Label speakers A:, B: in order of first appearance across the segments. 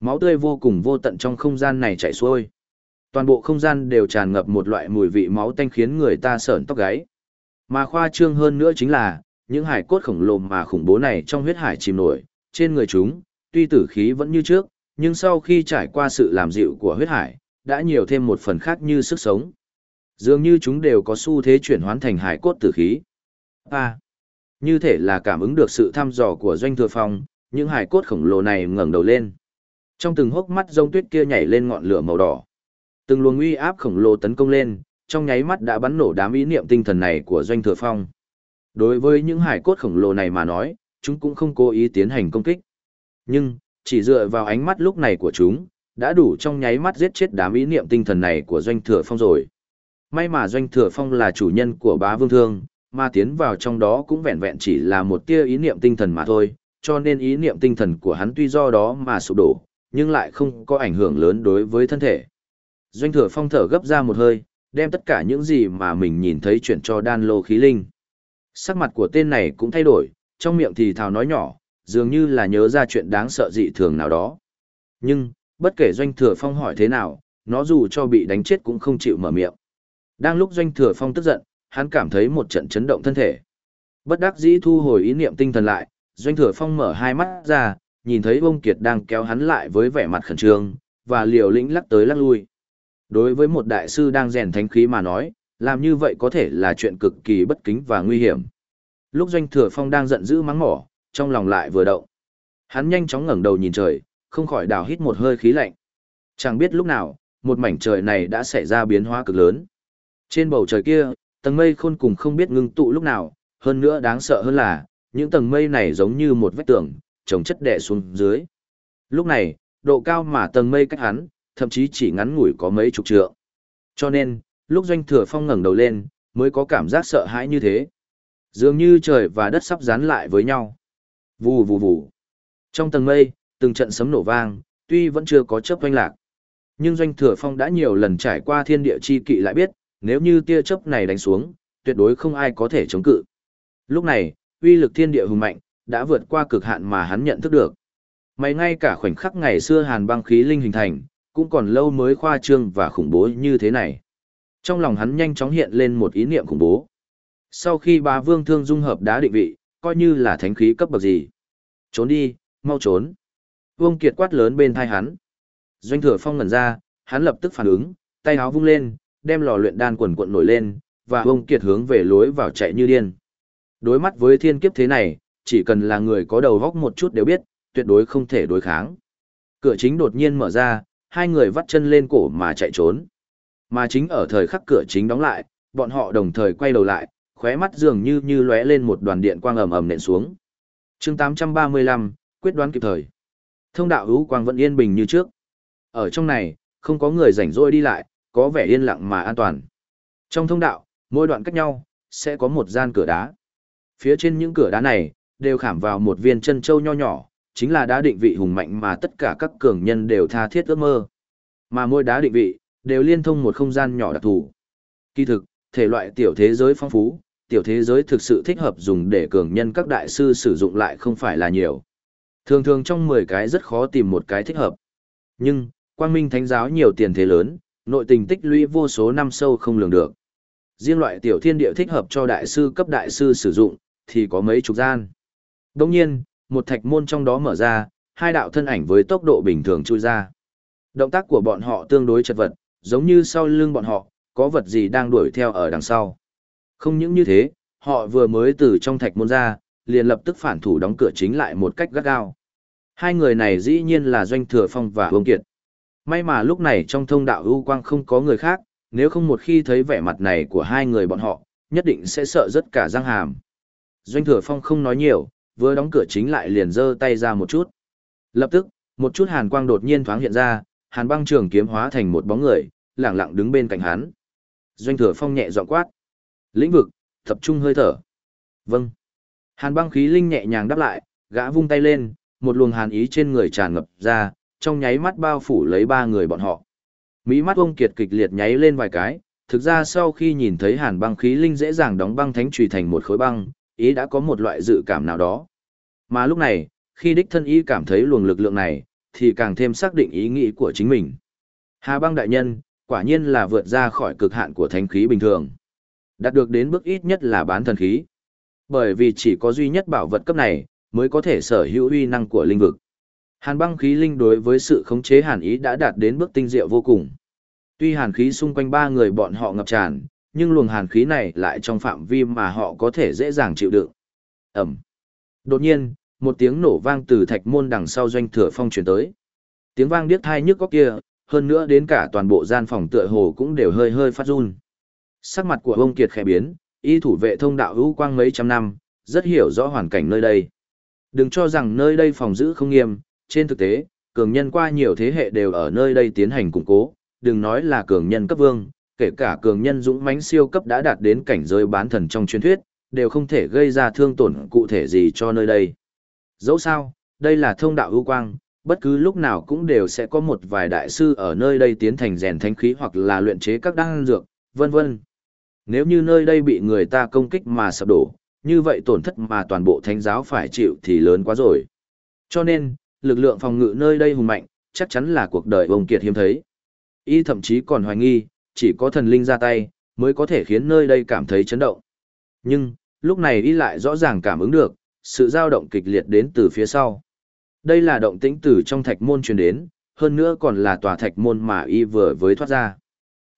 A: Máu tươi vô cùng vô tận trong không gian này chảy xuôi. Toàn bộ không gian đều tràn ngập một loại mùi vị máu tanh khiến người ta sởn tóc gáy. Mà khoa trương hơn nữa chính là, những hải cốt khổng lồ mà khủng bố này trong huyết hải chìm nổi, trên người chúng, tuy tử khí vẫn như trước, nhưng sau khi trải qua sự làm dịu của huyết hải, đã nhiều thêm một phần khác như sức sống. Dường như chúng đều có xu thế chuyển hóa thành hải cốt tử khí. À, như thể là cảm ứng được sự thăm dò của doanh thừa phong, những hải cốt khổng lồ này ngẩng đầu lên. Trong từng hốc mắt rông tuyết kia nhảy lên ngọn lửa màu đỏ. Từng luồng uy áp khổng lồ tấn công lên, trong nháy mắt đã bắn nổ đám ý niệm tinh thần này của doanh thừa phong. Đối với những hải cốt khổng lồ này mà nói, chúng cũng không cố ý tiến hành công kích. Nhưng, chỉ dựa vào ánh mắt lúc này của chúng, đã đủ trong nháy mắt giết chết đám ý niệm tinh thần này của doanh thừa phong rồi. May mà doanh thừa phong là chủ nhân của bá vương thương, mà tiến vào trong đó cũng vẹn vẹn chỉ là một tia ý niệm tinh thần mà thôi, cho nên ý niệm tinh thần của hắn tuy do đó mà sụp đổ, nhưng lại không có ảnh hưởng lớn đối với thân thể. Doanh thừa phong thở gấp ra một hơi, đem tất cả những gì mà mình nhìn thấy chuyển cho đan lô khí linh. Sắc mặt của tên này cũng thay đổi, trong miệng thì thào nói nhỏ, dường như là nhớ ra chuyện đáng sợ dị thường nào đó. Nhưng, bất kể doanh thừa phong hỏi thế nào, nó dù cho bị đánh chết cũng không chịu mở miệng. Đang lúc doanh thừa phong tức giận, hắn cảm thấy một trận chấn động thân thể. Bất đắc dĩ thu hồi ý niệm tinh thần lại, doanh thừa phong mở hai mắt ra, nhìn thấy bông kiệt đang kéo hắn lại với vẻ mặt khẩn trương, và liều lĩnh lắc tới lắc lui. Đối với một đại sư đang rèn thánh khí mà nói, làm như vậy có thể là chuyện cực kỳ bất kính và nguy hiểm. Lúc doanh thừa phong đang giận dữ mắng mỏ, trong lòng lại vừa động. Hắn nhanh chóng ngẩng đầu nhìn trời, không khỏi đào hít một hơi khí lạnh. Chẳng biết lúc nào, một mảnh trời này đã xảy ra biến hóa cực lớn. Trên bầu trời kia, tầng mây khôn cùng không biết ngưng tụ lúc nào, hơn nữa đáng sợ hơn là, những tầng mây này giống như một vách tường, trồng chất đè xuống dưới. Lúc này, độ cao mà tầng mây cách hắn, thậm chí chỉ ngắn ngủi có mấy chục trượng. Cho nên, lúc doanh thừa phong ngẩng đầu lên, mới có cảm giác sợ hãi như thế. Dường như trời và đất sắp dán lại với nhau. Vù vù vù. Trong tầng mây, từng trận sấm nổ vang, tuy vẫn chưa có chớp oanh lạc. Nhưng doanh thừa phong đã nhiều lần trải qua thiên địa chi kỵ lại biết, nếu như tia chớp này đánh xuống, tuyệt đối không ai có thể chống cự. Lúc này, uy lực thiên địa hùng mạnh, đã vượt qua cực hạn mà hắn nhận thức được. May ngay cả khoảnh khắc ngày xưa hàn băng khí linh hình thành, cũng còn lâu mới khoa trương và khủng bố như thế này. Trong lòng hắn nhanh chóng hiện lên một ý niệm khủng bố. Sau khi ba vương thương dung hợp đá định vị, coi như là thánh khí cấp bậc gì. Trốn đi, mau trốn. Vương Kiệt quát lớn bên thai hắn. Doanh thừa phong ngẩn ra, hắn lập tức phản ứng, tay áo vung lên, đem lò luyện đan quần cuộn nổi lên, và Vương Kiệt hướng về lối vào chạy như điên. Đối mắt với thiên kiếp thế này, chỉ cần là người có đầu góc một chút đều biết, tuyệt đối không thể đối kháng. Cửa chính đột nhiên mở ra, hai người vắt chân lên cổ mà chạy trốn. Mà chính ở thời khắc cửa chính đóng lại, bọn họ đồng thời quay đầu lại, khóe mắt dường như như lóe lên một đoàn điện quang ầm ầm nện xuống. Chương 835, quyết đoán kịp thời. Thông đạo hữu quang vẫn yên bình như trước. Ở trong này, không có người rảnh rỗi đi lại, có vẻ yên lặng mà an toàn. Trong thông đạo, mỗi đoạn cách nhau, sẽ có một gian cửa đá. Phía trên những cửa đá này, đều khảm vào một viên chân châu nho nhỏ, chính là đá định vị hùng mạnh mà tất cả các cường nhân đều tha thiết ước mơ. Mà mỗi đá định vị, đều liên thông một không gian nhỏ đặc thù. Kỳ thực, thể loại tiểu thế giới phong phú, tiểu thế giới thực sự thích hợp dùng để cường nhân các đại sư sử dụng lại không phải là nhiều. Thường thường trong 10 cái rất khó tìm một cái thích hợp. Nhưng, quang minh thánh giáo nhiều tiền thế lớn, nội tình tích lũy vô số năm sâu không lường được. Riêng loại tiểu thiên địa thích hợp cho đại sư cấp đại sư sử dụng, thì có mấy chục gian. Đồng nhiên, một thạch môn trong đó mở ra, hai đạo thân ảnh với tốc độ bình thường chui ra. Động tác của bọn họ tương đối chật vật, giống như sau lưng bọn họ, có vật gì đang đuổi theo ở đằng sau. Không những như thế, họ vừa mới từ trong thạch môn ra, liền lập tức phản thủ đóng cửa chính lại một cách gắt gao. Hai người này dĩ nhiên là Doanh Thừa Phong và Vương Kiệt. May mà lúc này trong thông đạo ưu quang không có người khác, nếu không một khi thấy vẻ mặt này của hai người bọn họ, nhất định sẽ sợ rất cả răng hàm. Doanh Thừa Phong không nói nhiều, vừa đóng cửa chính lại liền giơ tay ra một chút. Lập tức, một chút hàn quang đột nhiên thoáng hiện ra, hàn băng trường kiếm hóa thành một bóng người, lẳng lặng đứng bên cạnh hắn. Doanh Thừa Phong nhẹ giọng quát: "Lĩnh vực, tập trung hơi thở." "Vâng." Hàn băng khí linh nhẹ nhàng đáp lại, gã vung tay lên, một luồng hàn ý trên người tràn ngập ra, trong nháy mắt bao phủ lấy ba người bọn họ. Mỹ mắt ông Kiệt kịch liệt nháy lên vài cái, thực ra sau khi nhìn thấy hàn băng khí linh dễ dàng đóng băng thánh trùy thành một khối băng, ý đã có một loại dự cảm nào đó. Mà lúc này, khi đích thân ý cảm thấy luồng lực lượng này, thì càng thêm xác định ý nghĩ của chính mình. Hà băng đại nhân, quả nhiên là vượt ra khỏi cực hạn của thánh khí bình thường. Đạt được đến bước ít nhất là bán thần khí. Bởi vì chỉ có duy nhất bảo vật cấp này, mới có thể sở hữu uy năng của linh vực. Hàn băng khí linh đối với sự khống chế hàn ý đã đạt đến bước tinh diệu vô cùng. Tuy hàn khí xung quanh ba người bọn họ ngập tràn, nhưng luồng hàn khí này lại trong phạm vi mà họ có thể dễ dàng chịu đựng. Ẩm. Đột nhiên, một tiếng nổ vang từ thạch môn đằng sau doanh thừa phong truyền tới. Tiếng vang điếc thai nhức góc kia, hơn nữa đến cả toàn bộ gian phòng tựa hồ cũng đều hơi hơi phát run. Sắc mặt của ông Kiệt khẽ biến, y thủ vệ thông đạo hữu quang mấy trăm năm, rất hiểu rõ hoàn cảnh nơi đây. Đừng cho rằng nơi đây phòng giữ không nghiêm, trên thực tế, cường nhân qua nhiều thế hệ đều ở nơi đây tiến hành củng cố, đừng nói là cường nhân cấp vương, kể cả cường nhân dũng mãnh siêu cấp đã đạt đến cảnh giới bán thần trong truyền thuyết, đều không thể gây ra thương tổn cụ thể gì cho nơi đây. Dẫu sao, đây là thông đạo ưu quang, bất cứ lúc nào cũng đều sẽ có một vài đại sư ở nơi đây tiến thành rèn thánh khí hoặc là luyện chế các đan dược, vân vân. Nếu như nơi đây bị người ta công kích mà sập đổ, như vậy tổn thất mà toàn bộ thánh giáo phải chịu thì lớn quá rồi. Cho nên, lực lượng phòng ngự nơi đây hùng mạnh, chắc chắn là cuộc đời ông Kiệt hiếm thấy. Y thậm chí còn hoài nghi, chỉ có thần linh ra tay, mới có thể khiến nơi đây cảm thấy chấn động. Nhưng, lúc này Y lại rõ ràng cảm ứng được, sự dao động kịch liệt đến từ phía sau. Đây là động tĩnh từ trong thạch môn truyền đến, hơn nữa còn là tòa thạch môn mà Y vừa với thoát ra.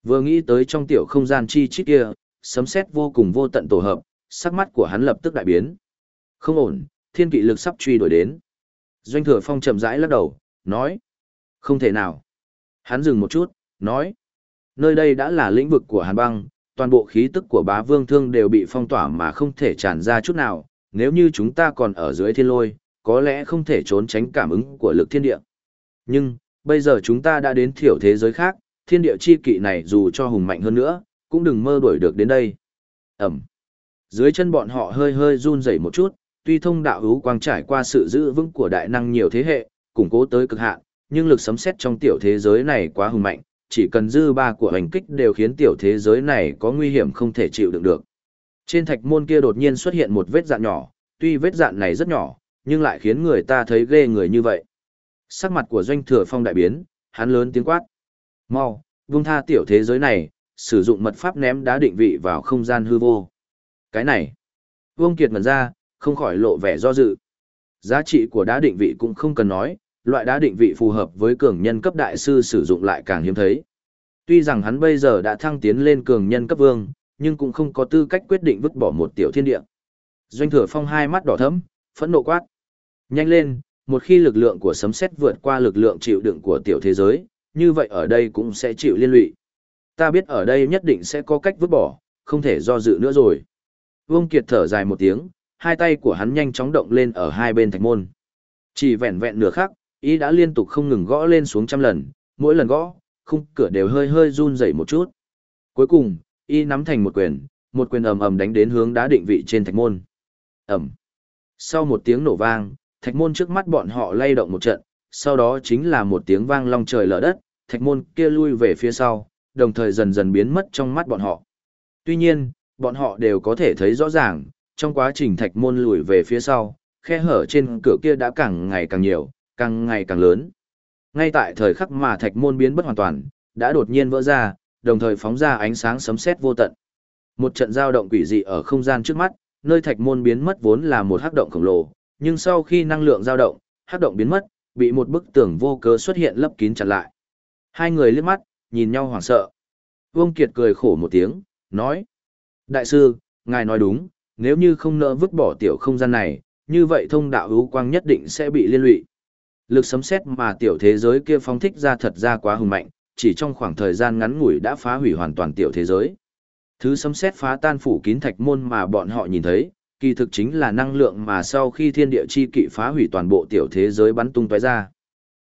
A: Vừa nghĩ tới trong tiểu không gian chi chít kia, sấm sét vô cùng vô tận tổ hợp, sắc mắt của hắn lập tức đại biến. Không ổn, thiên kỵ lực sắp truy đuổi đến. Doanh thừa phong chậm rãi lắc đầu, nói. Không thể nào. Hắn dừng một chút, nói. Nơi đây đã là lĩnh vực của hàn băng, toàn bộ khí tức của bá vương thương đều bị phong tỏa mà không thể tràn ra chút nào. Nếu như chúng ta còn ở dưới thiên lôi, có lẽ không thể trốn tránh cảm ứng của lực thiên địa. Nhưng, bây giờ chúng ta đã đến thiểu thế giới khác, thiên địa chi kỵ này dù cho hùng mạnh hơn nữa, cũng đừng mơ đuổi được đến đây. Ẩm. Dưới chân bọn họ hơi hơi run rẩy một chút, tuy thông đạo hữu quang trải qua sự giữ vững của đại năng nhiều thế hệ, củng cố tới cực hạn, nhưng lực sấm xét trong tiểu thế giới này quá hùng mạnh, chỉ cần dư ba của hành kích đều khiến tiểu thế giới này có nguy hiểm không thể chịu đựng được. Trên thạch môn kia đột nhiên xuất hiện một vết dạn nhỏ, tuy vết dạn này rất nhỏ, nhưng lại khiến người ta thấy ghê người như vậy. Sắc mặt của doanh thừa phong đại biến, hắn lớn tiếng quát. Mau, vung tha tiểu thế giới này, sử dụng mật pháp ném đá định vị vào không gian hư vô. Cái này, Vương Kiệt mần ra, không khỏi lộ vẻ do dự. Giá trị của đá định vị cũng không cần nói, loại đá định vị phù hợp với cường nhân cấp đại sư sử dụng lại càng hiếm thấy. Tuy rằng hắn bây giờ đã thăng tiến lên cường nhân cấp vương, nhưng cũng không có tư cách quyết định vứt bỏ một tiểu thiên địa. Doanh thừa phong hai mắt đỏ thẫm, phẫn nộ quát. Nhanh lên, một khi lực lượng của sấm sét vượt qua lực lượng chịu đựng của tiểu thế giới, như vậy ở đây cũng sẽ chịu liên lụy. Ta biết ở đây nhất định sẽ có cách vứt bỏ, không thể do dự nữa rồi. Vương Kiệt thở dài một tiếng, hai tay của hắn nhanh chóng động lên ở hai bên thạch môn. Chỉ vẹn vẹn nửa khắc, ý đã liên tục không ngừng gõ lên xuống trăm lần, mỗi lần gõ, khung cửa đều hơi hơi run rẩy một chút. Cuối cùng, y nắm thành một quyền, một quyền ầm ầm đánh đến hướng đá định vị trên thạch môn. Ầm. Sau một tiếng nổ vang, thạch môn trước mắt bọn họ lay động một trận, sau đó chính là một tiếng vang long trời lở đất, thạch môn kia lui về phía sau, đồng thời dần dần biến mất trong mắt bọn họ. Tuy nhiên, bọn họ đều có thể thấy rõ ràng, trong quá trình thạch môn lùi về phía sau, khe hở trên cửa kia đã càng ngày càng nhiều, càng ngày càng lớn. Ngay tại thời khắc mà thạch môn biến mất hoàn toàn, đã đột nhiên vỡ ra, đồng thời phóng ra ánh sáng sấm sét vô tận. Một trận giao động quỷ dị ở không gian trước mắt, nơi thạch môn biến mất vốn là một hắc động khổng lồ, nhưng sau khi năng lượng dao động, hắc động biến mất, bị một bức tường vô cớ xuất hiện lấp kín chặt lại. Hai người liếc mắt, nhìn nhau hoảng sợ. Vương Kiệt cười khổ một tiếng, nói: "Đại sư, ngài nói đúng, nếu như không nỡ vứt bỏ tiểu không gian này, như vậy thông đạo hữu quang nhất định sẽ bị liên lụy. Lực sấm sét mà tiểu thế giới kia phóng thích ra thật ra quá hùng mạnh, chỉ trong khoảng thời gian ngắn ngủi đã phá hủy hoàn toàn tiểu thế giới. Thứ sấm sét phá tan phủ kín thạch môn mà bọn họ nhìn thấy, kỳ thực chính là năng lượng mà sau khi thiên địa chi kỵ phá hủy toàn bộ tiểu thế giới bắn tung tóe ra.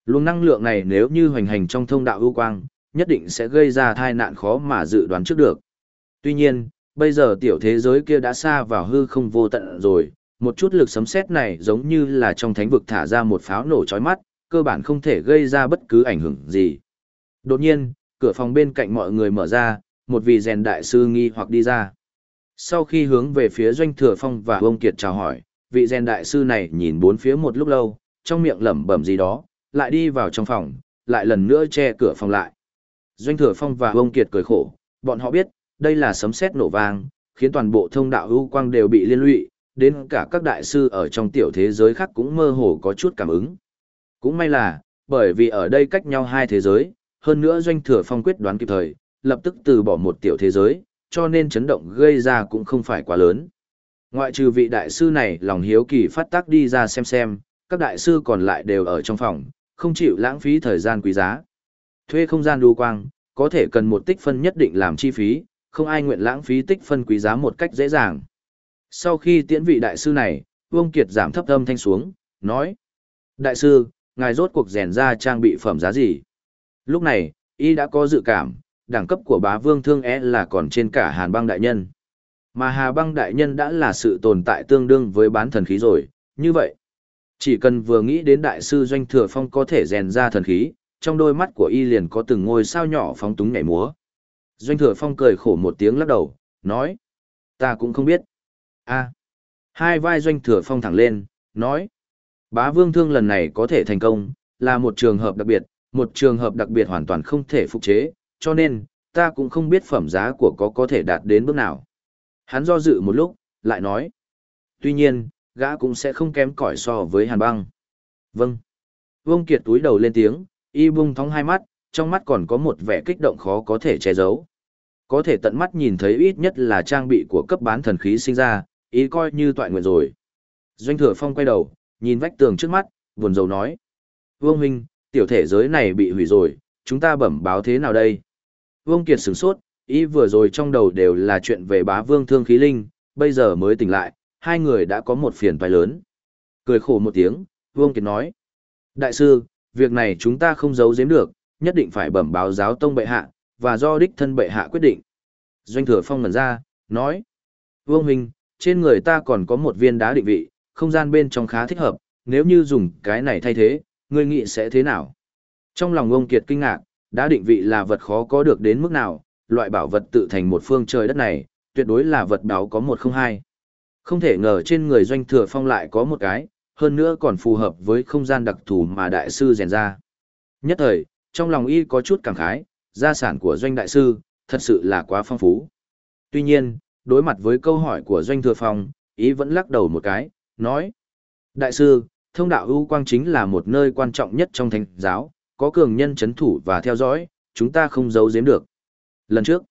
A: Luồng năng lượng này nếu như hoành hành trong thông đạo ưu quang, nhất định sẽ gây ra tai nạn khó mà dự đoán trước được. Tuy nhiên, bây giờ tiểu thế giới kia đã xa vào hư không vô tận rồi, một chút lực sấm sét này giống như là trong thánh vực thả ra một pháo nổ chói mắt, cơ bản không thể gây ra bất cứ ảnh hưởng gì. Đột nhiên, cửa phòng bên cạnh mọi người mở ra, một vị rèn đại sư nghi hoặc đi ra. Sau khi hướng về phía Doanh Thừa Phong và ông Kiệt chào hỏi, vị rèn đại sư này nhìn bốn phía một lúc lâu, trong miệng lẩm bẩm gì đó, lại đi vào trong phòng, lại lần nữa che cửa phòng lại. Doanh Thừa Phong và Ông Kiệt cười khổ, bọn họ biết, đây là sấm sét nổ vang, khiến toàn bộ thông đạo ưu quang đều bị liên lụy, đến cả các đại sư ở trong tiểu thế giới khác cũng mơ hồ có chút cảm ứng. Cũng may là, bởi vì ở đây cách nhau hai thế giới, hơn nữa Doanh Thừa Phong quyết đoán kịp thời, lập tức từ bỏ một tiểu thế giới, cho nên chấn động gây ra cũng không phải quá lớn. Ngoại trừ vị đại sư này lòng hiếu kỳ phát tác đi ra xem xem, các đại sư còn lại đều ở trong phòng, không chịu lãng phí thời gian quý giá. Thuê không gian đu quang, có thể cần một tích phân nhất định làm chi phí, không ai nguyện lãng phí tích phân quý giá một cách dễ dàng. Sau khi tiễn vị đại sư này, Vương Kiệt giảm thấp âm thanh xuống, nói. Đại sư, ngài rốt cuộc rèn ra trang bị phẩm giá gì? Lúc này, y đã có dự cảm, đẳng cấp của bá vương thương e là còn trên cả hàn băng đại nhân. Mà hà băng đại nhân đã là sự tồn tại tương đương với bán thần khí rồi, như vậy. Chỉ cần vừa nghĩ đến đại sư Doanh Thừa Phong có thể rèn ra thần khí, trong đôi mắt của y liền có từng ngôi sao nhỏ phóng túng nhảy múa. Doanh Thừa Phong cười khổ một tiếng lắc đầu, nói. Ta cũng không biết. a Hai vai Doanh Thừa Phong thẳng lên, nói. Bá vương thương lần này có thể thành công, là một trường hợp đặc biệt, một trường hợp đặc biệt hoàn toàn không thể phục chế, cho nên, ta cũng không biết phẩm giá của có có thể đạt đến bước nào. Hắn do dự một lúc, lại nói. Tuy nhiên, gã cũng sẽ không kém cỏi so với hàn băng. Vâng. Vương Kiệt túi đầu lên tiếng, y bung thóng hai mắt, trong mắt còn có một vẻ kích động khó có thể che giấu. Có thể tận mắt nhìn thấy ít nhất là trang bị của cấp bán thần khí sinh ra, ý coi như toại nguyện rồi. Doanh thừa phong quay đầu, nhìn vách tường trước mắt, buồn rầu nói. Vương Huynh, tiểu thể giới này bị hủy rồi, chúng ta bẩm báo thế nào đây? Vương Kiệt sửng sốt, ý vừa rồi trong đầu đều là chuyện về bá vương thương khí linh, bây giờ mới tỉnh lại, hai người đã có một phiền toái lớn. Cười khổ một tiếng, Vương Kiệt nói. Đại sư, việc này chúng ta không giấu giếm được, nhất định phải bẩm báo giáo tông bệ hạ, và do đích thân bệ hạ quyết định. Doanh thừa phong ngẩn ra, nói. Vương Minh, trên người ta còn có một viên đá định vị, không gian bên trong khá thích hợp, nếu như dùng cái này thay thế, ngươi nghĩ sẽ thế nào? Trong lòng ông Kiệt kinh ngạc, đã định vị là vật khó có được đến mức nào, loại bảo vật tự thành một phương trời đất này, tuyệt đối là vật đáo có một không hai. Không thể ngờ trên người doanh thừa phong lại có một cái, hơn nữa còn phù hợp với không gian đặc thù mà đại sư rèn ra. Nhất thời, trong lòng y có chút cảm khái, gia sản của doanh đại sư, thật sự là quá phong phú. Tuy nhiên, đối mặt với câu hỏi của doanh thừa phong, Y vẫn lắc đầu một cái, nói. Đại sư, thông đạo ưu quang chính là một nơi quan trọng nhất trong thánh giáo, có cường nhân chấn thủ và theo dõi, chúng ta không giấu giếm được. Lần trước,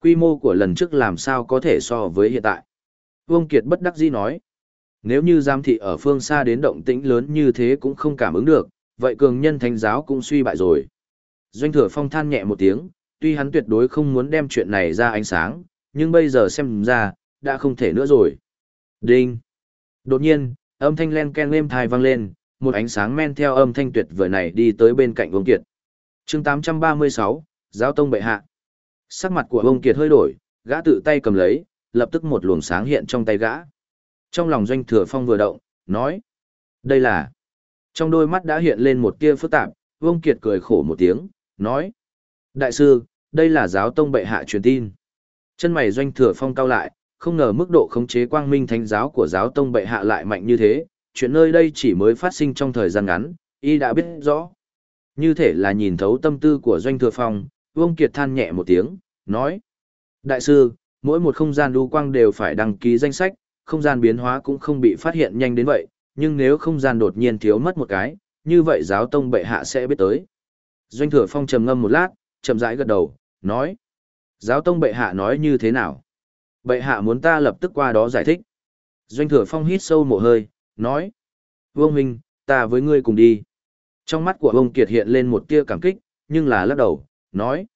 A: quy mô của lần trước làm sao có thể so với hiện tại. Vương Kiệt bất đắc dĩ nói, nếu như giam thị ở phương xa đến động tĩnh lớn như thế cũng không cảm ứng được, vậy cường nhân thánh giáo cũng suy bại rồi. Doanh thừa phong than nhẹ một tiếng, tuy hắn tuyệt đối không muốn đem chuyện này ra ánh sáng, nhưng bây giờ xem ra, đã không thể nữa rồi. Đinh! Đột nhiên, âm thanh len ken êm thai vang lên, một ánh sáng men theo âm thanh tuyệt vời này đi tới bên cạnh Vương Kiệt. chương 836, Giáo Tông Bệ Hạ. Sắc mặt của Vương Kiệt hơi đổi, gã tự tay cầm lấy, lập tức một luồng sáng hiện trong tay gã. Trong lòng doanh thừa phong vừa động, nói. Đây là... Trong đôi mắt đã hiện lên một tia phức tạp, Vương Kiệt cười khổ một tiếng, nói. Đại sư, đây là giáo tông bệ hạ truyền tin. Chân mày doanh thừa phong cao lại, không ngờ mức độ khống chế quang minh thánh giáo của giáo tông bệ hạ lại mạnh như thế, chuyện nơi đây chỉ mới phát sinh trong thời gian ngắn, y đã biết rõ. Như thể là nhìn thấu tâm tư của doanh thừa phong, Vương Kiệt than nhẹ một tiếng, nói. Đại sư, mỗi một không gian lưu quang đều phải đăng ký danh sách, không gian biến hóa cũng không bị phát hiện nhanh đến vậy, nhưng nếu không gian đột nhiên thiếu mất một cái, như vậy giáo tông bệ hạ sẽ biết tới. Doanh thừa phong trầm ngâm một lát, chậm rãi gật đầu, nói. Giáo tông bệ hạ nói như thế nào? Bệ hạ muốn ta lập tức qua đó giải thích. Doanh thừa phong hít sâu một hơi, nói. Vương Minh, ta với ngươi cùng đi. Trong mắt của ông Kiệt hiện lên một tia cảm kích, nhưng là lắc đầu, nói.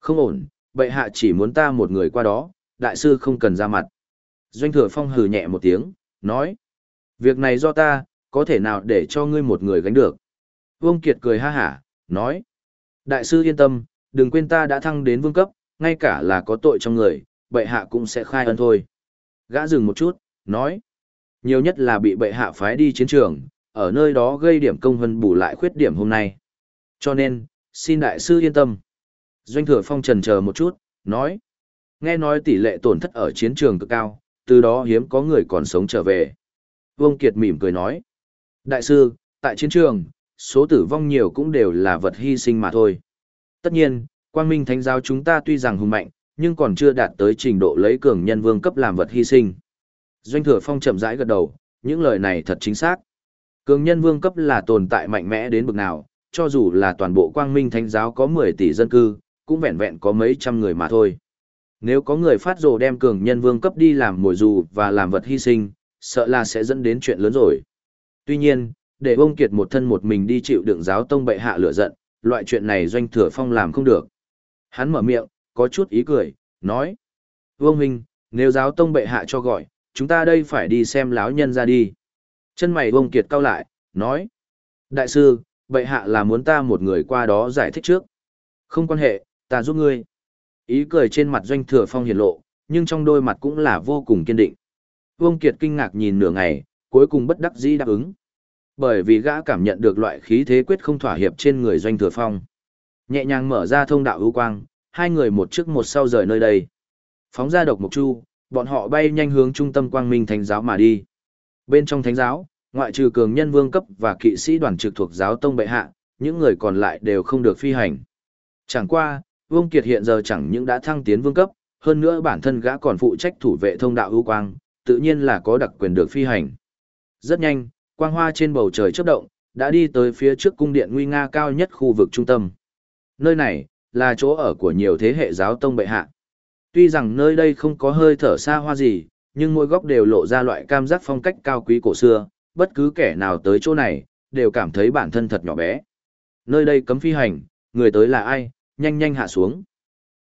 A: Không ổn, bệ hạ chỉ muốn ta một người qua đó, đại sư không cần ra mặt. Doanh thừa phong hừ nhẹ một tiếng, nói. Việc này do ta, có thể nào để cho ngươi một người gánh được. Vương Kiệt cười ha hả, nói. Đại sư yên tâm, đừng quên ta đã thăng đến vương cấp, ngay cả là có tội trong người, bệ hạ cũng sẽ khai ân thôi. Gã dừng một chút, nói. Nhiều nhất là bị bệ hạ phái đi chiến trường, ở nơi đó gây điểm công hân bù lại khuyết điểm hôm nay. Cho nên, xin đại sư yên tâm. Doanh thừa phong trần chờ một chút, nói. Nghe nói tỷ lệ tổn thất ở chiến trường cực cao, từ đó hiếm có người còn sống trở về. Vương Kiệt mỉm cười nói. Đại sư, tại chiến trường, số tử vong nhiều cũng đều là vật hy sinh mà thôi. Tất nhiên, quang minh thánh giáo chúng ta tuy rằng hùng mạnh, nhưng còn chưa đạt tới trình độ lấy cường nhân vương cấp làm vật hy sinh. Doanh thừa phong chậm rãi gật đầu, những lời này thật chính xác. Cường nhân vương cấp là tồn tại mạnh mẽ đến bực nào, cho dù là toàn bộ quang minh thánh giáo có 10 tỷ dân cư, cũng vẹn vẹn có mấy trăm người mà thôi. Nếu có người phát rồ đem cường nhân vương cấp đi làm mồi dù và làm vật hy sinh, sợ là sẽ dẫn đến chuyện lớn rồi. Tuy nhiên, để ông Kiệt một thân một mình đi chịu đựng giáo tông bệ hạ lửa giận, loại chuyện này doanh thừa phong làm không được. Hắn mở miệng, có chút ý cười, nói. Vương Huynh, nếu giáo tông bệ hạ cho gọi, chúng ta đây phải đi xem láo nhân ra đi. Chân mày Vương Kiệt cau lại, nói. Đại sư, bệ hạ là muốn ta một người qua đó giải thích trước. Không quan hệ, ta giúp ngươi. Ý cười trên mặt doanh thừa phong hiển lộ, nhưng trong đôi mặt cũng là vô cùng kiên định. Vương Kiệt kinh ngạc nhìn nửa ngày, cuối cùng bất đắc dĩ đáp ứng. Bởi vì gã cảm nhận được loại khí thế quyết không thỏa hiệp trên người doanh thừa phong. Nhẹ nhàng mở ra thông đạo ưu quang, hai người một trước một sau rời nơi đây. Phóng ra độc mục chu, bọn họ bay nhanh hướng trung tâm quang minh thánh giáo mà đi. Bên trong thánh giáo, ngoại trừ cường nhân vương cấp và kỵ sĩ đoàn trực thuộc giáo tông bệ hạ, những người còn lại đều không được phi hành. Chẳng qua, Vương Kiệt hiện giờ chẳng những đã thăng tiến vương cấp, hơn nữa bản thân gã còn phụ trách thủ vệ thông đạo ưu quang, tự nhiên là có đặc quyền được phi hành. Rất nhanh, quang hoa trên bầu trời chớp động, đã đi tới phía trước cung điện nguy nga cao nhất khu vực trung tâm. Nơi này, là chỗ ở của nhiều thế hệ giáo tông bệ hạ. Tuy rằng nơi đây không có hơi thở xa hoa gì, nhưng mỗi góc đều lộ ra loại cam giác phong cách cao quý cổ xưa, bất cứ kẻ nào tới chỗ này, đều cảm thấy bản thân thật nhỏ bé. Nơi đây cấm phi hành, người tới là ai, nhanh nhanh hạ xuống.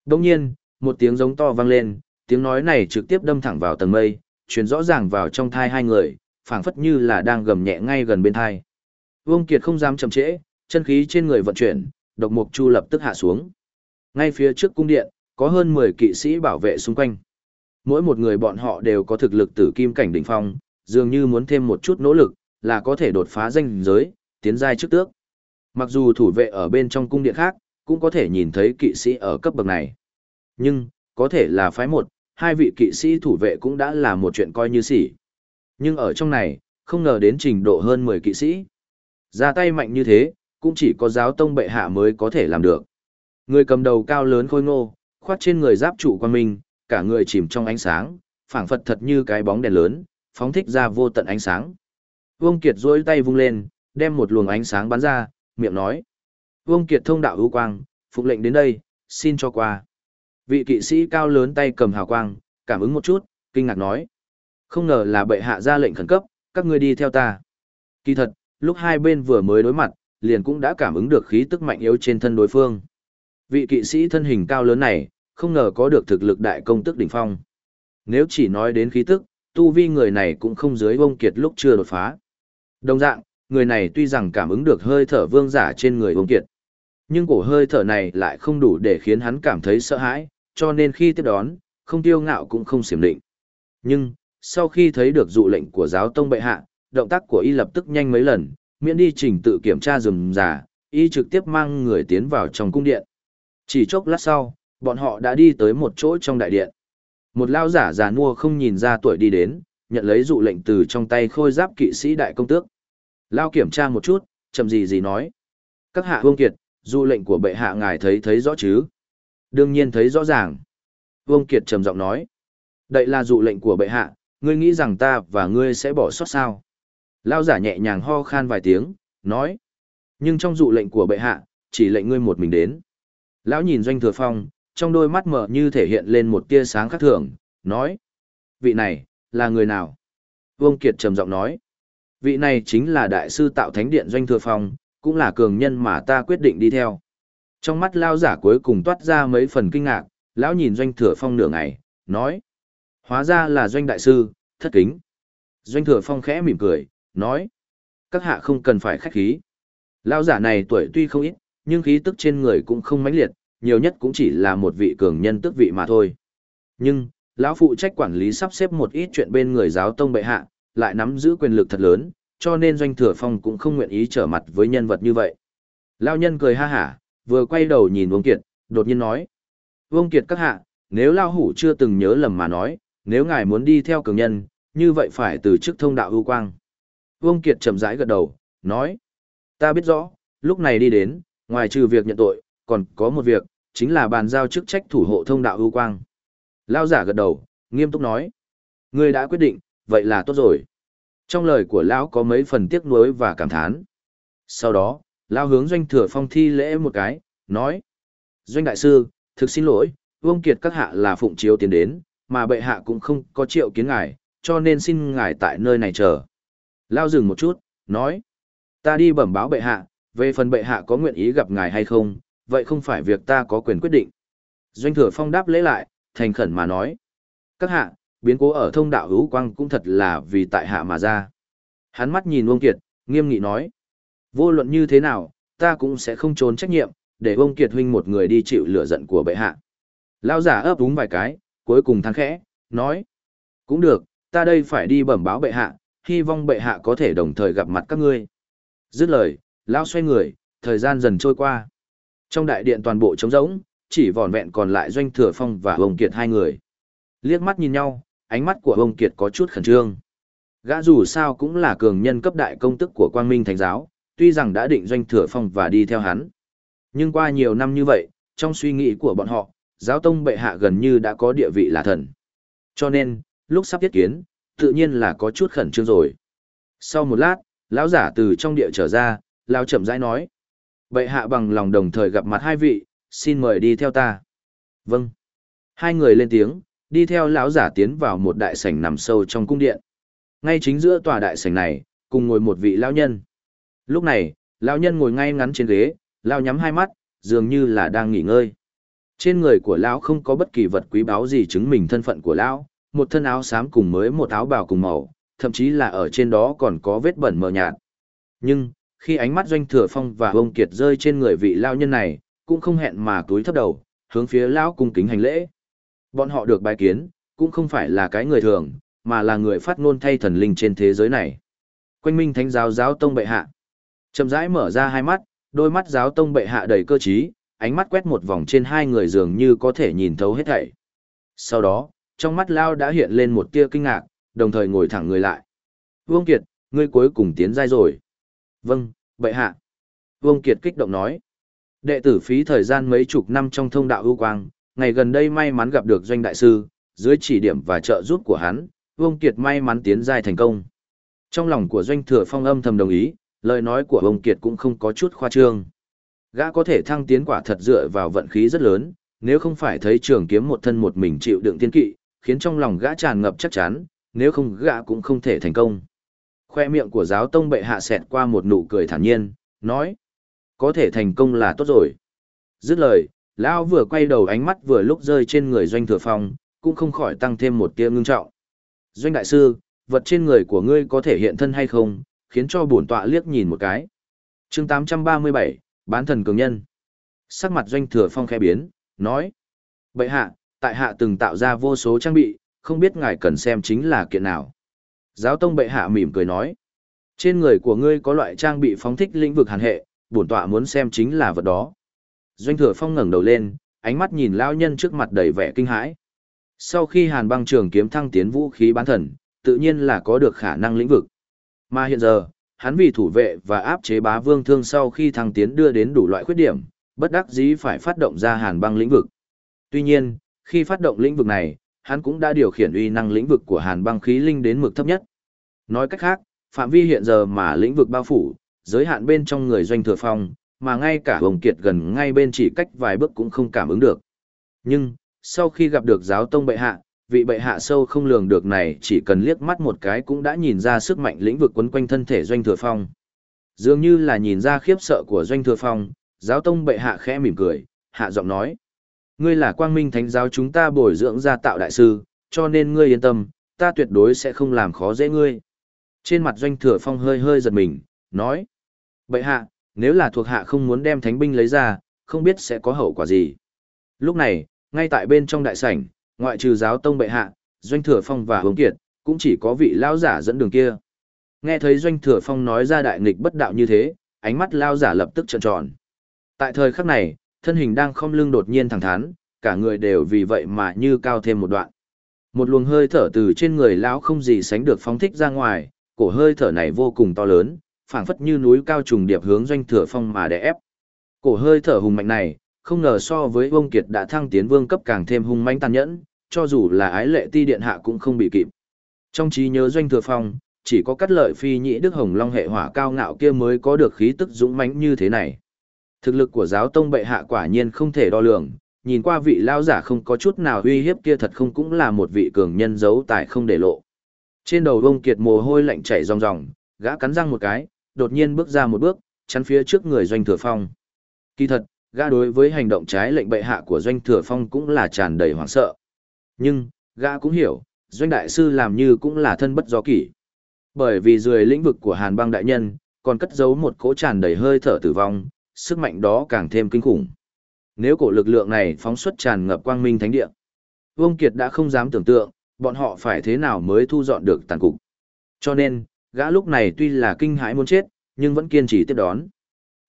A: Đồng nhiên, một tiếng giống to vang lên, tiếng nói này trực tiếp đâm thẳng vào tầng mây, truyền rõ ràng vào trong thai hai người, phảng phất như là đang gầm nhẹ ngay gần bên thai. Vương Kiệt không dám chậm trễ, chân khí trên người vận chuyển, độc mục chu lập tức hạ xuống. Ngay phía trước cung điện, có hơn 10 kỵ sĩ bảo vệ xung quanh. Mỗi một người bọn họ đều có thực lực tử kim cảnh đỉnh phong, dường như muốn thêm một chút nỗ lực, là có thể đột phá danh giới, tiến giai trước tước. Mặc dù thủ vệ ở bên trong cung điện khác, cũng có thể nhìn thấy kỵ sĩ ở cấp bậc này. Nhưng, có thể là phái một, hai vị kỵ sĩ thủ vệ cũng đã là một chuyện coi như xỉ. Nhưng ở trong này, không ngờ đến trình độ hơn 10 kỵ sĩ. Ra tay mạnh như thế, cũng chỉ có giáo tông bệ hạ mới có thể làm được. Người cầm đầu cao lớn khôi ngô, khoát trên người giáp trụ quan minh, cả người chìm trong ánh sáng, phảng phật thật như cái bóng đèn lớn, phóng thích ra vô tận ánh sáng. Vương Kiệt duỗi tay vung lên, đem một luồng ánh sáng bắn ra, miệng nói. Vương Kiệt thông đạo ưu quang, phục lệnh đến đây, xin cho qua. Vị kỵ sĩ cao lớn tay cầm hào quang, cảm ứng một chút, kinh ngạc nói. Không ngờ là bệ hạ ra lệnh khẩn cấp, các ngươi đi theo ta. Kỳ thật, lúc hai bên vừa mới đối mặt, liền cũng đã cảm ứng được khí tức mạnh yếu trên thân đối phương. Vị kỵ sĩ thân hình cao lớn này, không ngờ có được thực lực đại công tức đỉnh phong. Nếu chỉ nói đến khí tức, tu vi người này cũng không dưới vông kiệt lúc chưa đột phá. Đồng dạng, người này tuy rằng cảm ứng được hơi thở vương giả trên người vông kiệt, nhưng cổ hơi thở này lại không đủ để khiến hắn cảm thấy sợ hãi, cho nên khi tiếp đón, không tiêu ngạo cũng không xiểm định. Nhưng, sau khi thấy được dụ lệnh của giáo tông bệ hạ, động tác của y lập tức nhanh mấy lần, miễn đi trình tự kiểm tra rườm rà, y trực tiếp mang người tiến vào trong cung điện. Chỉ chốc lát sau, bọn họ đã đi tới một chỗ trong đại điện. Một lao giả già nua không nhìn ra tuổi đi đến, nhận lấy dụ lệnh từ trong tay khôi giáp kỵ sĩ đại công tước. Lao kiểm tra một chút, chậm gì gì nói. Các hạ vương kiệt, dụ lệnh của bệ hạ ngài thấy thấy rõ chứ? Đương nhiên thấy rõ ràng. Vương Kiệt trầm giọng nói. Đây là dụ lệnh của bệ hạ, ngươi nghĩ rằng ta và ngươi sẽ bỏ sót sao? Lao giả nhẹ nhàng ho khan vài tiếng, nói. Nhưng trong dụ lệnh của bệ hạ, chỉ lệnh ngươi một mình đến. Lão nhìn doanh thừa phong, trong đôi mắt mở như thể hiện lên một tia sáng khác thường, nói. Vị này, là người nào? Vương Kiệt trầm giọng nói. Vị này chính là đại sư tạo thánh điện doanh thừa phong, cũng là cường nhân mà ta quyết định đi theo. Trong mắt lao giả cuối cùng toát ra mấy phần kinh ngạc, lão nhìn doanh thừa phong nửa ngày, nói. Hóa ra là doanh đại sư, thất kính. Doanh thừa phong khẽ mỉm cười, nói. Các hạ không cần phải khách khí. Lao giả này tuổi tuy không ít, nhưng khí tức trên người cũng không mãnh liệt, nhiều nhất cũng chỉ là một vị cường nhân tức vị mà thôi. Nhưng, lão phụ trách quản lý sắp xếp một ít chuyện bên người giáo tông bệ hạ, lại nắm giữ quyền lực thật lớn, cho nên doanh thừa phong cũng không nguyện ý trở mặt với nhân vật như vậy. lão nhân cười ha hả, vừa quay đầu nhìn Vương Kiệt, đột nhiên nói. Vương Kiệt các hạ, nếu lão Hủ chưa từng nhớ lầm mà nói, nếu ngài muốn đi theo cường nhân, như vậy phải từ chức thông đạo ưu quang. Vương Kiệt chậm rãi gật đầu, nói. Ta biết rõ, lúc này đi đến, ngoài trừ việc nhận tội, còn có một việc, chính là bàn giao chức trách thủ hộ thông đạo ưu quang. Lao giả gật đầu, nghiêm túc nói. Ngươi đã quyết định, vậy là tốt rồi. Trong lời của Lão có mấy phần tiếc nuối và cảm thán. Sau đó, Lão hướng doanh thừa phong thi lễ một cái, nói. Doanh đại sư, thực xin lỗi, Vương Kiệt các hạ là phụng chiếu tiến đến, mà bệ hạ cũng không có triệu kiến ngài, cho nên xin ngài tại nơi này chờ. Lao dừng một chút, nói. Ta đi bẩm báo bệ hạ, về phần bệ hạ có nguyện ý gặp ngài hay không, vậy không phải việc ta có quyền quyết định. Doanh thừa phong đáp lễ lại, thành khẩn mà nói. Các hạ, biến cố ở thông đạo hữu quang cũng thật là vì tại hạ mà ra. Hắn mắt nhìn Vương Kiệt, nghiêm nghị nói. Vô luận như thế nào, ta cũng sẽ không trốn trách nhiệm, để Vương Kiệt huynh một người đi chịu lửa giận của bệ hạ. Lao giả ấp úng vài cái, cuối cùng than khẽ, nói. Cũng được, ta đây phải đi bẩm báo bệ hạ, hy vọng bệ hạ có thể đồng thời gặp mặt các ngươi. Dứt lời, Lao xoay người, thời gian dần trôi qua. Trong đại điện toàn bộ trống rỗng, chỉ vỏn vẹn còn lại Doanh Thừa Phong và Hồng Kiệt hai người. Liếc mắt nhìn nhau, ánh mắt của Hồng Kiệt có chút khẩn trương. Gã dù sao cũng là cường nhân cấp đại công tức của Quang Minh Thánh Giáo, tuy rằng đã định Doanh Thừa Phong và đi theo hắn. Nhưng qua nhiều năm như vậy, trong suy nghĩ của bọn họ, giáo tông bệ hạ gần như đã có địa vị là thần. Cho nên, lúc sắp thiết kiến, tự nhiên là có chút khẩn trương rồi. Sau một lát, lão giả từ trong địa trở ra, lão chậm rãi nói. Bệ hạ bằng lòng đồng thời gặp mặt hai vị, xin mời đi theo ta. Vâng. Hai người lên tiếng, đi theo lão giả tiến vào một đại sảnh nằm sâu trong cung điện. Ngay chính giữa tòa đại sảnh này, cùng ngồi một vị lão nhân. Lúc này, lão nhân ngồi ngay ngắn trên ghế, lão nhắm hai mắt, dường như là đang nghỉ ngơi. Trên người của lão không có bất kỳ vật quý báu gì chứng minh thân phận của lão, một thân áo xám cùng mới một áo bào cùng màu, thậm chí là ở trên đó còn có vết bẩn mờ nhạt. Nhưng, khi ánh mắt doanh thừa phong và ông kiệt rơi trên người vị lao nhân này, cũng không hẹn mà túi thấp đầu, hướng phía lão cung kính hành lễ. Bọn họ được bài kiến, cũng không phải là cái người thường, mà là người phát ngôn thay thần linh trên thế giới này. Quanh minh thánh giáo giáo tông bệ hạ. Chậm rãi mở ra hai mắt, đôi mắt giáo tông bệ hạ đầy cơ trí, ánh mắt quét một vòng trên hai người dường như có thể nhìn thấu hết thảy. Sau đó, trong mắt Lao đã hiện lên một tia kinh ngạc, đồng thời ngồi thẳng người lại. Vương Kiệt, ngươi cuối cùng tiến giai rồi. Vâng, bệ hạ. Vương Kiệt kích động nói. Đệ tử phí thời gian mấy chục năm trong thông đạo ưu quang, ngày gần đây may mắn gặp được doanh đại sư, dưới chỉ điểm và trợ giúp của hắn, Vương Kiệt may mắn tiến giai thành công. Trong lòng của doanh thừa phong âm thầm đồng ý, lời nói của Vương Kiệt cũng không có chút khoa trương. Gã có thể thăng tiến quả thật dựa vào vận khí rất lớn, nếu không phải thấy trường kiếm một thân một mình chịu đựng tiên kỵ, khiến trong lòng gã tràn ngập chắc chắn, nếu không gã cũng không thể thành công. Khoe miệng của giáo tông bệ hạ xẹt qua một nụ cười thản nhiên, nói, có thể thành công là tốt rồi. Dứt lời, Lão vừa quay đầu ánh mắt vừa lúc rơi trên người doanh thừa phong, cũng không khỏi tăng thêm một tia ngưng trọng. Doanh đại sư, vật trên người của ngươi có thể hiện thân hay không, khiến cho bổn tọa liếc nhìn một cái. chương 837, bán thần cường nhân. Sắc mặt doanh thừa phong khẽ biến, nói. Bệ hạ, tại hạ từng tạo ra vô số trang bị, không biết ngài cần xem chính là kiện nào. Giáo tông bệ hạ mỉm cười nói. Trên người của ngươi có loại trang bị phóng thích lĩnh vực hàn hệ, bổn tọa muốn xem chính là vật đó. Doanh thừa phong ngẩng đầu lên, ánh mắt nhìn lão nhân trước mặt đầy vẻ kinh hãi. Sau khi hàn băng trường kiếm thăng tiến vũ khí bán thần, tự nhiên là có được khả năng lĩnh vực. Mà hiện giờ, hắn vì thủ vệ và áp chế bá vương thương sau khi thăng tiến đưa đến đủ loại khuyết điểm, bất đắc dĩ phải phát động ra hàn băng lĩnh vực. Tuy nhiên, khi phát động lĩnh vực này, hắn cũng đã điều khiển uy năng lĩnh vực của hàn băng khí linh đến mực thấp nhất. Nói cách khác, phạm vi hiện giờ mà lĩnh vực bao phủ, giới hạn bên trong người doanh thừa phong, mà ngay cả Hồng Kiệt gần ngay bên chỉ cách vài bước cũng không cảm ứng được. Nhưng, sau khi gặp được giáo tông bệ hạ, vị bệ hạ sâu không lường được này chỉ cần liếc mắt một cái cũng đã nhìn ra sức mạnh lĩnh vực quấn quanh thân thể doanh thừa phong. Dường như là nhìn ra khiếp sợ của doanh thừa phong, giáo tông bệ hạ khẽ mỉm cười, hạ giọng nói. Ngươi là quang minh thánh giáo chúng ta bồi dưỡng ra tạo đại sư, cho nên ngươi yên tâm, ta tuyệt đối sẽ không làm khó dễ ngươi. Trên mặt doanh thừa phong hơi hơi giật mình, nói. Bệ hạ, nếu là thuộc hạ không muốn đem thánh binh lấy ra, không biết sẽ có hậu quả gì. Lúc này, ngay tại bên trong đại sảnh, ngoại trừ giáo tông bệ hạ, doanh thừa phong và hướng kiệt, cũng chỉ có vị lao giả dẫn đường kia. Nghe thấy doanh thừa phong nói ra đại nghịch bất đạo như thế, ánh mắt lao giả lập tức trợn tròn. Tại thời khắc này, thân hình đang không lưng đột nhiên thẳng thắn, cả người đều vì vậy mà như cao thêm một đoạn. Một luồng hơi thở từ trên người lão không gì sánh được phóng thích ra ngoài, cổ hơi thở này vô cùng to lớn, phảng phất như núi cao trùng điệp hướng doanh thừa phong mà đè ép. Cổ hơi thở hùng mạnh này, không ngờ so với Vương Kiệt đã thăng tiến vương cấp càng thêm hung mãnh tàn nhẫn, cho dù là ái lệ ti điện hạ cũng không bị kịp. Trong trí nhớ doanh thừa phong, chỉ có cắt lợi phi nhĩ đức hồng long hệ hỏa cao ngạo kia mới có được khí tức dũng mãnh như thế này. Thực lực của giáo tông bệ hạ quả nhiên không thể đo lường, nhìn qua vị lao giả không có chút nào uy hiếp kia thật không cũng là một vị cường nhân giấu tài không để lộ. Trên đầu vông Kiệt mồ hôi lạnh chảy ròng ròng, gã cắn răng một cái, đột nhiên bước ra một bước, chắn phía trước người doanh thừa phong. Kỳ thật, gã đối với hành động trái lệnh bệ hạ của doanh thừa phong cũng là tràn đầy hoảng sợ. Nhưng, gã cũng hiểu, doanh đại sư làm như cũng là thân bất do kỷ. Bởi vì dưới lĩnh vực của hàn băng đại nhân, còn cất giấu một cỗ tràn đầy hơi thở tử vong, sức mạnh đó càng thêm kinh khủng. Nếu cổ lực lượng này phóng xuất tràn ngập quang minh thánh địa, Vương Kiệt đã không dám tưởng tượng, bọn họ phải thế nào mới thu dọn được tàn cục. Cho nên, gã lúc này tuy là kinh hãi muốn chết, nhưng vẫn kiên trì tiếp đón.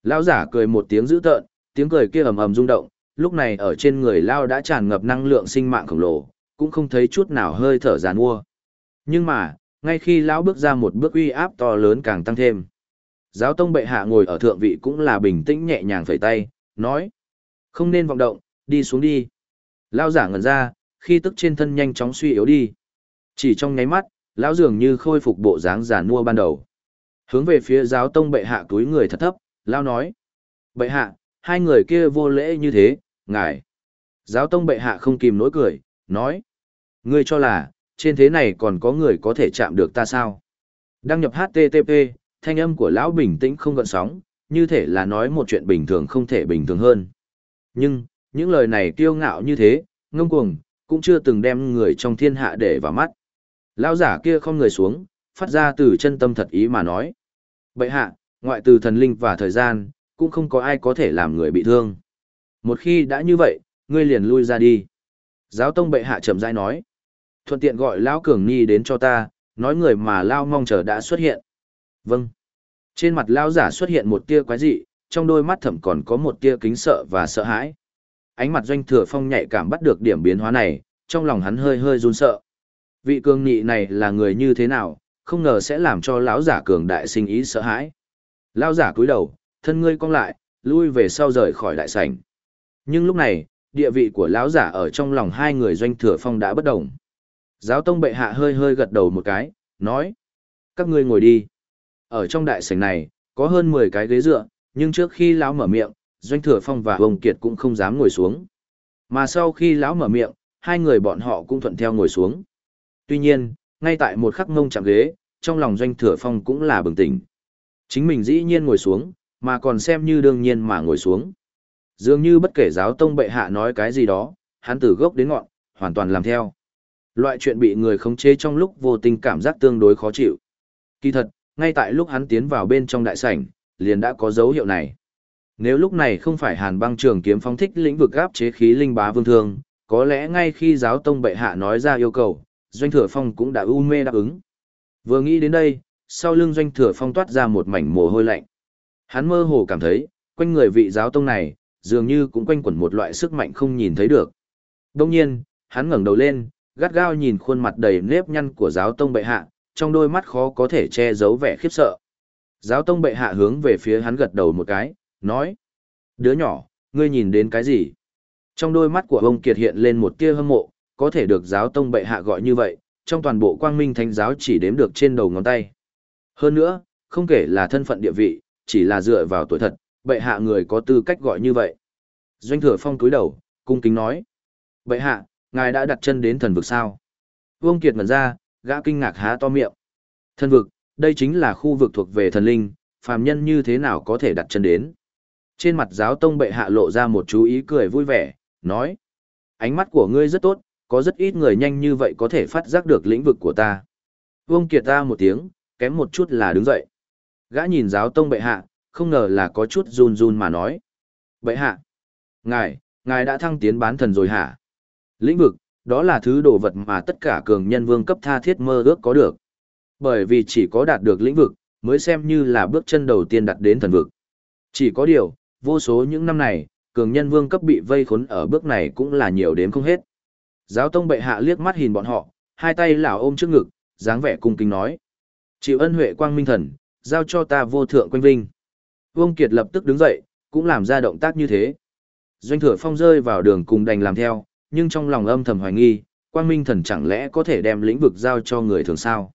A: Lão giả cười một tiếng dữ tợn, tiếng cười kia ầm ầm rung động, lúc này ở trên người Lao đã tràn ngập năng lượng sinh mạng khổng lồ, cũng không thấy chút nào hơi thở giàn mua. Nhưng mà, ngay khi lão bước ra một bước uy áp to lớn càng tăng thêm. Giáo tông bệ hạ ngồi ở thượng vị cũng là bình tĩnh nhẹ nhàng phẩy tay, nói. Không nên vọng động, đi xuống đi. Lao giả ngẩn ra, khi tức trên thân nhanh chóng suy yếu đi. Chỉ trong nháy mắt, lão dường như khôi phục bộ dáng giả nua ban đầu. Hướng về phía giáo tông bệ hạ túi người thật thấp, lao nói. Bệ hạ, hai người kia vô lễ như thế, ngài. Giáo tông bệ hạ không kìm nỗi cười, nói. Ngươi cho là, trên thế này còn có người có thể chạm được ta sao? Đăng nhập HTTP, thanh âm của lão bình tĩnh không gợn sóng, như thể là nói một chuyện bình thường không thể bình thường hơn. Nhưng, những lời này kiêu ngạo như thế, ngông cuồng, cũng chưa từng đem người trong thiên hạ để vào mắt. Lão giả kia không người xuống, phát ra từ chân tâm thật ý mà nói. Bệ hạ, ngoại từ thần linh và thời gian, cũng không có ai có thể làm người bị thương. Một khi đã như vậy, ngươi liền lui ra đi. Giáo tông bệ hạ chậm rãi nói. Thuận tiện gọi Lão Cường Nhi đến cho ta, nói người mà Lao mong chờ đã xuất hiện. Vâng. Trên mặt Lao giả xuất hiện một tia quái dị, trong đôi mắt thẩm còn có một tia kính sợ và sợ hãi. Ánh mặt doanh thừa phong nhạy cảm bắt được điểm biến hóa này, trong lòng hắn hơi hơi run sợ. Vị cường nghị này là người như thế nào, không ngờ sẽ làm cho lão giả cường đại sinh ý sợ hãi. Lão giả cúi đầu, thân ngươi cong lại, lui về sau rời khỏi đại sảnh. Nhưng lúc này, địa vị của lão giả ở trong lòng hai người doanh thừa phong đã bất động. Giáo tông bệ hạ hơi hơi gật đầu một cái, nói. Các ngươi ngồi đi. Ở trong đại sảnh này, có hơn 10 cái ghế dựa, nhưng trước khi lão mở miệng, doanh thừa phong và Vương kiệt cũng không dám ngồi xuống. Mà sau khi lão mở miệng, hai người bọn họ cũng thuận theo ngồi xuống. Tuy nhiên, ngay tại một khắc ngông chạm ghế, trong lòng doanh thừa phong cũng là bừng tỉnh. Chính mình dĩ nhiên ngồi xuống, mà còn xem như đương nhiên mà ngồi xuống. Dường như bất kể giáo tông bệ hạ nói cái gì đó, hắn từ gốc đến ngọn, hoàn toàn làm theo. Loại chuyện bị người khống chế trong lúc vô tình cảm giác tương đối khó chịu. Kỳ thật, ngay tại lúc hắn tiến vào bên trong đại sảnh, liền đã có dấu hiệu này. Nếu lúc này không phải Hàn Băng Trường kiếm phóng thích lĩnh vực áp chế khí linh bá vương thương, có lẽ ngay khi giáo tông bệ hạ nói ra yêu cầu, Doanh Thừa Phong cũng đã u mê đáp ứng. Vừa nghĩ đến đây, sau lưng Doanh Thừa Phong toát ra một mảnh mồ hôi lạnh. Hắn mơ hồ cảm thấy, quanh người vị giáo tông này, dường như cũng quanh quẩn một loại sức mạnh không nhìn thấy được. Đông nhiên, hắn ngẩng đầu lên, gắt gao nhìn khuôn mặt đầy nếp nhăn của giáo tông bệ hạ, trong đôi mắt khó có thể che giấu vẻ khiếp sợ. Giáo tông bệ hạ hướng về phía hắn gật đầu một cái, nói. Đứa nhỏ, ngươi nhìn đến cái gì? Trong đôi mắt của ông Kiệt hiện lên một tia hâm mộ, có thể được giáo tông bệ hạ gọi như vậy, trong toàn bộ quang minh thánh giáo chỉ đếm được trên đầu ngón tay. Hơn nữa, không kể là thân phận địa vị, chỉ là dựa vào tuổi thật, bệ hạ người có tư cách gọi như vậy. Doanh thừa phong túi đầu, cung kính nói. Bệ hạ, ngài đã đặt chân đến thần vực sao? Vương Kiệt ngẩn ra, gã kinh ngạc há to miệng. Thần vực, đây chính là khu vực thuộc về thần linh, phàm nhân như thế nào có thể đặt chân đến? Trên mặt giáo tông bệ hạ lộ ra một chú ý cười vui vẻ, nói. Ánh mắt của ngươi rất tốt, có rất ít người nhanh như vậy có thể phát giác được lĩnh vực của ta. Vương Kiệt ta một tiếng, kém một chút là đứng dậy. Gã nhìn giáo tông bệ hạ, không ngờ là có chút run run mà nói. Bệ hạ, ngài, ngài đã thăng tiến bán thần rồi hả? Lĩnh vực, đó là thứ đồ vật mà tất cả cường nhân vương cấp tha thiết mơ ước có được. Bởi vì chỉ có đạt được lĩnh vực, mới xem như là bước chân đầu tiên đặt đến thần vực. Chỉ có điều, vô số những năm này, cường nhân vương cấp bị vây khốn ở bước này cũng là nhiều đến không hết. Giáo tông bệ hạ liếc mắt nhìn bọn họ, hai tay lão ôm trước ngực, dáng vẻ cung kính nói. Chịu ân huệ quang minh thần, giao cho ta vô thượng quanh vinh. Vương Kiệt lập tức đứng dậy, cũng làm ra động tác như thế. Doanh thừa phong rơi vào đường cùng đành làm theo, nhưng trong lòng âm thầm hoài nghi, quang minh thần chẳng lẽ có thể đem lĩnh vực giao cho người thường sao.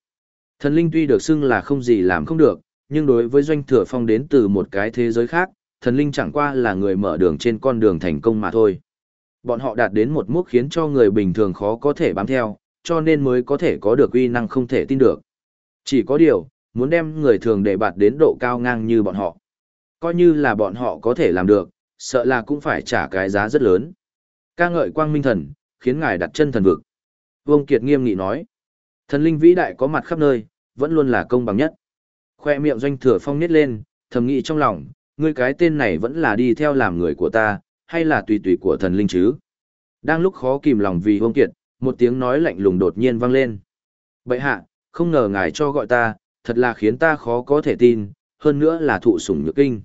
A: Thần linh tuy được xưng là không gì làm không được, nhưng đối với doanh thừa phong đến từ một cái thế giới khác, thần linh chẳng qua là người mở đường trên con đường thành công mà thôi. Bọn họ đạt đến một mức khiến cho người bình thường khó có thể bám theo, cho nên mới có thể có được uy năng không thể tin được. Chỉ có điều, muốn đem người thường để bạt đến độ cao ngang như bọn họ. Coi như là bọn họ có thể làm được, sợ là cũng phải trả cái giá rất lớn ca ngợi quang minh thần, khiến ngài đặt chân thần vực. Vương Kiệt nghiêm nghị nói, thần linh vĩ đại có mặt khắp nơi, vẫn luôn là công bằng nhất. Khoe miệng doanh thừa phong nít lên, thầm nghĩ trong lòng, ngươi cái tên này vẫn là đi theo làm người của ta, hay là tùy tùy của thần linh chứ? Đang lúc khó kìm lòng vì Vương Kiệt, một tiếng nói lạnh lùng đột nhiên vang lên. Bậy hạ, không ngờ ngài cho gọi ta, thật là khiến ta khó có thể tin, hơn nữa là thụ sủng nhược kinh.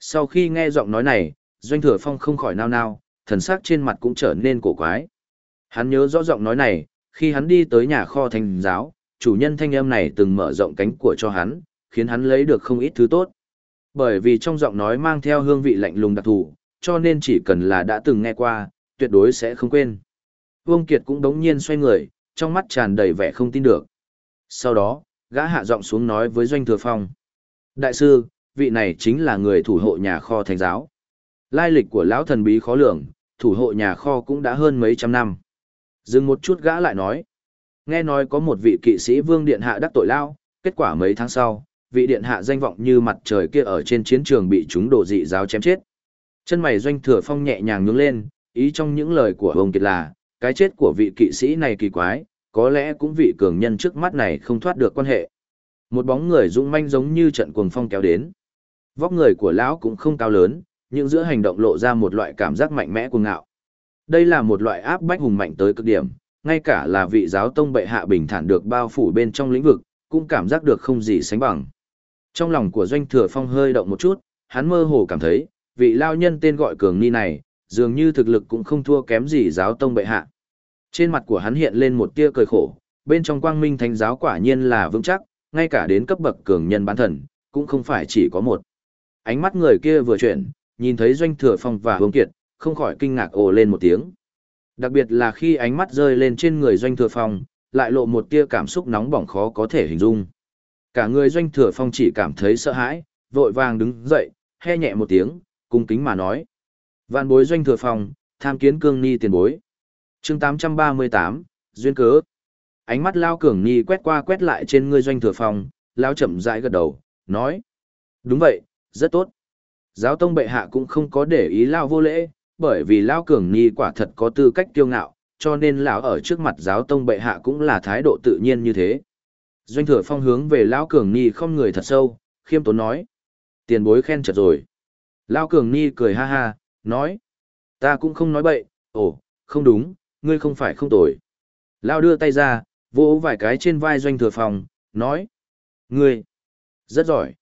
A: Sau khi nghe giọng nói này, Doanh Thừa Phong không khỏi nao nao, thần sắc trên mặt cũng trở nên cổ quái. Hắn nhớ rõ giọng nói này, khi hắn đi tới nhà kho thành giáo, chủ nhân thanh âm này từng mở rộng cánh của cho hắn, khiến hắn lấy được không ít thứ tốt. Bởi vì trong giọng nói mang theo hương vị lạnh lùng đặc thù, cho nên chỉ cần là đã từng nghe qua, tuyệt đối sẽ không quên. Vương Kiệt cũng đống nhiên xoay người, trong mắt tràn đầy vẻ không tin được. Sau đó, gã hạ giọng xuống nói với Doanh Thừa Phong. Đại sư, vị này chính là người thủ hộ nhà kho thánh giáo. Lai lịch của lão thần bí khó lường, thủ hộ nhà kho cũng đã hơn mấy trăm năm. Dừng một chút gã lại nói. Nghe nói có một vị kỵ sĩ vương điện hạ đắc tội lao, kết quả mấy tháng sau, vị điện hạ danh vọng như mặt trời kia ở trên chiến trường bị chúng đổ dị giáo chém chết. Chân mày doanh thừa phong nhẹ nhàng nhướng lên, ý trong những lời của ông kiệt là, cái chết của vị kỵ sĩ này kỳ quái, có lẽ cũng vị cường nhân trước mắt này không thoát được quan hệ. Một bóng người dũng manh giống như trận cuồng phong kéo đến. Vóc người của lão cũng không cao lớn, nhưng giữa hành động lộ ra một loại cảm giác mạnh mẽ cuồng ngạo. Đây là một loại áp bách hùng mạnh tới cực điểm, ngay cả là vị giáo tông bệ hạ bình thản được bao phủ bên trong lĩnh vực, cũng cảm giác được không gì sánh bằng. Trong lòng của doanh thừa phong hơi động một chút, hắn mơ hồ cảm thấy, vị lao nhân tên gọi cường ni này, dường như thực lực cũng không thua kém gì giáo tông bệ hạ. Trên mặt của hắn hiện lên một tia cười khổ, bên trong quang minh thánh giáo quả nhiên là vững chắc, ngay cả đến cấp bậc cường nhân bán thần, cũng không phải chỉ có một. Ánh mắt người kia vừa chuyển, nhìn thấy doanh thừa phong và hướng kiệt, không khỏi kinh ngạc ồ lên một tiếng. Đặc biệt là khi ánh mắt rơi lên trên người doanh thừa phong, lại lộ một tia cảm xúc nóng bỏng khó có thể hình dung. Cả người doanh thừa phong chỉ cảm thấy sợ hãi, vội vàng đứng dậy, he nhẹ một tiếng, cung kính mà nói. Vạn bối doanh thừa phong, tham kiến cương ni tiền bối. chương 838, duyên cớ. Ánh mắt lao cường ni quét qua quét lại trên người doanh thừa phong, lao chậm rãi gật đầu, nói. Đúng vậy, rất tốt. Giáo tông bệ hạ cũng không có để ý lao vô lễ, bởi vì lao cường ni quả thật có tư cách kiêu ngạo, cho nên lão ở trước mặt giáo tông bệ hạ cũng là thái độ tự nhiên như thế. Doanh thừa phong hướng về lão cường ni không người thật sâu, khiêm tốn nói. Tiền bối khen chật rồi. Lão cường ni cười ha ha, nói. Ta cũng không nói bậy, ồ, không đúng, ngươi không phải không tồi. Lão đưa tay ra, vỗ vài cái trên vai doanh thừa phong, nói. Ngươi, rất giỏi.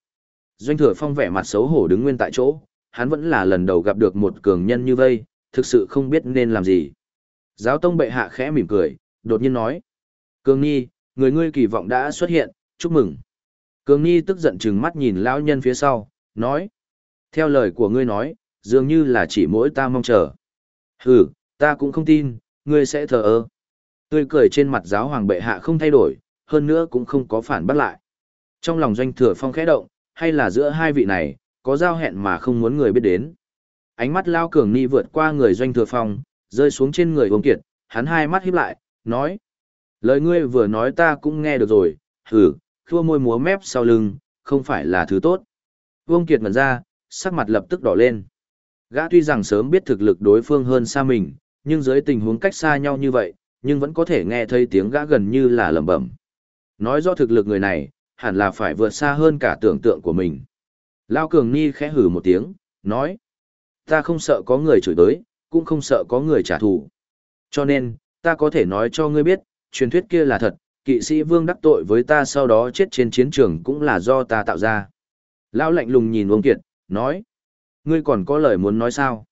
A: Doanh thừa phong vẻ mặt xấu hổ đứng nguyên tại chỗ, hắn vẫn là lần đầu gặp được một cường nhân như vây, thực sự không biết nên làm gì. Giáo tông bệ hạ khẽ mỉm cười, đột nhiên nói. Cường Nhi, người ngươi kỳ vọng đã xuất hiện, chúc mừng. Cường Nhi tức giận chừng mắt nhìn lão nhân phía sau, nói. Theo lời của ngươi nói, dường như là chỉ mỗi ta mong chờ. Hừ, ta cũng không tin, ngươi sẽ thờ ơ. Tươi cười trên mặt giáo hoàng bệ hạ không thay đổi, hơn nữa cũng không có phản bắt lại. Trong lòng doanh thừa phong khẽ động, hay là giữa hai vị này, có giao hẹn mà không muốn người biết đến. Ánh mắt lao cường ni vượt qua người doanh thừa phong, rơi xuống trên người ông kiệt, hắn hai mắt híp lại, nói. Lời ngươi vừa nói ta cũng nghe được rồi, hử, khua môi múa mép sau lưng, không phải là thứ tốt. Vương Kiệt ngẩn ra, sắc mặt lập tức đỏ lên. Gã tuy rằng sớm biết thực lực đối phương hơn xa mình, nhưng dưới tình huống cách xa nhau như vậy, nhưng vẫn có thể nghe thấy tiếng gã gần như là lẩm bẩm. Nói do thực lực người này, hẳn là phải vượt xa hơn cả tưởng tượng của mình. Lao Cường Ni khẽ hử một tiếng, nói. Ta không sợ có người chửi tới, cũng không sợ có người trả thù. Cho nên, ta có thể nói cho ngươi biết, truyền thuyết kia là thật, kỵ sĩ vương đắc tội với ta sau đó chết trên chiến trường cũng là do ta tạo ra. Lão lạnh lùng nhìn ông Kiệt, nói. Ngươi còn có lời muốn nói sao?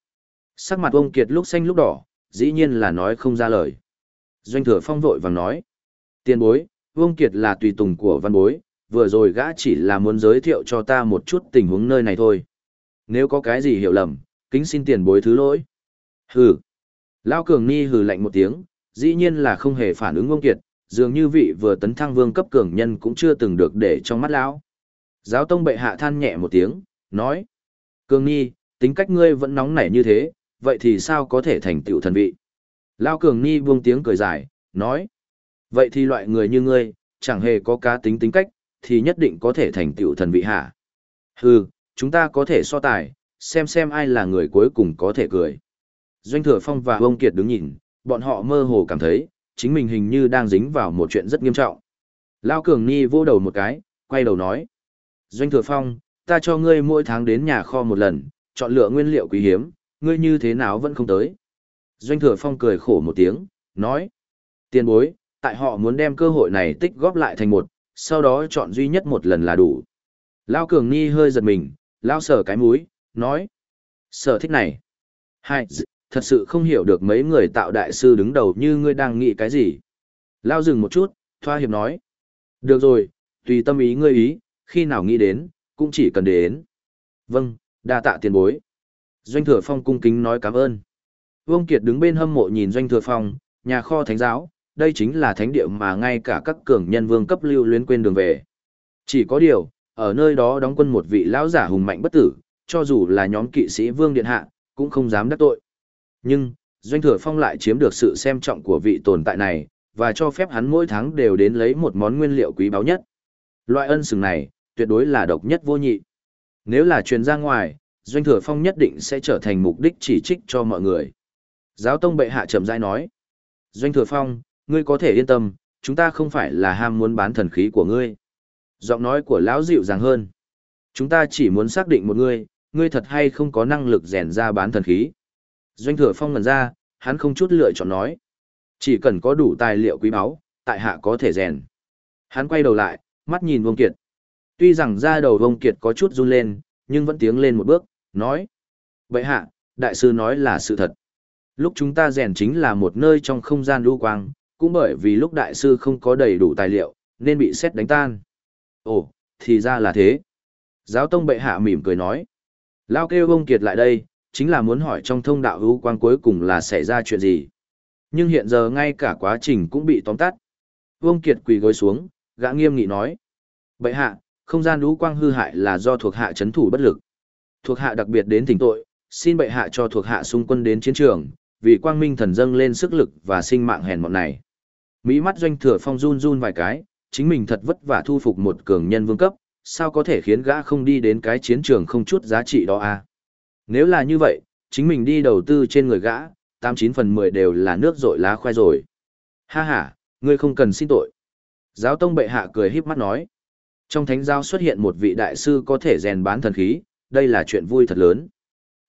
A: Sắc mặt ông Kiệt lúc xanh lúc đỏ, dĩ nhiên là nói không ra lời. Doanh thừa phong vội vàng nói. Tiên bối, Vương Kiệt là tùy tùng của văn bối, vừa rồi gã chỉ là muốn giới thiệu cho ta một chút tình huống nơi này thôi. Nếu có cái gì hiểu lầm, kính xin tiền bối thứ lỗi. Hừ. Lao Cường Ni hừ lạnh một tiếng, dĩ nhiên là không hề phản ứng ông kiệt, dường như vị vừa tấn thăng vương cấp cường nhân cũng chưa từng được để trong mắt lão. Giáo tông bệ hạ than nhẹ một tiếng, nói. Cường Ni, tính cách ngươi vẫn nóng nảy như thế, vậy thì sao có thể thành tựu thần vị? Lao Cường Ni buông tiếng cười dài, nói. Vậy thì loại người như ngươi, chẳng hề có cá tính tính cách, thì nhất định có thể thành tựu thần vị hạ. Hừ, chúng ta có thể so tài, xem xem ai là người cuối cùng có thể cười. Doanh Thừa Phong và Ông Kiệt đứng nhìn, bọn họ mơ hồ cảm thấy, chính mình hình như đang dính vào một chuyện rất nghiêm trọng. Lao Cường Ni vô đầu một cái, quay đầu nói. Doanh Thừa Phong, ta cho ngươi mỗi tháng đến nhà kho một lần, chọn lựa nguyên liệu quý hiếm, ngươi như thế nào vẫn không tới. Doanh Thừa Phong cười khổ một tiếng, nói. Tiền bối, tại họ muốn đem cơ hội này tích góp lại thành một, sau đó chọn duy nhất một lần là đủ. Lao Cường Ni hơi giật mình, Lao sở cái mũi, nói. Sở thích này. Hai, thật sự không hiểu được mấy người tạo đại sư đứng đầu như ngươi đang nghĩ cái gì. Lao dừng một chút, thoa hiệp nói. Được rồi, tùy tâm ý ngươi ý, khi nào nghĩ đến, cũng chỉ cần đến. Vâng, đa tạ tiền bối. Doanh thừa phong cung kính nói cảm ơn. Vương Kiệt đứng bên hâm mộ nhìn Doanh thừa phong, nhà kho thánh giáo, đây chính là thánh địa mà ngay cả các cường nhân vương cấp lưu luyến quên đường về. Chỉ có điều, ở nơi đó đóng quân một vị lão giả hùng mạnh bất tử, cho dù là nhóm kỵ sĩ vương điện hạ, cũng không dám đắc tội. Nhưng, Doanh Thừa Phong lại chiếm được sự xem trọng của vị tồn tại này, và cho phép hắn mỗi tháng đều đến lấy một món nguyên liệu quý báu nhất. Loại ân sừng này, tuyệt đối là độc nhất vô nhị. Nếu là truyền ra ngoài, Doanh Thừa Phong nhất định sẽ trở thành mục đích chỉ trích cho mọi người. Giáo tông bệ hạ chậm rãi nói. Doanh Thừa Phong, ngươi có thể yên tâm, chúng ta không phải là ham muốn bán thần khí của ngươi. Giọng nói của lão dịu dàng hơn. Chúng ta chỉ muốn xác định một ngươi, ngươi thật hay không có năng lực rèn ra bán thần khí. Doanh thừa phong ngần ra, hắn không chút lựa chọn nói. Chỉ cần có đủ tài liệu quý báu, tại hạ có thể rèn. Hắn quay đầu lại, mắt nhìn Vông Kiệt. Tuy rằng da đầu Vông Kiệt có chút run lên, nhưng vẫn tiếng lên một bước, nói. Vậy hạ, đại sư nói là sự thật. Lúc chúng ta rèn chính là một nơi trong không gian lưu quang, cũng bởi vì lúc đại sư không có đầy đủ tài liệu, nên bị xét đánh tan. Ồ, thì ra là thế. Giáo tông bệ hạ mỉm cười nói. Lao kêu Vông Kiệt lại đây, chính là muốn hỏi trong thông đạo hữu quang cuối cùng là xảy ra chuyện gì. Nhưng hiện giờ ngay cả quá trình cũng bị tóm tắt. Vương Kiệt quỳ gối xuống, gã nghiêm nghị nói. Bậy hạ, không gian lũ quang hư hại là do thuộc hạ chấn thủ bất lực. Thuộc hạ đặc biệt đến thỉnh tội, xin bệ hạ cho thuộc hạ xung quân đến chiến trường, vì quang minh thần dâng lên sức lực và sinh mạng hèn mọn này. Mỹ mắt doanh thừa phong run run vài cái, chính mình thật vất vả thu phục một cường nhân vương cấp, sao có thể khiến gã không đi đến cái chiến trường không chút giá trị đó à? Nếu là như vậy, chính mình đi đầu tư trên người gã, 89 phần 10 đều là nước rội lá khoai rồi. Ha ha, ngươi không cần xin tội. Giáo tông bệ hạ cười híp mắt nói. Trong thánh giáo xuất hiện một vị đại sư có thể rèn bán thần khí, đây là chuyện vui thật lớn.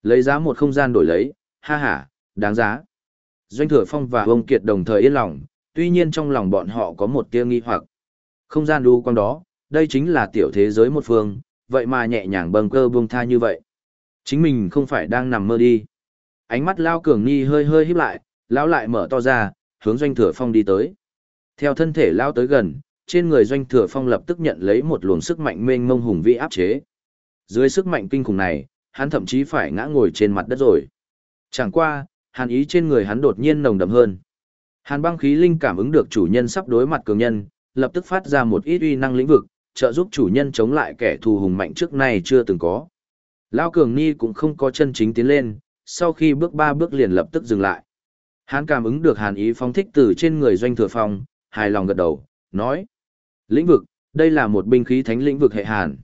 A: Lấy giá một không gian đổi lấy, ha ha, đáng giá. Doanh thừa phong và ông Kiệt đồng thời yên lòng, tuy nhiên trong lòng bọn họ có một tia nghi hoặc. Không gian đu quang đó, đây chính là tiểu thế giới một phương, vậy mà nhẹ nhàng bâng cơ buông tha như vậy. Chính mình không phải đang nằm mơ đi. Ánh mắt Lao Cường Ni hơi hơi híp lại, Lão lại mở to ra, hướng Doanh Thừa Phong đi tới. Theo thân thể Lao tới gần, trên người Doanh Thừa Phong lập tức nhận lấy một luồng sức mạnh mênh mông hùng vĩ áp chế. Dưới sức mạnh kinh khủng này, hắn thậm chí phải ngã ngồi trên mặt đất rồi. Chẳng qua, hàn ý trên người hắn đột nhiên nồng đậm hơn. Hàn băng khí linh cảm ứng được chủ nhân sắp đối mặt cường nhân, lập tức phát ra một ít uy năng lĩnh vực, trợ giúp chủ nhân chống lại kẻ thù hùng mạnh trước nay chưa từng có. Lao Cường Ni cũng không có chân chính tiến lên, sau khi bước ba bước liền lập tức dừng lại. Hắn cảm ứng được hàn ý phong thích từ trên người doanh thừa phong, hài lòng gật đầu, nói. Lĩnh vực, đây là một binh khí thánh lĩnh vực hệ hàn.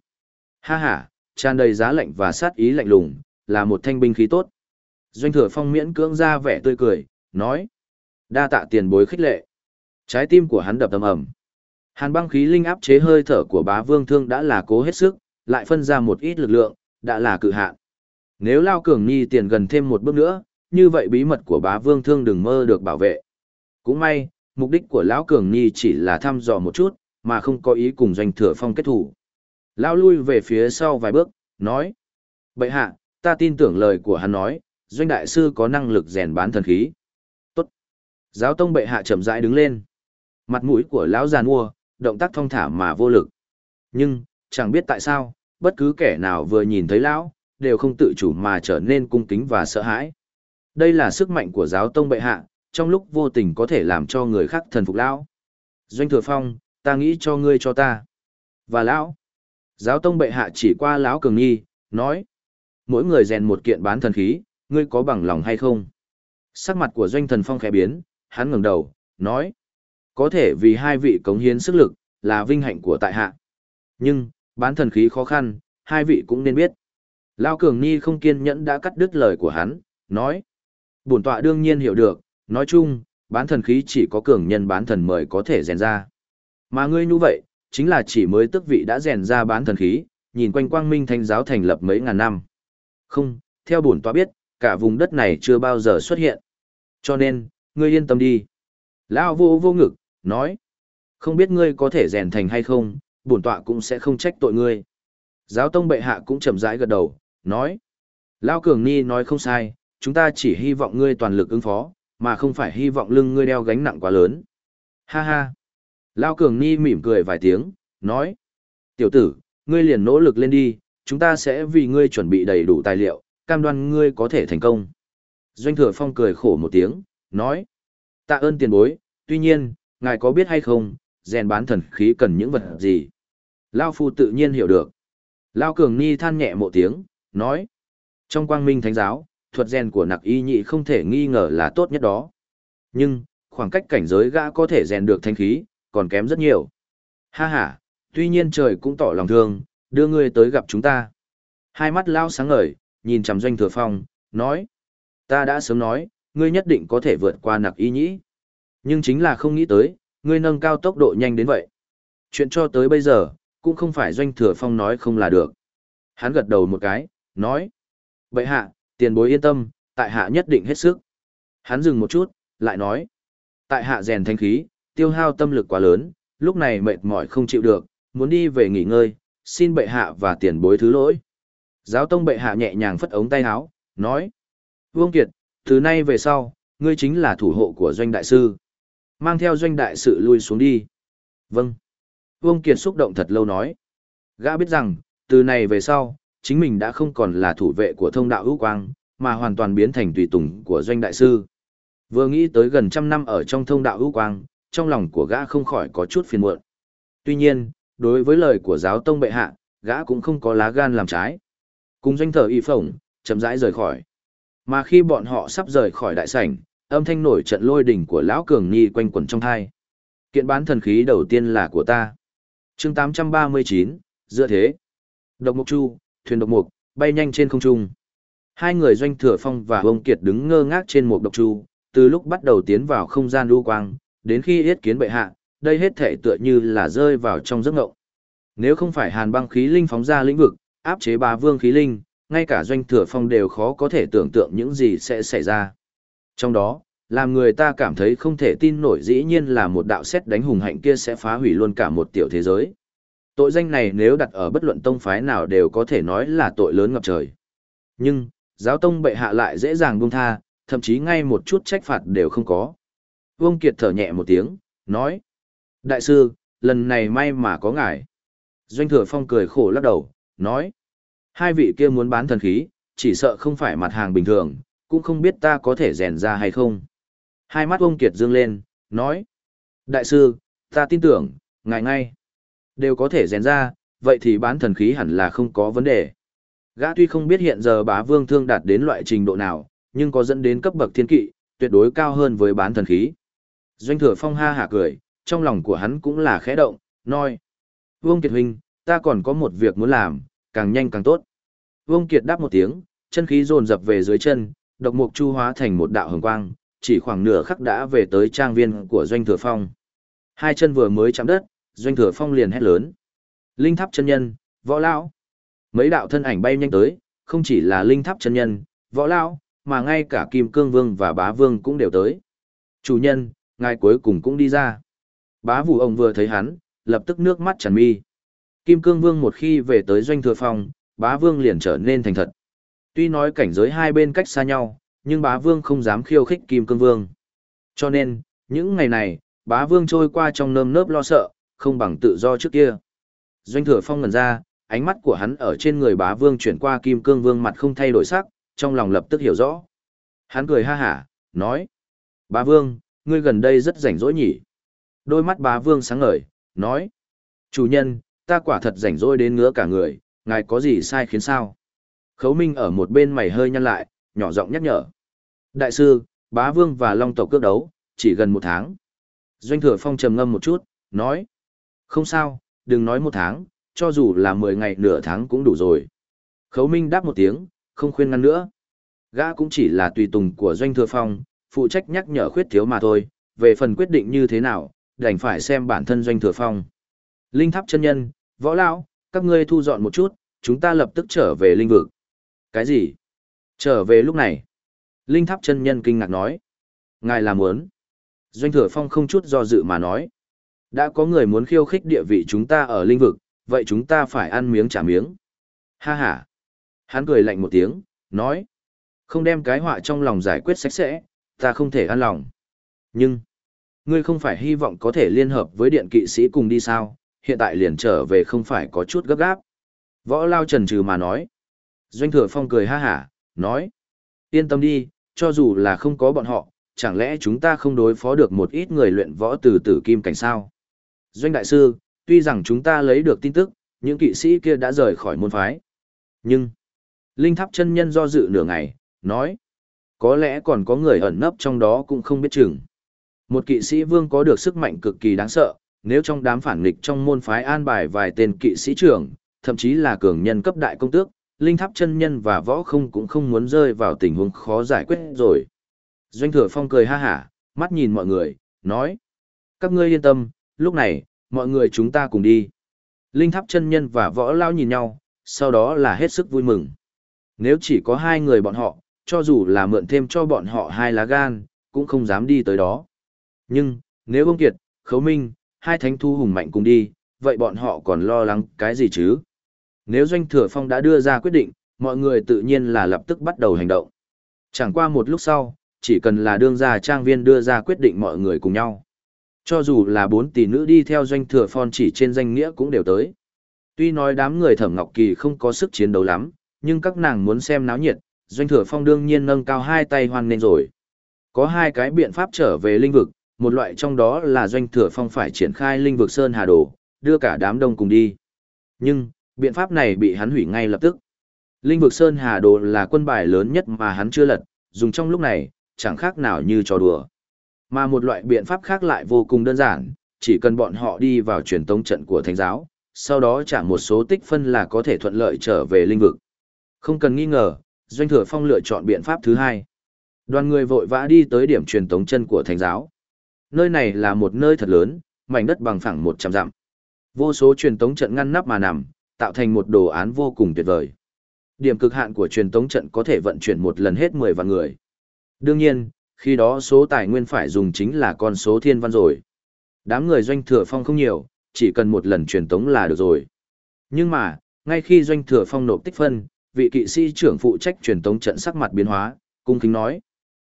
A: Ha ha, tràn đầy giá lạnh và sát ý lạnh lùng, là một thanh binh khí tốt. Doanh thừa phong miễn cưỡng ra vẻ tươi cười, nói. Đa tạ tiền bối khích lệ. Trái tim của hắn đập ầm ầm. Hàn băng khí linh áp chế hơi thở của bá vương thương đã là cố hết sức, lại phân ra một ít lực lượng, đã là cự hạn. Nếu Lao Cường Nhi tiền gần thêm một bước nữa, như vậy bí mật của bá vương thương đừng mơ được bảo vệ. Cũng may, mục đích của Lão Cường Nhi chỉ là thăm dò một chút, mà không có ý cùng doanh thừa phong kết thủ. Lão lui về phía sau vài bước, nói. Bậy hạ, ta tin tưởng lời của hắn nói, doanh đại sư có năng lực rèn bán thần khí. Giáo tông bệ hạ chậm rãi đứng lên. Mặt mũi của lão Già mua, động tác thong thả mà vô lực. Nhưng, chẳng biết tại sao, bất cứ kẻ nào vừa nhìn thấy lão, đều không tự chủ mà trở nên cung kính và sợ hãi. Đây là sức mạnh của giáo tông bệ hạ, trong lúc vô tình có thể làm cho người khác thần phục lão. Doanh thừa phong, ta nghĩ cho ngươi cho ta. Và lão, giáo tông bệ hạ chỉ qua lão cường nghi, nói. Mỗi người rèn một kiện bán thần khí, ngươi có bằng lòng hay không? Sắc mặt của doanh thần phong khẽ biến, hắn ngẩng đầu, nói. Có thể vì hai vị cống hiến sức lực, là vinh hạnh của tại hạ. Nhưng, bán thần khí khó khăn, hai vị cũng nên biết. Lao Cường Ni không kiên nhẫn đã cắt đứt lời của hắn, nói. Bổn tọa đương nhiên hiểu được, nói chung, bán thần khí chỉ có cường nhân bán thần mời có thể rèn ra. Mà ngươi như vậy, chính là chỉ mới tức vị đã rèn ra bán thần khí, nhìn quanh quang minh thanh giáo thành lập mấy ngàn năm. Không, theo bổn tọa biết, cả vùng đất này chưa bao giờ xuất hiện. Cho nên, ngươi yên tâm đi. Lao vô vô ngực, nói. Không biết ngươi có thể rèn thành hay không, bổn tọa cũng sẽ không trách tội ngươi. Giáo tông bệ hạ cũng chậm rãi gật đầu, nói. Lao Cường Ni nói không sai, chúng ta chỉ hy vọng ngươi toàn lực ứng phó, mà không phải hy vọng lưng ngươi đeo gánh nặng quá lớn. Ha ha. Lao Cường Ni mỉm cười vài tiếng, nói. Tiểu tử, ngươi liền nỗ lực lên đi, chúng ta sẽ vì ngươi chuẩn bị đầy đủ tài liệu, cam đoan ngươi có thể thành công. Doanh thừa phong cười khổ một tiếng, nói. Tạ ơn tiền bối, tuy nhiên, ngài có biết hay không, rèn bán thần khí cần những vật gì? Lao Phu tự nhiên hiểu được. Lao Cường Ni than nhẹ một tiếng, nói. Trong quang minh thánh giáo, thuật rèn của nặc y nhị không thể nghi ngờ là tốt nhất đó. Nhưng, khoảng cách cảnh giới gã có thể rèn được thanh khí, còn kém rất nhiều. Ha ha, tuy nhiên trời cũng tỏ lòng thương, đưa ngươi tới gặp chúng ta. Hai mắt lao sáng ngời, nhìn chằm doanh thừa phong, nói. Ta đã sớm nói, ngươi nhất định có thể vượt qua nặc y nhĩ. Nhưng chính là không nghĩ tới, ngươi nâng cao tốc độ nhanh đến vậy. Chuyện cho tới bây giờ, cũng không phải doanh thừa phong nói không là được. Hắn gật đầu một cái, nói. Bệ hạ, tiền bối yên tâm, tại hạ nhất định hết sức. Hắn dừng một chút, lại nói. Tại hạ rèn thanh khí, tiêu hao tâm lực quá lớn, lúc này mệt mỏi không chịu được, muốn đi về nghỉ ngơi, xin bệ hạ và tiền bối thứ lỗi. Giáo tông bệ hạ nhẹ nhàng phất ống tay áo, nói. Vương Kiệt, từ nay về sau, ngươi chính là thủ hộ của doanh đại sư. Mang theo doanh đại sự lui xuống đi. Vâng. Vương Kiệt xúc động thật lâu nói. Gã biết rằng, từ này về sau, chính mình đã không còn là thủ vệ của thông đạo ưu quang, mà hoàn toàn biến thành tùy tùng của doanh đại sư. Vừa nghĩ tới gần trăm năm ở trong thông đạo ưu quang, trong lòng của gã không khỏi có chút phiền muộn. Tuy nhiên, đối với lời của giáo tông bệ hạ, gã cũng không có lá gan làm trái. Cùng doanh thờ y phổng, chậm rãi rời khỏi. Mà khi bọn họ sắp rời khỏi đại sảnh, âm thanh nổi trận lôi đỉnh của lão cường ni quanh quẩn trong thai. Kiện bán thần khí đầu tiên là của ta. chương 839, dựa thế. Độc mục chu, thuyền độc mục, bay nhanh trên không trung. Hai người doanh thừa phong và ông Kiệt đứng ngơ ngác trên một độc chu, từ lúc bắt đầu tiến vào không gian lưu quang, đến khi yết kiến bệ hạ, đây hết thể tựa như là rơi vào trong giấc ngộng. Nếu không phải hàn băng khí linh phóng ra lĩnh vực, áp chế bà vương khí linh, ngay cả doanh thừa phong đều khó có thể tưởng tượng những gì sẽ xảy ra. Trong đó, làm người ta cảm thấy không thể tin nổi dĩ nhiên là một đạo xét đánh hùng hạnh kia sẽ phá hủy luôn cả một tiểu thế giới. Tội danh này nếu đặt ở bất luận tông phái nào đều có thể nói là tội lớn ngập trời. Nhưng, giáo tông bệ hạ lại dễ dàng buông tha, thậm chí ngay một chút trách phạt đều không có. Vương Kiệt thở nhẹ một tiếng, nói. Đại sư, lần này may mà có ngài. Doanh thừa phong cười khổ lắc đầu, nói. Hai vị kia muốn bán thần khí, chỉ sợ không phải mặt hàng bình thường, cũng không biết ta có thể rèn ra hay không. Hai mắt ông Kiệt dương lên, nói. Đại sư, ta tin tưởng, ngài ngay. Đều có thể rèn ra, vậy thì bán thần khí hẳn là không có vấn đề. Gã tuy không biết hiện giờ bá vương thương đạt đến loại trình độ nào, nhưng có dẫn đến cấp bậc thiên kỵ, tuyệt đối cao hơn với bán thần khí. Doanh thừa phong ha hả cười, trong lòng của hắn cũng là khẽ động, nói. Vương Kiệt Huynh, ta còn có một việc muốn làm, càng nhanh càng tốt. Vương Kiệt đáp một tiếng, chân khí dồn dập về dưới chân, độc mục chu hóa thành một đạo hồng quang, chỉ khoảng nửa khắc đã về tới trang viên của Doanh Thừa Phong. Hai chân vừa mới chạm đất, Doanh Thừa Phong liền hét lớn. Linh tháp chân nhân, võ lão. Mấy đạo thân ảnh bay nhanh tới, không chỉ là linh tháp chân nhân, võ lão, mà ngay cả Kim Cương Vương và Bá Vương cũng đều tới. Chủ nhân, ngài cuối cùng cũng đi ra. Bá Vũ ông vừa thấy hắn, lập tức nước mắt tràn mi. Kim Cương Vương một khi về tới Doanh Thừa Phong, Bá Vương liền trở nên thành thật. Tuy nói cảnh giới hai bên cách xa nhau, nhưng bá vương không dám khiêu khích kim cương vương. Cho nên, những ngày này, bá vương trôi qua trong nơm nớp lo sợ, không bằng tự do trước kia. Doanh thừa phong ngần ra, ánh mắt của hắn ở trên người bá vương chuyển qua kim cương vương mặt không thay đổi sắc, trong lòng lập tức hiểu rõ. Hắn cười ha hả, nói. Bá vương, ngươi gần đây rất rảnh rỗi nhỉ. Đôi mắt bá vương sáng ngời, nói. Chủ nhân, ta quả thật rảnh rỗi đến ngứa cả người, ngài có gì sai khiến sao? Khấu Minh ở một bên mày hơi nhăn lại, nhỏ giọng nhắc nhở. Đại sư, bá vương và long tộc cước đấu, chỉ gần một tháng. Doanh thừa phong trầm ngâm một chút, nói. Không sao, đừng nói một tháng, cho dù là mười ngày nửa tháng cũng đủ rồi. Khấu Minh đáp một tiếng, không khuyên ngăn nữa. Gã cũng chỉ là tùy tùng của Doanh Thừa Phong, phụ trách nhắc nhở khuyết thiếu mà thôi, về phần quyết định như thế nào, đành phải xem bản thân Doanh Thừa Phong. Linh tháp chân nhân, võ lão, các ngươi thu dọn một chút, chúng ta lập tức trở về linh vực. Cái gì? Trở về lúc này. Linh tháp chân nhân kinh ngạc nói. Ngài làm muốn. Doanh thừa phong không chút do dự mà nói. Đã có người muốn khiêu khích địa vị chúng ta ở linh vực, vậy chúng ta phải ăn miếng trả miếng. Ha ha. Hắn cười lạnh một tiếng, nói. Không đem cái họa trong lòng giải quyết sạch sẽ, ta không thể ăn lòng. Nhưng, ngươi không phải hy vọng có thể liên hợp với điện kỵ sĩ cùng đi sao, hiện tại liền trở về không phải có chút gấp gáp. Võ lao trần trừ mà nói. Doanh thừa phong cười ha hả, nói. Yên tâm đi, cho dù là không có bọn họ, chẳng lẽ chúng ta không đối phó được một ít người luyện võ từ tử kim cảnh sao? Doanh đại sư, tuy rằng chúng ta lấy được tin tức, những kỵ sĩ kia đã rời khỏi môn phái. Nhưng, Linh Tháp chân nhân do dự nửa ngày, nói, có lẽ còn có người ẩn nấp trong đó cũng không biết chừng. Một kỵ sĩ vương có được sức mạnh cực kỳ đáng sợ, nếu trong đám phản nghịch trong môn phái an bài vài tên kỵ sĩ trưởng, thậm chí là cường nhân cấp đại công tước, linh tháp chân nhân và võ không cũng không muốn rơi vào tình huống khó giải quyết rồi. Doanh thừa phong cười ha hả, mắt nhìn mọi người, nói. Các ngươi yên tâm, lúc này, mọi người chúng ta cùng đi. Linh tháp chân nhân và võ lao nhìn nhau, sau đó là hết sức vui mừng. Nếu chỉ có hai người bọn họ, cho dù là mượn thêm cho bọn họ hai lá gan, cũng không dám đi tới đó. Nhưng, nếu ông Kiệt, Khấu Minh, hai thánh thu hùng mạnh cùng đi, vậy bọn họ còn lo lắng cái gì chứ? Nếu Doanh Thừa Phong đã đưa ra quyết định, mọi người tự nhiên là lập tức bắt đầu hành động. Chẳng qua một lúc sau, chỉ cần là đương gia trang viên đưa ra quyết định mọi người cùng nhau. Cho dù là bốn tỷ nữ đi theo Doanh Thừa Phong chỉ trên danh nghĩa cũng đều tới. Tuy nói đám người Thẩm Ngọc Kỳ không có sức chiến đấu lắm, nhưng các nàng muốn xem náo nhiệt, Doanh Thừa Phong đương nhiên nâng cao hai tay hoan nên rồi. Có hai cái biện pháp trở về linh vực, một loại trong đó là Doanh Thừa Phong phải triển khai linh vực Sơn Hà Đồ, đưa cả đám đông cùng đi. Nhưng, biện pháp này bị hắn hủy ngay lập tức. Linh vực Sơn Hà Đồ là quân bài lớn nhất mà hắn chưa lật, dùng trong lúc này, chẳng khác nào như trò đùa. Mà một loại biện pháp khác lại vô cùng đơn giản, chỉ cần bọn họ đi vào truyền tống trận của thánh giáo, sau đó trả một số tích phân là có thể thuận lợi trở về linh vực. Không cần nghi ngờ, Doanh Thừa Phong lựa chọn biện pháp thứ hai. Đoàn người vội vã đi tới điểm truyền tống chân của thánh giáo. Nơi này là một nơi thật lớn, mảnh đất bằng phẳng 100 dặm. Vô số truyền tống trận ngăn nắp mà nằm, tạo thành một đồ án vô cùng tuyệt vời. Điểm cực hạn của truyền tống trận có thể vận chuyển một lần hết 10 vạn người. Đương nhiên, khi đó số tài nguyên phải dùng chính là con số thiên văn rồi. Đám người doanh thừa phong không nhiều, chỉ cần một lần truyền tống là được rồi. Nhưng mà, ngay khi doanh thừa phong nộp tích phân, vị kỵ sĩ trưởng phụ trách truyền tống trận sắc mặt biến hóa, cung kính nói.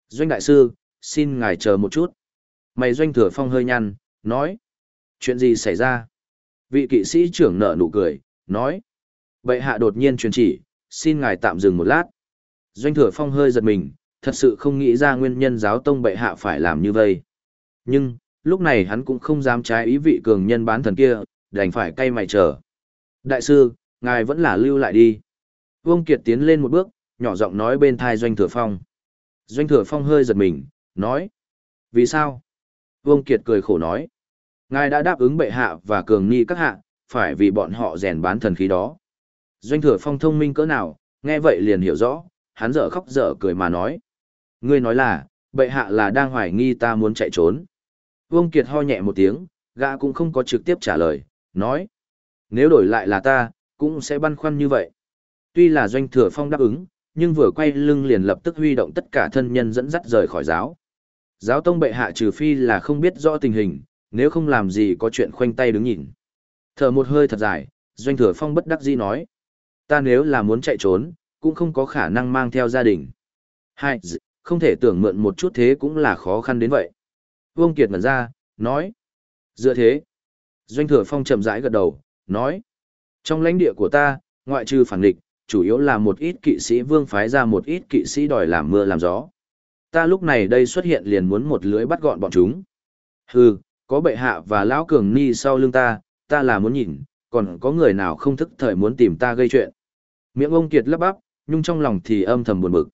A: Doanh đại sư, xin ngài chờ một chút. Mày doanh thừa phong hơi nhăn, nói. Chuyện gì xảy ra? Vị kỵ sĩ trưởng nở nụ cười, nói. Bệ hạ đột nhiên truyền chỉ, xin ngài tạm dừng một lát. Doanh thừa phong hơi giật mình, thật sự không nghĩ ra nguyên nhân giáo tông bệ hạ phải làm như vậy. Nhưng, lúc này hắn cũng không dám trái ý vị cường nhân bán thần kia, đành phải cay mày chờ. Đại sư, ngài vẫn là lưu lại đi. Vương Kiệt tiến lên một bước, nhỏ giọng nói bên thai Doanh Thừa Phong. Doanh Thừa Phong hơi giật mình, nói. Vì sao? Vương Kiệt cười khổ nói. Ngài đã đáp ứng bệ hạ và cường nghi các hạ, phải vì bọn họ rèn bán thần khí đó. Doanh Thừa Phong thông minh cỡ nào, nghe vậy liền hiểu rõ, hắn dở khóc dở cười mà nói. Ngươi nói là, bệ hạ là đang hoài nghi ta muốn chạy trốn. Vương Kiệt ho nhẹ một tiếng, gã cũng không có trực tiếp trả lời, nói. Nếu đổi lại là ta, cũng sẽ băn khoăn như vậy. Tuy là doanh thừa phong đáp ứng, nhưng vừa quay lưng liền lập tức huy động tất cả thân nhân dẫn dắt rời khỏi giáo. Giáo tông bệ hạ trừ phi là không biết rõ tình hình, nếu không làm gì có chuyện khoanh tay đứng nhìn. Thở một hơi thật dài, doanh thừa phong bất đắc dĩ nói. Ta nếu là muốn chạy trốn, cũng không có khả năng mang theo gia đình. Hai, không thể tưởng mượn một chút thế cũng là khó khăn đến vậy. Vương Kiệt ngẩn ra, nói. Dựa thế. Doanh thừa phong chậm rãi gật đầu, nói. Trong lãnh địa của ta, ngoại trừ phản địch, chủ yếu là một ít kỵ sĩ vương phái ra một ít kỵ sĩ đòi làm mưa làm gió. Ta lúc này đây xuất hiện liền muốn một lưới bắt gọn bọn chúng. Hừ, có bệ hạ và lão cường ni sau lưng ta, ta là muốn nhìn, còn có người nào không thức thời muốn tìm ta gây chuyện. Miệng ông Kiệt lắp bắp, nhưng trong lòng thì âm thầm buồn bực.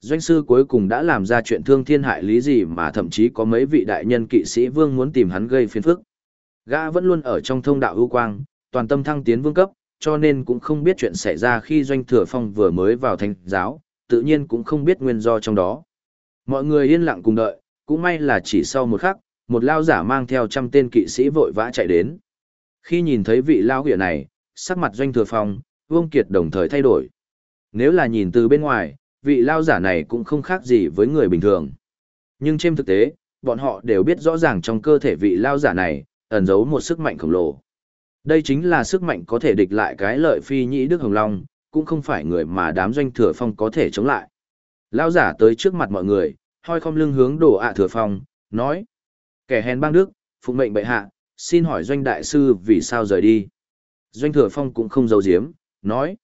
A: Doanh sư cuối cùng đã làm ra chuyện thương thiên hại lý gì mà thậm chí có mấy vị đại nhân kỵ sĩ vương muốn tìm hắn gây phiền phức. Gã vẫn luôn ở trong thông đạo ưu quang, toàn tâm thăng tiến vương cấp, cho nên cũng không biết chuyện xảy ra khi doanh thừa phong vừa mới vào thành giáo, tự nhiên cũng không biết nguyên do trong đó. Mọi người yên lặng cùng đợi, cũng may là chỉ sau một khắc, một lao giả mang theo trăm tên kỵ sĩ vội vã chạy đến. Khi nhìn thấy vị lao huyện này, sắc mặt doanh thừa phong, vương kiệt đồng thời thay đổi. Nếu là nhìn từ bên ngoài, vị lao giả này cũng không khác gì với người bình thường. Nhưng trên thực tế, bọn họ đều biết rõ ràng trong cơ thể vị lao giả này, ẩn giấu một sức mạnh khổng lồ. Đây chính là sức mạnh có thể địch lại cái lợi phi nhĩ Đức Hồng Long, cũng không phải người mà đám doanh thừa phong có thể chống lại. Lao giả tới trước mặt mọi người, hoi không lưng hướng đổ ạ thừa phong, nói. Kẻ hèn bang Đức, phụng mệnh bệ hạ, xin hỏi doanh đại sư vì sao rời đi. Doanh thừa phong cũng không giấu giếm, nói.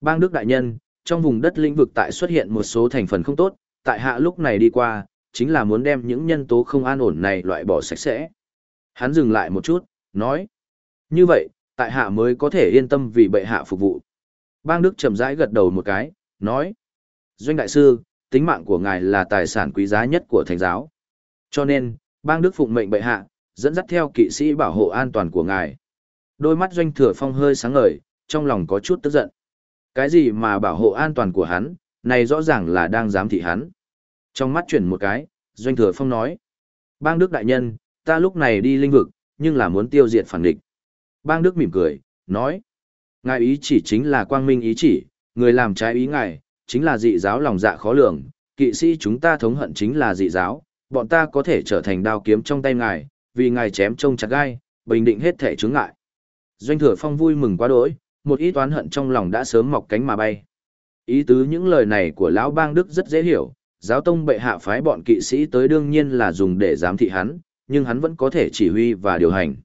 A: Bang Đức đại nhân, trong vùng đất lĩnh vực tại xuất hiện một số thành phần không tốt, tại hạ lúc này đi qua, chính là muốn đem những nhân tố không an ổn này loại bỏ sạch sẽ. Hắn dừng lại một chút, nói. Như vậy, tại hạ mới có thể yên tâm vì bệ hạ phục vụ. Bang Đức chậm rãi gật đầu một cái, nói. Doanh đại sư, tính mạng của ngài là tài sản quý giá nhất của thánh giáo. Cho nên, bang Đức phụng mệnh bệ hạ, dẫn dắt theo kỵ sĩ bảo hộ an toàn của ngài. Đôi mắt doanh thừa phong hơi sáng ngời, trong lòng có chút tức giận. Cái gì mà bảo hộ an toàn của hắn, này rõ ràng là đang giám thị hắn. Trong mắt chuyển một cái, doanh thừa phong nói. Bang Đức đại nhân, ta lúc này đi linh vực, nhưng là muốn tiêu diệt phản địch. Bang Đức mỉm cười, nói. Ngài ý chỉ chính là quang minh ý chỉ, người làm trái ý ngài, chính là dị giáo lòng dạ khó lường, kỵ sĩ chúng ta thống hận chính là dị giáo, bọn ta có thể trở thành đao kiếm trong tay ngài, vì ngài chém trông chặt gai, bình định hết thể chướng ngại. Doanh thừa phong vui mừng quá đỗi, một ít toán hận trong lòng đã sớm mọc cánh mà bay. Ý tứ những lời này của lão bang Đức rất dễ hiểu, giáo tông bệ hạ phái bọn kỵ sĩ tới đương nhiên là dùng để giám thị hắn, nhưng hắn vẫn có thể chỉ huy và điều hành.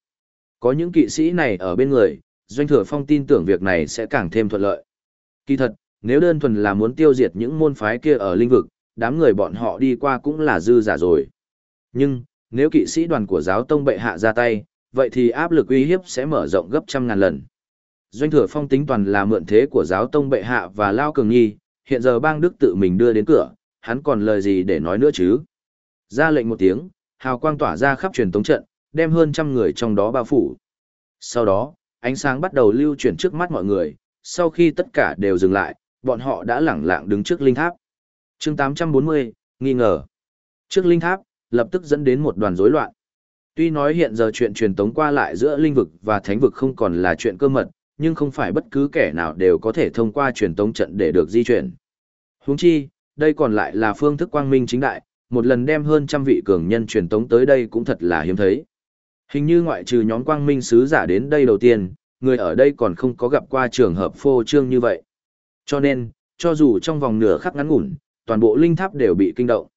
A: Có những kỵ sĩ này ở bên người, Doanh Thừa Phong tin tưởng việc này sẽ càng thêm thuận lợi. Kỳ thật, nếu đơn thuần là muốn tiêu diệt những môn phái kia ở linh vực, đám người bọn họ đi qua cũng là dư giả rồi. Nhưng, nếu kỵ sĩ đoàn của giáo tông bệ hạ ra tay, vậy thì áp lực uy hiếp sẽ mở rộng gấp trăm ngàn lần. Doanh thừa phong tính toàn là mượn thế của giáo tông bệ hạ và Lao Cường Nhi, hiện giờ bang Đức tự mình đưa đến cửa, hắn còn lời gì để nói nữa chứ. Ra lệnh một tiếng, hào quang tỏa ra khắp truyền tống trận, đem hơn trăm người trong đó bao phủ. Sau đó, ánh sáng bắt đầu lưu chuyển trước mắt mọi người, sau khi tất cả đều dừng lại, bọn họ đã lẳng lặng đứng trước linh tháp. chương 840, nghi ngờ. Trước linh tháp, lập tức dẫn đến một đoàn rối loạn. Tuy nói hiện giờ chuyện truyền tống qua lại giữa linh vực và thánh vực không còn là chuyện cơ mật, nhưng không phải bất cứ kẻ nào đều có thể thông qua truyền tống trận để được di chuyển. Huống chi, đây còn lại là phương thức quang minh chính đại, một lần đem hơn trăm vị cường nhân truyền tống tới đây cũng thật là hiếm thấy. Hình như ngoại trừ nhóm quang minh sứ giả đến đây đầu tiên, người ở đây còn không có gặp qua trường hợp phô trương như vậy. Cho nên, cho dù trong vòng nửa khắc ngắn ngủn, toàn bộ linh tháp đều bị kinh động.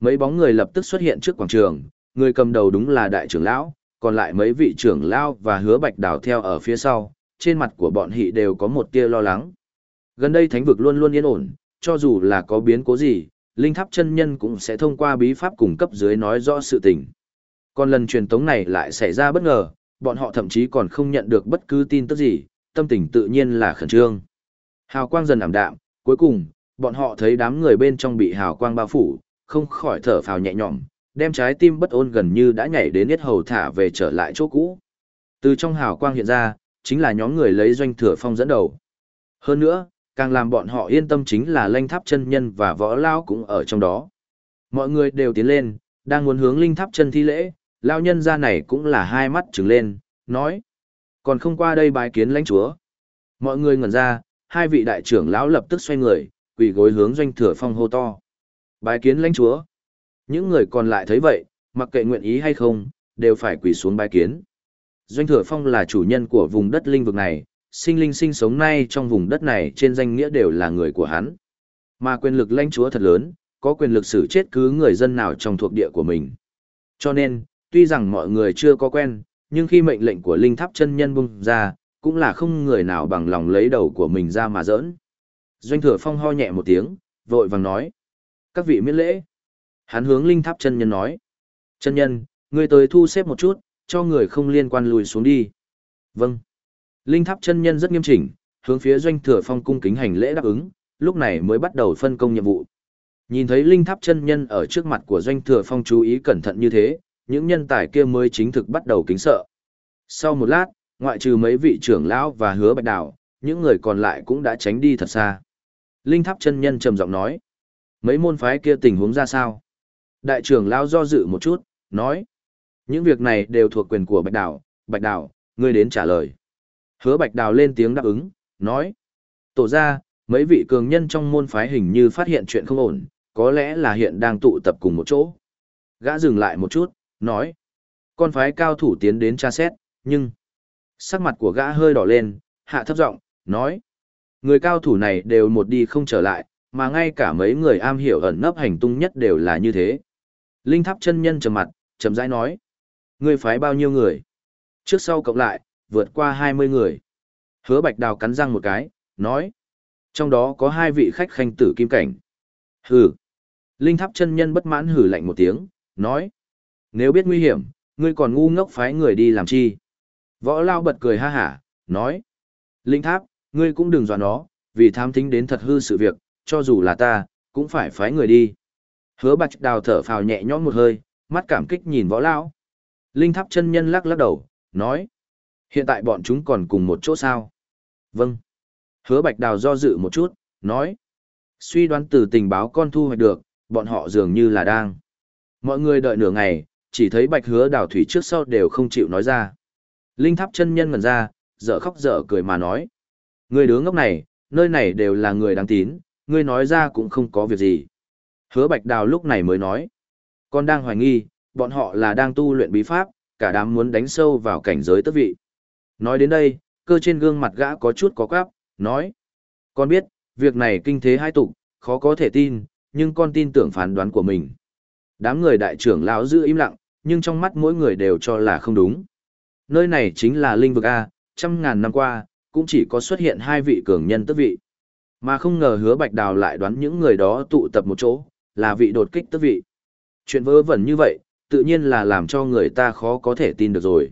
A: Mấy bóng người lập tức xuất hiện trước quảng trường, người cầm đầu đúng là đại trưởng lão, còn lại mấy vị trưởng lão và hứa bạch đào theo ở phía sau, trên mặt của bọn hị đều có một tia lo lắng. Gần đây thánh vực luôn luôn yên ổn, cho dù là có biến cố gì, linh tháp chân nhân cũng sẽ thông qua bí pháp cung cấp dưới nói rõ sự tình. Còn lần truyền tống này lại xảy ra bất ngờ, bọn họ thậm chí còn không nhận được bất cứ tin tức gì, tâm tình tự nhiên là khẩn trương. Hào quang dần ảm đạm, cuối cùng, bọn họ thấy đám người bên trong bị hào quang bao phủ, không khỏi thở phào nhẹ nhõm, đem trái tim bất ôn gần như đã nhảy đến hết hầu thả về trở lại chỗ cũ. Từ trong hào quang hiện ra, chính là nhóm người lấy doanh thừa phong dẫn đầu. Hơn nữa, càng làm bọn họ yên tâm chính là lanh tháp chân nhân và võ lao cũng ở trong đó. Mọi người đều tiến lên, đang muốn hướng linh tháp chân thi lễ, lao nhân ra này cũng là hai mắt trừng lên, nói. Còn không qua đây bài kiến lãnh chúa. Mọi người ngẩn ra, hai vị đại trưởng lão lập tức xoay người, quỳ gối hướng doanh thừa phong hô to. bái kiến lãnh chúa. Những người còn lại thấy vậy, mặc kệ nguyện ý hay không, đều phải quỳ xuống bái kiến. Doanh Thừa Phong là chủ nhân của vùng đất linh vực này, sinh linh sinh sống nay trong vùng đất này trên danh nghĩa đều là người của hắn. Mà quyền lực lãnh chúa thật lớn, có quyền lực xử chết cứ người dân nào trong thuộc địa của mình. Cho nên, tuy rằng mọi người chưa có quen, nhưng khi mệnh lệnh của linh tháp chân nhân bung ra, cũng là không người nào bằng lòng lấy đầu của mình ra mà giỡn. Doanh thừa phong ho nhẹ một tiếng, vội vàng nói. Các vị miễn lễ. Hắn hướng linh tháp chân nhân nói. Chân nhân, người tới thu xếp một chút, cho người không liên quan lùi xuống đi. Vâng. Linh tháp chân nhân rất nghiêm chỉnh, hướng phía doanh thừa phong cung kính hành lễ đáp ứng, lúc này mới bắt đầu phân công nhiệm vụ. Nhìn thấy linh tháp chân nhân ở trước mặt của doanh thừa phong chú ý cẩn thận như thế, những nhân tài kia mới chính thực bắt đầu kính sợ. Sau một lát, ngoại trừ mấy vị trưởng lão và hứa bạch đảo, những người còn lại cũng đã tránh đi thật xa. Linh tháp chân nhân trầm giọng nói, mấy môn phái kia tình huống ra sao? Đại trưởng lão do dự một chút, nói, những việc này đều thuộc quyền của bạch đảo, bạch đảo, ngươi đến trả lời. Hứa bạch đào lên tiếng đáp ứng, nói, tổ ra, mấy vị cường nhân trong môn phái hình như phát hiện chuyện không ổn, có lẽ là hiện đang tụ tập cùng một chỗ. Gã dừng lại một chút, nói, con phái cao thủ tiến đến tra xét, nhưng sắc mặt của gã hơi đỏ lên, hạ thấp giọng, nói, người cao thủ này đều một đi không trở lại, mà ngay cả mấy người am hiểu ẩn nấp hành tung nhất đều là như thế. Linh tháp chân nhân trầm mặt, trầm rãi nói, người phái bao nhiêu người? Trước sau cộng lại, vượt qua 20 người. Hứa Bạch Đào cắn răng một cái, nói, trong đó có hai vị khách khanh tử kim cảnh. Hừ. Linh tháp chân nhân bất mãn hử lạnh một tiếng, nói, nếu biết nguy hiểm, ngươi còn ngu ngốc phái người đi làm chi? Võ Lao bật cười ha hả, nói, Linh tháp, ngươi cũng đừng dọa nó, vì tham thính đến thật hư sự việc, cho dù là ta, cũng phải phái người đi. Hứa Bạch Đào thở phào nhẹ nhõm một hơi, mắt cảm kích nhìn Võ Lao. Linh tháp chân nhân lắc lắc đầu, nói, hiện tại bọn chúng còn cùng một chỗ sao? Vâng. Hứa Bạch Đào do dự một chút, nói, suy đoán từ tình báo con thu hoạch được, bọn họ dường như là đang. Mọi người đợi nửa ngày, chỉ thấy Bạch Hứa Đào thủy trước sau đều không chịu nói ra. Linh tháp chân nhân ngẩn ra, dở khóc dở cười mà nói. Người đứa ngốc này, nơi này đều là người đáng tín, ngươi nói ra cũng không có việc gì. Hứa Bạch Đào lúc này mới nói. Con đang hoài nghi, bọn họ là đang tu luyện bí pháp, cả đám muốn đánh sâu vào cảnh giới tước vị. Nói đến đây, cơ trên gương mặt gã có chút có quáp, nói. Con biết, việc này kinh thế hai tục, khó có thể tin, nhưng con tin tưởng phán đoán của mình. Đám người đại trưởng lão giữ im lặng, nhưng trong mắt mỗi người đều cho là không đúng. Nơi này chính là linh vực A, trăm ngàn năm qua, cũng chỉ có xuất hiện hai vị cường nhân tước vị. Mà không ngờ hứa bạch đào lại đoán những người đó tụ tập một chỗ, là vị đột kích tước vị. Chuyện vớ vẩn như vậy, tự nhiên là làm cho người ta khó có thể tin được rồi.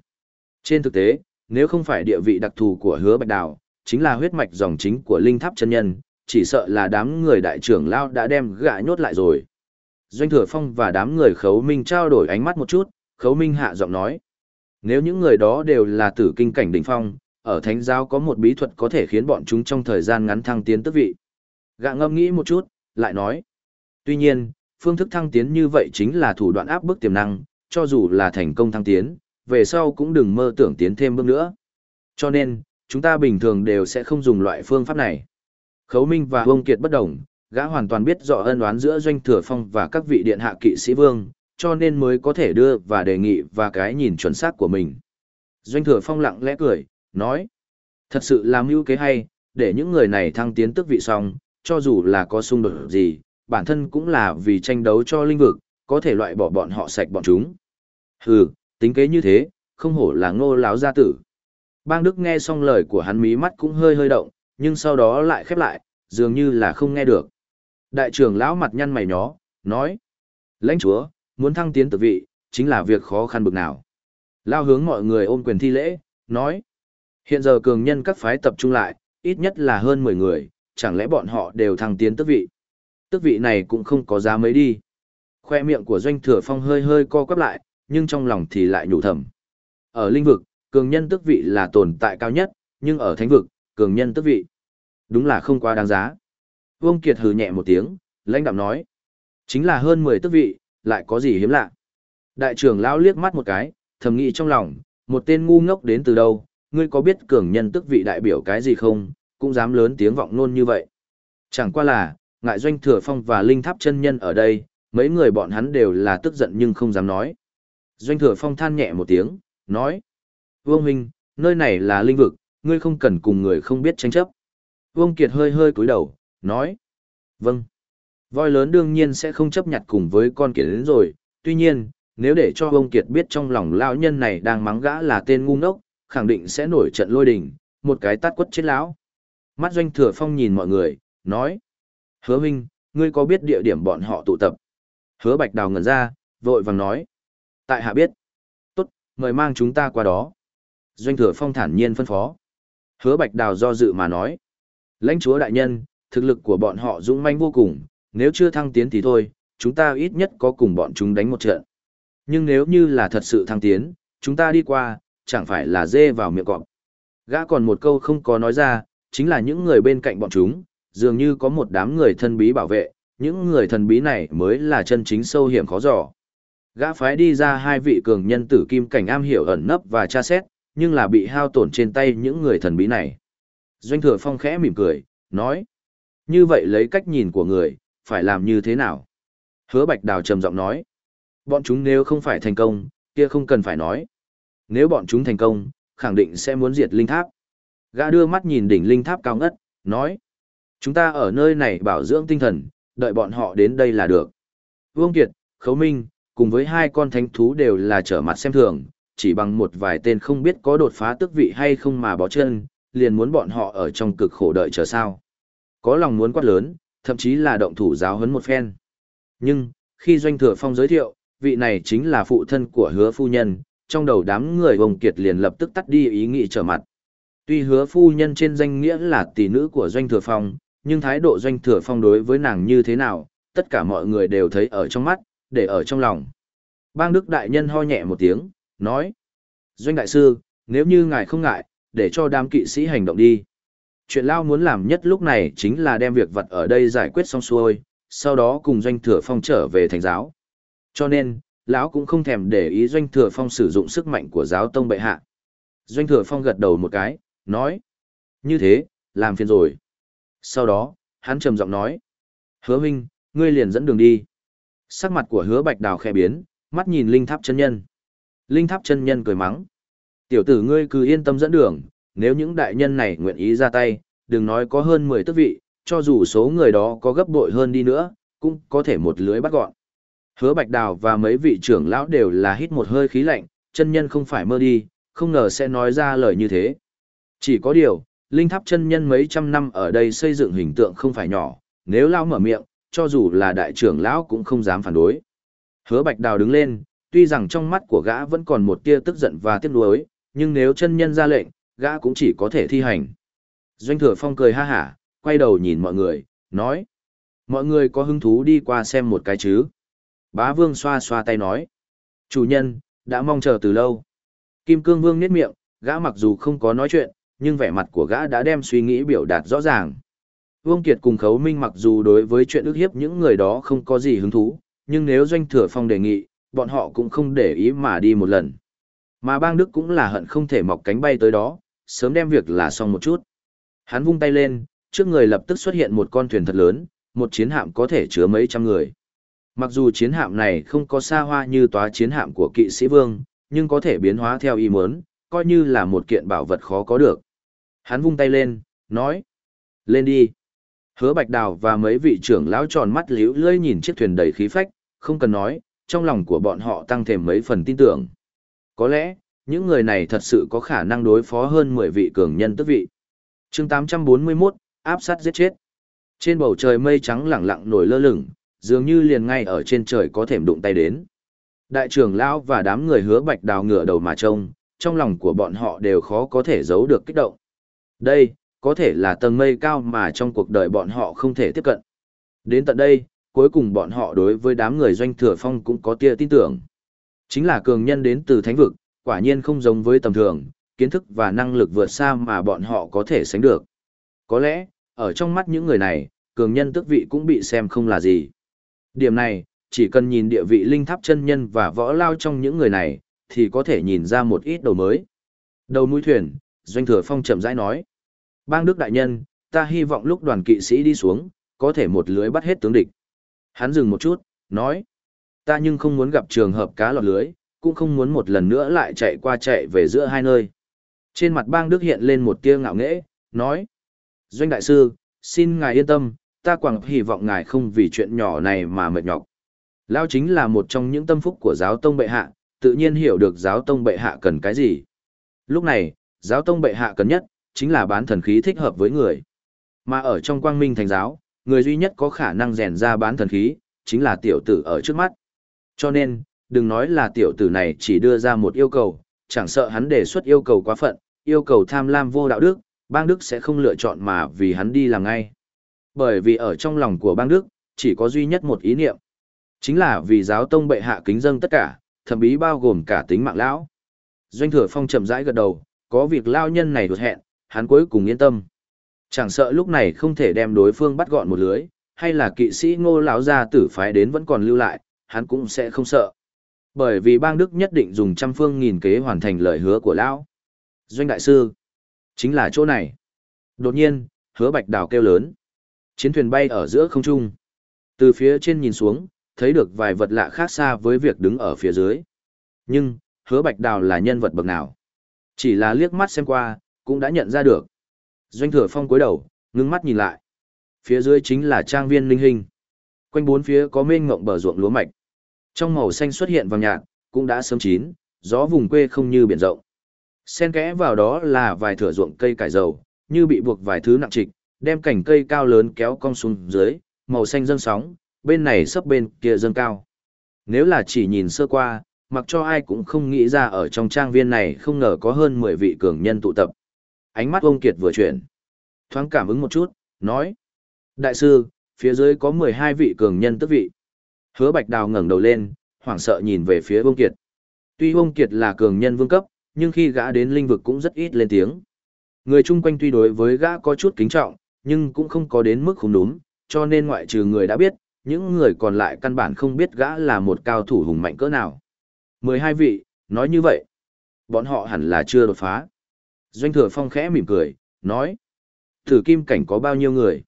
A: Trên thực tế, nếu không phải địa vị đặc thù của hứa bạch đào, chính là huyết mạch dòng chính của linh tháp chân nhân, chỉ sợ là đám người đại trưởng lao đã đem gã nhốt lại rồi. Doanh thừa phong và đám người khấu minh trao đổi ánh mắt một chút, khấu minh hạ giọng nói. Nếu những người đó đều là tử kinh cảnh đỉnh phong, ở thánh giáo có một bí thuật có thể khiến bọn chúng trong thời gian ngắn thăng tiến tước vị. Gã ngâm nghĩ một chút, lại nói. Tuy nhiên, phương thức thăng tiến như vậy chính là thủ đoạn áp bức tiềm năng, cho dù là thành công thăng tiến, về sau cũng đừng mơ tưởng tiến thêm bước nữa. Cho nên, chúng ta bình thường đều sẽ không dùng loại phương pháp này. Khấu Minh và Vương Kiệt bất đồng, gã hoàn toàn biết rõ ân oán giữa Doanh Thừa Phong và các vị điện hạ kỵ sĩ vương, cho nên mới có thể đưa và đề nghị và cái nhìn chuẩn xác của mình. Doanh Thừa Phong lặng lẽ cười, nói, thật sự làm mưu kế hay, để những người này thăng tiến tức vị xong, cho dù là có xung đột gì, bản thân cũng là vì tranh đấu cho linh vực, có thể loại bỏ bọn họ sạch bọn chúng. Hừ, tính kế như thế, không hổ là ngô láo gia tử. Bang Đức nghe xong lời của hắn mí mắt cũng hơi hơi động, nhưng sau đó lại khép lại, dường như là không nghe được. Đại trưởng lão mặt nhăn mày nhó, nói. Lãnh chúa, muốn thăng tiến tự vị, chính là việc khó khăn bực nào. Lao hướng mọi người ôm quyền thi lễ, nói. Hiện giờ cường nhân các phái tập trung lại, ít nhất là hơn 10 người, chẳng lẽ bọn họ đều thăng tiến tước vị. Tước vị này cũng không có giá mấy đi. Khoe miệng của doanh thừa phong hơi hơi co quắp lại, nhưng trong lòng thì lại nhủ thầm. Ở linh vực, cường nhân tước vị là tồn tại cao nhất, nhưng ở thánh vực, cường nhân tước vị. Đúng là không quá đáng giá. Vương Kiệt hừ nhẹ một tiếng, lãnh đạm nói. Chính là hơn 10 tước vị, lại có gì hiếm lạ. Đại trưởng lão liếc mắt một cái, thầm nghĩ trong lòng, một tên ngu ngốc đến từ đâu, ngươi có biết cường nhân tức vị đại biểu cái gì không, cũng dám lớn tiếng vọng nôn như vậy. Chẳng qua là, ngại doanh thừa phong và linh tháp chân nhân ở đây, mấy người bọn hắn đều là tức giận nhưng không dám nói. Doanh thừa phong than nhẹ một tiếng, nói. Vương Minh, nơi này là linh vực, ngươi không cần cùng người không biết tranh chấp. Vương Kiệt hơi hơi cúi đầu, nói. Vâng. Voi lớn đương nhiên sẽ không chấp nhận cùng với con kiệt đến rồi, tuy nhiên, nếu để cho ông Kiệt biết trong lòng lão nhân này đang mắng gã là tên ngu ngốc, khẳng định sẽ nổi trận lôi đình, một cái tát quất chết lão. Mắt doanh thừa phong nhìn mọi người, nói. Hứa huynh, ngươi có biết địa điểm bọn họ tụ tập? Hứa bạch đào ngẩn ra, vội vàng nói. Tại hạ biết. Tốt, mời mang chúng ta qua đó. Doanh thừa phong thản nhiên phân phó. Hứa bạch đào do dự mà nói. Lãnh chúa đại nhân, thực lực của bọn họ dũng manh vô cùng, nếu chưa thăng tiến thì thôi, chúng ta ít nhất có cùng bọn chúng đánh một trận. Nhưng nếu như là thật sự thăng tiến, chúng ta đi qua, chẳng phải là dê vào miệng cọp. Gã còn một câu không có nói ra, chính là những người bên cạnh bọn chúng, dường như có một đám người thân bí bảo vệ, những người thần bí này mới là chân chính sâu hiểm khó dò. Gã phái đi ra hai vị cường nhân tử kim cảnh am hiểu ẩn nấp và tra xét, nhưng là bị hao tổn trên tay những người thần bí này. Doanh thừa phong khẽ mỉm cười, nói. Như vậy lấy cách nhìn của người, phải làm như thế nào? Hứa bạch đào trầm giọng nói. Bọn chúng nếu không phải thành công, kia không cần phải nói. Nếu bọn chúng thành công, khẳng định sẽ muốn diệt linh tháp. Gã đưa mắt nhìn đỉnh linh tháp cao ngất, nói. Chúng ta ở nơi này bảo dưỡng tinh thần, đợi bọn họ đến đây là được. Vương Kiệt, Khấu Minh, cùng với hai con thánh thú đều là trở mặt xem thường, chỉ bằng một vài tên không biết có đột phá tước vị hay không mà bó chân, liền muốn bọn họ ở trong cực khổ đợi chờ sao. Có lòng muốn quát lớn, thậm chí là động thủ giáo huấn một phen. Nhưng, khi Doanh Thừa Phong giới thiệu, vị này chính là phụ thân của hứa phu nhân, trong đầu đám người ông Kiệt liền lập tức tắt đi ý nghĩ trở mặt. Tuy hứa phu nhân trên danh nghĩa là tỷ nữ của Doanh Thừa Phong, nhưng thái độ Doanh Thừa Phong đối với nàng như thế nào, tất cả mọi người đều thấy ở trong mắt, để ở trong lòng. Bang Đức Đại Nhân ho nhẹ một tiếng, nói. Doanh Đại Sư, nếu như ngài không ngại, để cho đám kỵ sĩ hành động đi. Chuyện Lao muốn làm nhất lúc này chính là đem việc vật ở đây giải quyết xong xuôi, sau đó cùng Doanh Thừa Phong trở về thành giáo. Cho nên, lão cũng không thèm để ý Doanh Thừa Phong sử dụng sức mạnh của giáo tông bệ hạ. Doanh Thừa Phong gật đầu một cái, nói. Như thế, làm phiền rồi. Sau đó, hắn trầm giọng nói. Hứa huynh, ngươi liền dẫn đường đi. Sắc mặt của hứa bạch đào khẽ biến, mắt nhìn linh tháp chân nhân. Linh tháp chân nhân cười mắng. Tiểu tử ngươi cứ yên tâm dẫn đường, nếu những đại nhân này nguyện ý ra tay, đừng nói có hơn 10 tước vị, cho dù số người đó có gấp bội hơn đi nữa, cũng có thể một lưới bắt gọn. Hứa Bạch Đào và mấy vị trưởng lão đều là hít một hơi khí lạnh, chân nhân không phải mơ đi, không ngờ sẽ nói ra lời như thế. Chỉ có điều, linh tháp chân nhân mấy trăm năm ở đây xây dựng hình tượng không phải nhỏ, nếu lão mở miệng, cho dù là đại trưởng lão cũng không dám phản đối. Hứa Bạch Đào đứng lên, tuy rằng trong mắt của gã vẫn còn một tia tức giận và tiếc nuối, nhưng nếu chân nhân ra lệnh, gã cũng chỉ có thể thi hành. Doanh Thừa Phong cười ha hả, quay đầu nhìn mọi người, nói: "Mọi người có hứng thú đi qua xem một cái chứ?" Bá Vương xoa xoa tay nói: "Chủ nhân, đã mong chờ từ lâu." Kim Cương Vương nhếch miệng, gã mặc dù không có nói chuyện, nhưng vẻ mặt của gã đã đem suy nghĩ biểu đạt rõ ràng. Vương Kiệt cùng Khấu Minh mặc dù đối với chuyện ức hiếp những người đó không có gì hứng thú, nhưng nếu Doanh Thừa Phong đề nghị, bọn họ cũng không để ý mà đi một lần. Mà bang Đức cũng là hận không thể mọc cánh bay tới đó, sớm đem việc là xong một chút. Hắn vung tay lên, trước người lập tức xuất hiện một con thuyền thật lớn, một chiến hạm có thể chứa mấy trăm người. Mặc dù chiến hạm này không có xa hoa như tòa chiến hạm của kỵ sĩ vương, nhưng có thể biến hóa theo ý muốn, coi như là một kiện bảo vật khó có được. Hắn vung tay lên, nói, lên đi. Hứa Bạch Đào và mấy vị trưởng lão tròn mắt liễu lơi nhìn chiếc thuyền đầy khí phách, không cần nói, trong lòng của bọn họ tăng thêm mấy phần tin tưởng. Có lẽ, những người này thật sự có khả năng đối phó hơn 10 vị cường nhân tức vị. chương 841, áp sát giết chết. Trên bầu trời mây trắng lẳng lặng nổi lơ lửng, dường như liền ngay ở trên trời có thể đụng tay đến. Đại trưởng lão và đám người hứa bạch đào ngửa đầu mà trông, trong lòng của bọn họ đều khó có thể giấu được kích động. Đây, có thể là tầng mây cao mà trong cuộc đời bọn họ không thể tiếp cận. Đến tận đây, cuối cùng bọn họ đối với đám người doanh thừa phong cũng có tia tin tưởng. Chính là cường nhân đến từ thánh vực, quả nhiên không giống với tầm thường, kiến thức và năng lực vượt xa mà bọn họ có thể sánh được. Có lẽ, ở trong mắt những người này, cường nhân tức vị cũng bị xem không là gì. Điểm này, chỉ cần nhìn địa vị linh tháp chân nhân và võ lao trong những người này, thì có thể nhìn ra một ít đầu mới. Đầu mũi thuyền, Doanh Thừa Phong chậm rãi nói. Bang Đức Đại Nhân, ta hy vọng lúc đoàn kỵ sĩ đi xuống, có thể một lưới bắt hết tướng địch. Hắn dừng một chút, nói. Ta nhưng không muốn gặp trường hợp cá lọt lưới, cũng không muốn một lần nữa lại chạy qua chạy về giữa hai nơi. Trên mặt bang Đức hiện lên một tia ngạo nghễ, nói. Doanh Đại Sư, xin ngài yên tâm, ta quảng hy vọng ngài không vì chuyện nhỏ này mà mệt nhọc. Lao chính là một trong những tâm phúc của giáo tông bệ hạ, tự nhiên hiểu được giáo tông bệ hạ cần cái gì. Lúc này, giáo tông bệ hạ cần nhất, chính là bán thần khí thích hợp với người. Mà ở trong quang minh thành giáo, người duy nhất có khả năng rèn ra bán thần khí, chính là tiểu tử ở trước mắt. Cho nên, đừng nói là tiểu tử này chỉ đưa ra một yêu cầu, chẳng sợ hắn đề xuất yêu cầu quá phận, yêu cầu tham lam vô đạo đức, bang Đức sẽ không lựa chọn mà vì hắn đi làm ngay. Bởi vì ở trong lòng của bang Đức, chỉ có duy nhất một ý niệm. Chính là vì giáo tông bệ hạ kính dâng tất cả, thậm bí bao gồm cả tính mạng lão. Doanh thừa phong chậm rãi gật đầu, có việc lao nhân này đột hẹn, hắn cuối cùng yên tâm. Chẳng sợ lúc này không thể đem đối phương bắt gọn một lưới, hay là kỵ sĩ ngô lão gia tử phái đến vẫn còn lưu lại, hắn cũng sẽ không sợ. Bởi vì bang Đức nhất định dùng trăm phương nghìn kế hoàn thành lời hứa của lão. Doanh đại sư, chính là chỗ này. Đột nhiên, hứa bạch đào kêu lớn. Chiến thuyền bay ở giữa không trung. Từ phía trên nhìn xuống, thấy được vài vật lạ khác xa với việc đứng ở phía dưới. Nhưng, hứa bạch đào là nhân vật bậc nào? Chỉ là liếc mắt xem qua, cũng đã nhận ra được. Doanh thừa phong cúi đầu, ngưng mắt nhìn lại. Phía dưới chính là trang viên linh hình. Quanh bốn phía có mênh ngộng bờ ruộng lúa mạch. Trong màu xanh xuất hiện vàng nhạt, cũng đã sớm chín, gió vùng quê không như biển rộng. Xen kẽ vào đó là vài thửa ruộng cây cải dầu, như bị buộc vài thứ nặng trịch, đem cảnh cây cao lớn kéo cong xuống dưới, màu xanh dâng sóng, bên này sấp bên kia dâng cao. Nếu là chỉ nhìn sơ qua, mặc cho ai cũng không nghĩ ra ở trong trang viên này không ngờ có hơn 10 vị cường nhân tụ tập. Ánh mắt ông Kiệt vừa chuyển. Thoáng cảm ứng một chút, nói. Đại sư, phía dưới có 12 vị cường nhân tức vị. Hứa Bạch Đào ngẩng đầu lên, hoảng sợ nhìn về phía Vương Kiệt. Tuy Vương Kiệt là cường nhân vương cấp, nhưng khi gã đến linh vực cũng rất ít lên tiếng. Người chung quanh tuy đối với gã có chút kính trọng, nhưng cũng không có đến mức khủng đúng, cho nên ngoại trừ người đã biết, những người còn lại căn bản không biết gã là một cao thủ hùng mạnh cỡ nào. 12 vị, nói như vậy, bọn họ hẳn là chưa đột phá. Doanh thừa phong khẽ mỉm cười, nói. Thử kim cảnh có bao nhiêu người?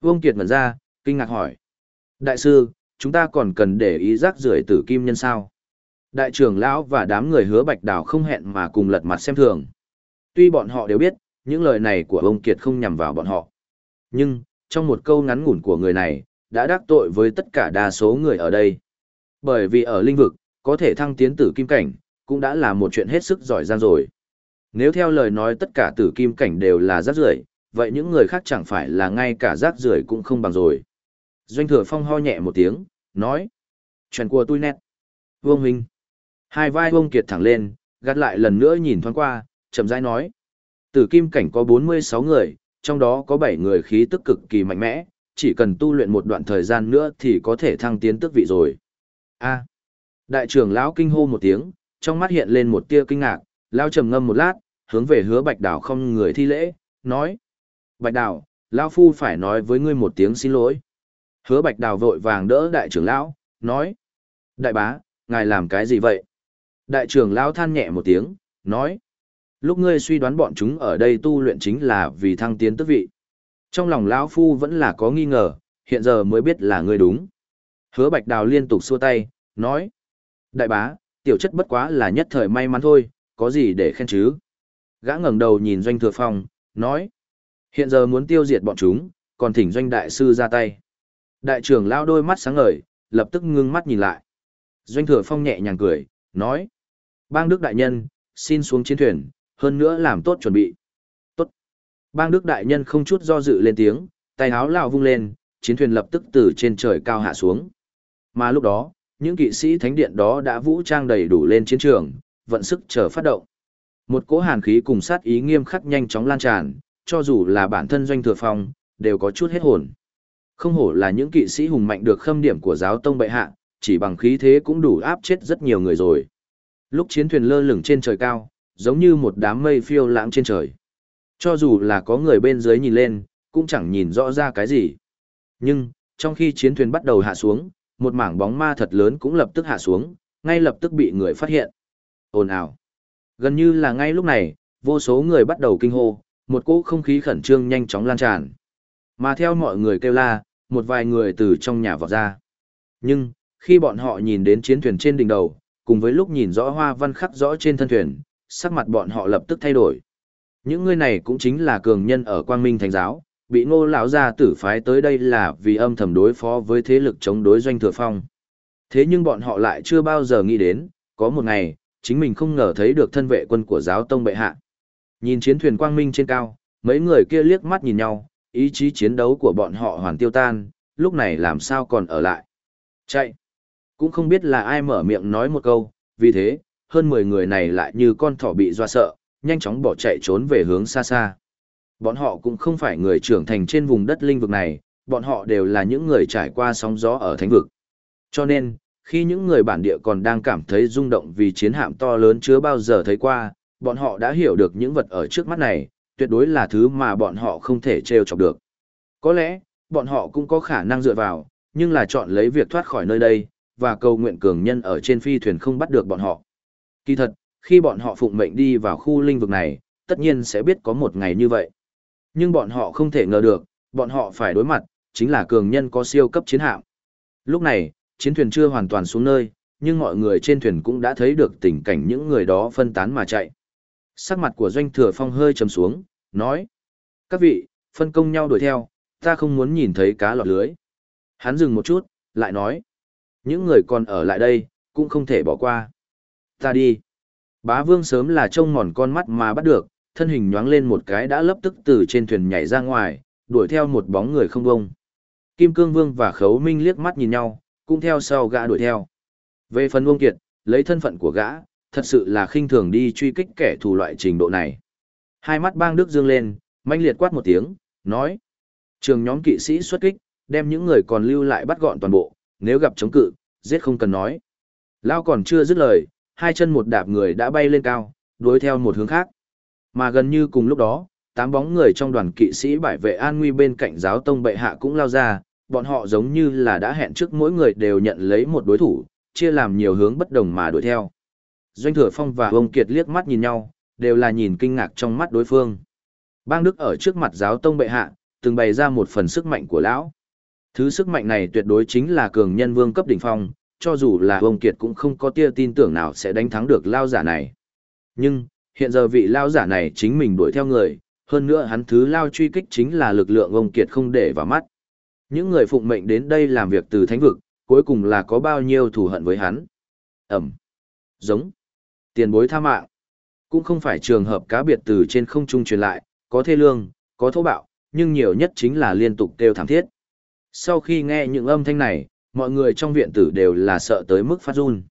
A: Vương Kiệt ngẩn ra, kinh ngạc hỏi. Đại sư, chúng ta còn cần để ý rác rưởi tử kim nhân sao? Đại trưởng lão và đám người hứa bạch đào không hẹn mà cùng lật mặt xem thường. Tuy bọn họ đều biết, những lời này của ông Kiệt không nhằm vào bọn họ. Nhưng, trong một câu ngắn ngủn của người này, đã đắc tội với tất cả đa số người ở đây. Bởi vì ở linh vực, có thể thăng tiến tử kim cảnh, cũng đã là một chuyện hết sức giỏi giang rồi. Nếu theo lời nói tất cả tử kim cảnh đều là rác rưởi, vậy những người khác chẳng phải là ngay cả rác rưởi cũng không bằng rồi. Doanh thừa phong ho nhẹ một tiếng, nói. Chuyện của tôi nét. Vương Huynh. Hai vai Vương Kiệt thẳng lên, gắt lại lần nữa nhìn thoáng qua, chậm rãi nói. Tử kim cảnh có 46 người, trong đó có 7 người khí tức cực kỳ mạnh mẽ, chỉ cần tu luyện một đoạn thời gian nữa thì có thể thăng tiến tức vị rồi. A. Đại trưởng lão kinh hô một tiếng, trong mắt hiện lên một tia kinh ngạc, lão trầm ngâm một lát, hướng về hứa Bạch Đào không người thi lễ, nói: "Bạch Đào, lão phu phải nói với ngươi một tiếng xin lỗi." Hứa Bạch Đào vội vàng đỡ đại trưởng lão, nói: "Đại bá, ngài làm cái gì vậy?" Đại trưởng lão than nhẹ một tiếng, nói: "Lúc ngươi suy đoán bọn chúng ở đây tu luyện chính là vì thăng tiến tước vị." Trong lòng lão phu vẫn là có nghi ngờ, hiện giờ mới biết là ngươi đúng. Hứa Bạch Đào liên tục xua tay, nói: "Đại bá, tiểu chất bất quá là nhất thời may mắn thôi, có gì để khen chứ?" Gã ngẩng đầu nhìn Doanh Thừa Phong, nói: "Hiện giờ muốn tiêu diệt bọn chúng, còn thỉnh Doanh đại sư ra tay." Đại trưởng lao đôi mắt sáng ngời, lập tức ngưng mắt nhìn lại. Doanh Thừa Phong nhẹ nhàng cười, nói: "Bang Đức đại nhân, xin xuống chiến thuyền, hơn nữa làm tốt chuẩn bị." Tốt. Bang Đức Đại Nhân không chút do dự lên tiếng, tay háo lao vung lên, chiến thuyền lập tức từ trên trời cao hạ xuống. Mà lúc đó, những kỵ sĩ thánh điện đó đã vũ trang đầy đủ lên chiến trường, vận sức chờ phát động. Một cỗ hàn khí cùng sát ý nghiêm khắc nhanh chóng lan tràn, cho dù là bản thân doanh thừa phong, đều có chút hết hồn. Không hổ là những kỵ sĩ hùng mạnh được khâm điểm của giáo tông bệ hạ, chỉ bằng khí thế cũng đủ áp chết rất nhiều người rồi. Lúc chiến thuyền lơ lửng trên trời cao, giống như một đám mây phiêu lãng trên trời. Cho dù là có người bên dưới nhìn lên, cũng chẳng nhìn rõ ra cái gì. Nhưng, trong khi chiến thuyền bắt đầu hạ xuống, một mảng bóng ma thật lớn cũng lập tức hạ xuống, ngay lập tức bị người phát hiện. Ồn ào. Gần như là ngay lúc này, vô số người bắt đầu kinh hô, một cỗ không khí khẩn trương nhanh chóng lan tràn. Mà theo mọi người kêu la, một vài người từ trong nhà vọt ra. Nhưng, khi bọn họ nhìn đến chiến thuyền trên đỉnh đầu, cùng với lúc nhìn rõ hoa văn khắc rõ trên thân thuyền, sắc mặt bọn họ lập tức thay đổi. Những người này cũng chính là cường nhân ở Quang Minh Thánh giáo, bị Ngô lão gia tử phái tới đây là vì âm thầm đối phó với thế lực chống đối doanh thừa phong. Thế nhưng bọn họ lại chưa bao giờ nghĩ đến, có một ngày, chính mình không ngờ thấy được thân vệ quân của giáo tông bệ hạ. Nhìn chiến thuyền Quang Minh trên cao, Mấy người kia liếc mắt nhìn nhau, ý chí chiến đấu của bọn họ hoàn tiêu tan, lúc này làm sao còn ở lại. Chạy! Cũng không biết là ai mở miệng nói một câu, vì thế, hơn 10 người này lại như con thỏ bị doa sợ, nhanh chóng bỏ chạy trốn về hướng xa xa. Bọn họ cũng không phải người trưởng thành trên vùng đất linh vực này, bọn họ đều là những người trải qua sóng gió ở thánh vực. Cho nên, khi những người bản địa còn đang cảm thấy rung động vì chiến hạm to lớn chưa bao giờ thấy qua, bọn họ đã hiểu được những vật ở trước mắt này, tuyệt đối là thứ mà bọn họ không thể trêu chọc được. Có lẽ, bọn họ cũng có khả năng dựa vào, nhưng là chọn lấy việc thoát khỏi nơi đây, và cầu nguyện cường nhân ở trên phi thuyền không bắt được bọn họ. Kỳ thật, khi bọn họ phụng mệnh đi vào khu linh vực này, tất nhiên sẽ biết có một ngày như vậy. Nhưng bọn họ không thể ngờ được, bọn họ phải đối mặt, chính là cường nhân có siêu cấp chiến hạm. Lúc này, chiến thuyền chưa hoàn toàn xuống nơi, nhưng mọi người trên thuyền cũng đã thấy được tình cảnh những người đó phân tán mà chạy. Sắc mặt của doanh thừa phong hơi trầm xuống, nói. Các vị, phân công nhau đuổi theo, ta không muốn nhìn thấy cá lọt lưới. Hắn dừng một chút, lại nói. Những người còn ở lại đây, cũng không thể bỏ qua. Ta đi. Bá vương sớm là trông mòn con mắt mà bắt được, thân hình nhoáng lên một cái đã lập tức từ trên thuyền nhảy ra ngoài, đuổi theo một bóng người không bông. Kim Cương Vương và Khấu Minh liếc mắt nhìn nhau, cũng theo sau gã đuổi theo. Về phần Vương Kiệt, lấy thân phận của gã, thật sự là khinh thường đi truy kích kẻ thù loại trình độ này. Hai mắt bang Đức dương lên, manh liệt quát một tiếng, nói. Trường nhóm kỵ sĩ xuất kích, đem những người còn lưu lại bắt gọn toàn bộ, nếu gặp chống cự, giết không cần nói. Lao còn chưa dứt lời, hai chân một đạp người đã bay lên cao, đuổi theo một hướng khác. Mà gần như cùng lúc đó, tám bóng người trong đoàn kỵ sĩ bảo vệ an nguy bên cạnh giáo tông bệ hạ cũng lao ra, bọn họ giống như là đã hẹn trước mỗi người đều nhận lấy một đối thủ, chia làm nhiều hướng bất đồng mà đuổi theo. Doanh Thừa Phong và ông Kiệt liếc mắt nhìn nhau, đều là nhìn kinh ngạc trong mắt đối phương. Bang Đức ở trước mặt giáo tông bệ hạ, từng bày ra một phần sức mạnh của lão. Thứ sức mạnh này tuyệt đối chính là cường nhân vương cấp đỉnh phong, cho dù là ông Kiệt cũng không có tia tin tưởng nào sẽ đánh thắng được lao giả này. Nhưng, hiện giờ vị lao giả này chính mình đuổi theo người, hơn nữa hắn thứ lao truy kích chính là lực lượng ông Kiệt không để vào mắt. Những người phụng mệnh đến đây làm việc từ thánh vực, cuối cùng là có bao nhiêu thù hận với hắn. Ẩm. Giống. Tiền bối tha mạng. Cũng không phải trường hợp cá biệt từ trên không trung truyền lại, có thê lương, có thô bạo, nhưng nhiều nhất chính là liên tục kêu thảm thiết. Sau khi nghe những âm thanh này, mọi người trong viện tử đều là sợ tới mức phát run.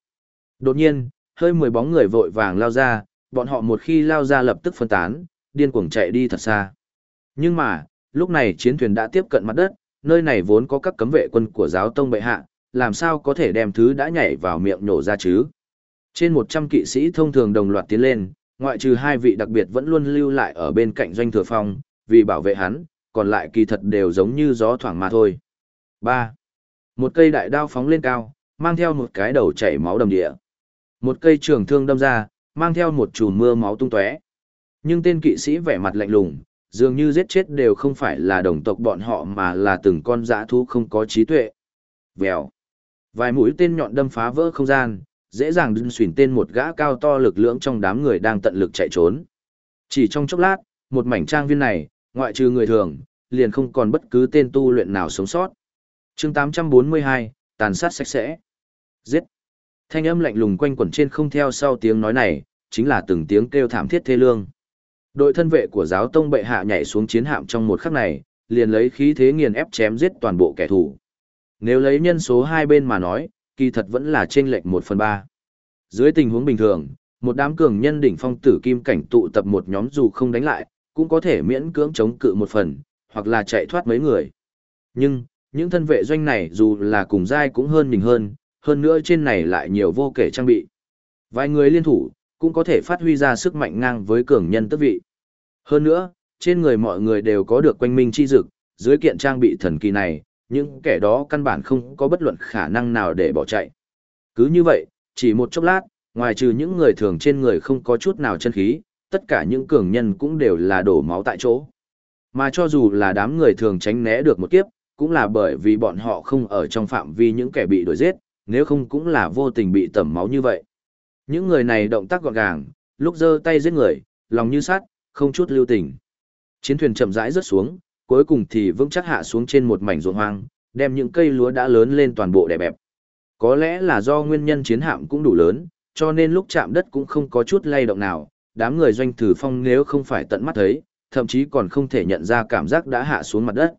A: Đột nhiên, hơi mười bóng người vội vàng lao ra, bọn họ một khi lao ra lập tức phân tán, điên cuồng chạy đi thật xa. Nhưng mà, lúc này chiến thuyền đã tiếp cận mặt đất, nơi này vốn có các cấm vệ quân của giáo tông bệ hạ, làm sao có thể đem thứ đã nhảy vào miệng nhổ ra chứ? Trên 100 kỵ sĩ thông thường đồng loạt tiến lên, ngoại trừ hai vị đặc biệt vẫn luôn lưu lại ở bên cạnh doanh thừa phong, vì bảo vệ hắn, còn lại kỳ thật đều giống như gió thoảng mà thôi. 3. Một cây đại đao phóng lên cao, mang theo một cái đầu chảy máu đầm địa. Một cây trường thương đâm ra, mang theo một chùm mưa máu tung tóe. Nhưng tên kỵ sĩ vẻ mặt lạnh lùng, dường như giết chết đều không phải là đồng tộc bọn họ mà là từng con dã thú không có trí tuệ. Vèo. Vài mũi tên nhọn đâm phá vỡ không gian, dễ dàng đứng xuyển tên một gã cao to lực lưỡng trong đám người đang tận lực chạy trốn. Chỉ trong chốc lát, một mảnh trang viên này, ngoại trừ người thường, liền không còn bất cứ tên tu luyện nào sống sót. chương 842, tàn sát sạch sẽ. Giết. Thanh âm lạnh lùng quanh quẩn trên không theo sau tiếng nói này, chính là từng tiếng kêu thảm thiết thê lương. Đội thân vệ của giáo tông bệ hạ nhảy xuống chiến hạm trong một khắc này, liền lấy khí thế nghiền ép chém giết toàn bộ kẻ thù. Nếu lấy nhân số hai bên mà nói, kỳ thật vẫn là trên lệch một phần ba. Dưới tình huống bình thường, một đám cường nhân đỉnh phong tử kim cảnh tụ tập một nhóm dù không đánh lại, cũng có thể miễn cưỡng chống cự một phần, hoặc là chạy thoát mấy người. Nhưng, những thân vệ doanh này dù là cùng giai cũng hơn mình hơn, hơn nữa trên này lại nhiều vô kể trang bị. Vài người liên thủ, cũng có thể phát huy ra sức mạnh ngang với cường nhân tức vị. Hơn nữa, trên người mọi người đều có được quanh minh chi dực, dưới kiện trang bị thần kỳ này, những kẻ đó căn bản không có bất luận khả năng nào để bỏ chạy. Cứ như vậy, chỉ một chốc lát, ngoài trừ những người thường trên người không có chút nào chân khí, tất cả những cường nhân cũng đều là đổ máu tại chỗ. Mà cho dù là đám người thường tránh né được một kiếp, cũng là bởi vì bọn họ không ở trong phạm vi những kẻ bị đuổi giết, nếu không cũng là vô tình bị tẩm máu như vậy. Những người này động tác gọn gàng, lúc giơ tay giết người, lòng như sắt, không chút lưu tình. Chiến thuyền chậm rãi rớt xuống, cuối cùng thì vững chắc hạ xuống trên một mảnh ruộng hoang, đem những cây lúa đã lớn lên toàn bộ đè bẹp. Có lẽ là do nguyên nhân chiến hạm cũng đủ lớn, cho nên lúc chạm đất cũng không có chút lay động nào, đám người doanh thử phong nếu không phải tận mắt thấy, thậm chí còn không thể nhận ra cảm giác đã hạ xuống mặt đất.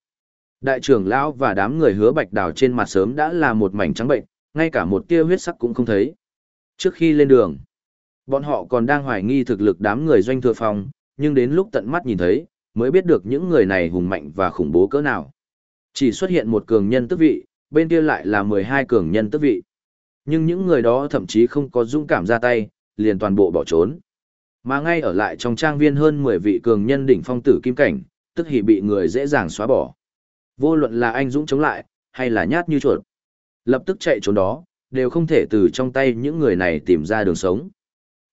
A: Đại trưởng lão và đám người hứa bạch đào trên mặt sớm đã là một mảnh trắng bệnh, ngay cả một tia huyết sắc cũng không thấy. Trước khi lên đường, bọn họ còn đang hoài nghi thực lực đám người doanh thừa phong, nhưng đến lúc tận mắt nhìn thấy, mới biết được những người này hùng mạnh và khủng bố cỡ nào. Chỉ xuất hiện một cường nhân tức vị, bên kia lại là 12 cường nhân tức vị. Nhưng những người đó thậm chí không có dũng cảm ra tay, liền toàn bộ bỏ trốn. Mà ngay ở lại trong trang viên hơn 10 vị cường nhân đỉnh phong tử kim cảnh, tức hỉ bị người dễ dàng xóa bỏ. Vô luận là anh dũng chống lại, hay là nhát như chuột. Lập tức chạy trốn đó, đều không thể từ trong tay những người này tìm ra đường sống.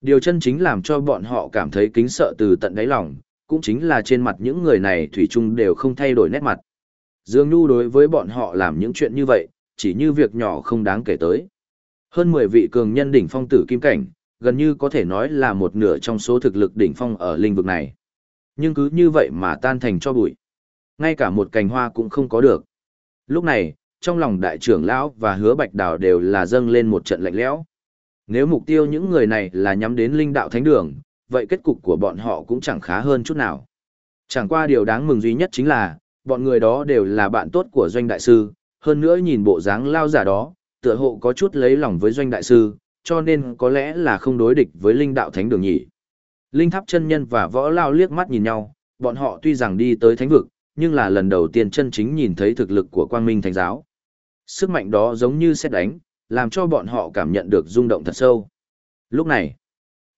A: Điều chân chính làm cho bọn họ cảm thấy kính sợ từ tận đáy lòng, cũng chính là trên mặt những người này thủy chung đều không thay đổi nét mặt. Dương Nhu đối với bọn họ làm những chuyện như vậy, chỉ như việc nhỏ không đáng kể tới. Hơn 10 vị cường nhân đỉnh phong tử kim cảnh, gần như có thể nói là một nửa trong số thực lực đỉnh phong ở lĩnh vực này. Nhưng cứ như vậy mà tan thành cho bụi. Ngay cả một cành hoa cũng không có được. Lúc này, trong lòng đại trưởng lão và hứa bạch đào đều là dâng lên một trận lạnh lẽo. Nếu mục tiêu những người này là nhắm đến linh đạo thánh đường, vậy kết cục của bọn họ cũng chẳng khá hơn chút nào. Chẳng qua điều đáng mừng duy nhất chính là, bọn người đó đều là bạn tốt của doanh đại sư, hơn nữa nhìn bộ dáng lao giả đó, tựa hộ có chút lấy lòng với doanh đại sư, cho nên có lẽ là không đối địch với linh đạo thánh đường nhỉ. Linh tháp chân nhân và võ lao liếc mắt nhìn nhau, bọn họ tuy rằng đi tới thánh vực, nhưng là lần đầu tiên chân chính nhìn thấy thực lực của quang minh thánh giáo. Sức mạnh đó giống như xét đánh, làm cho bọn họ cảm nhận được rung động thật sâu. Lúc này,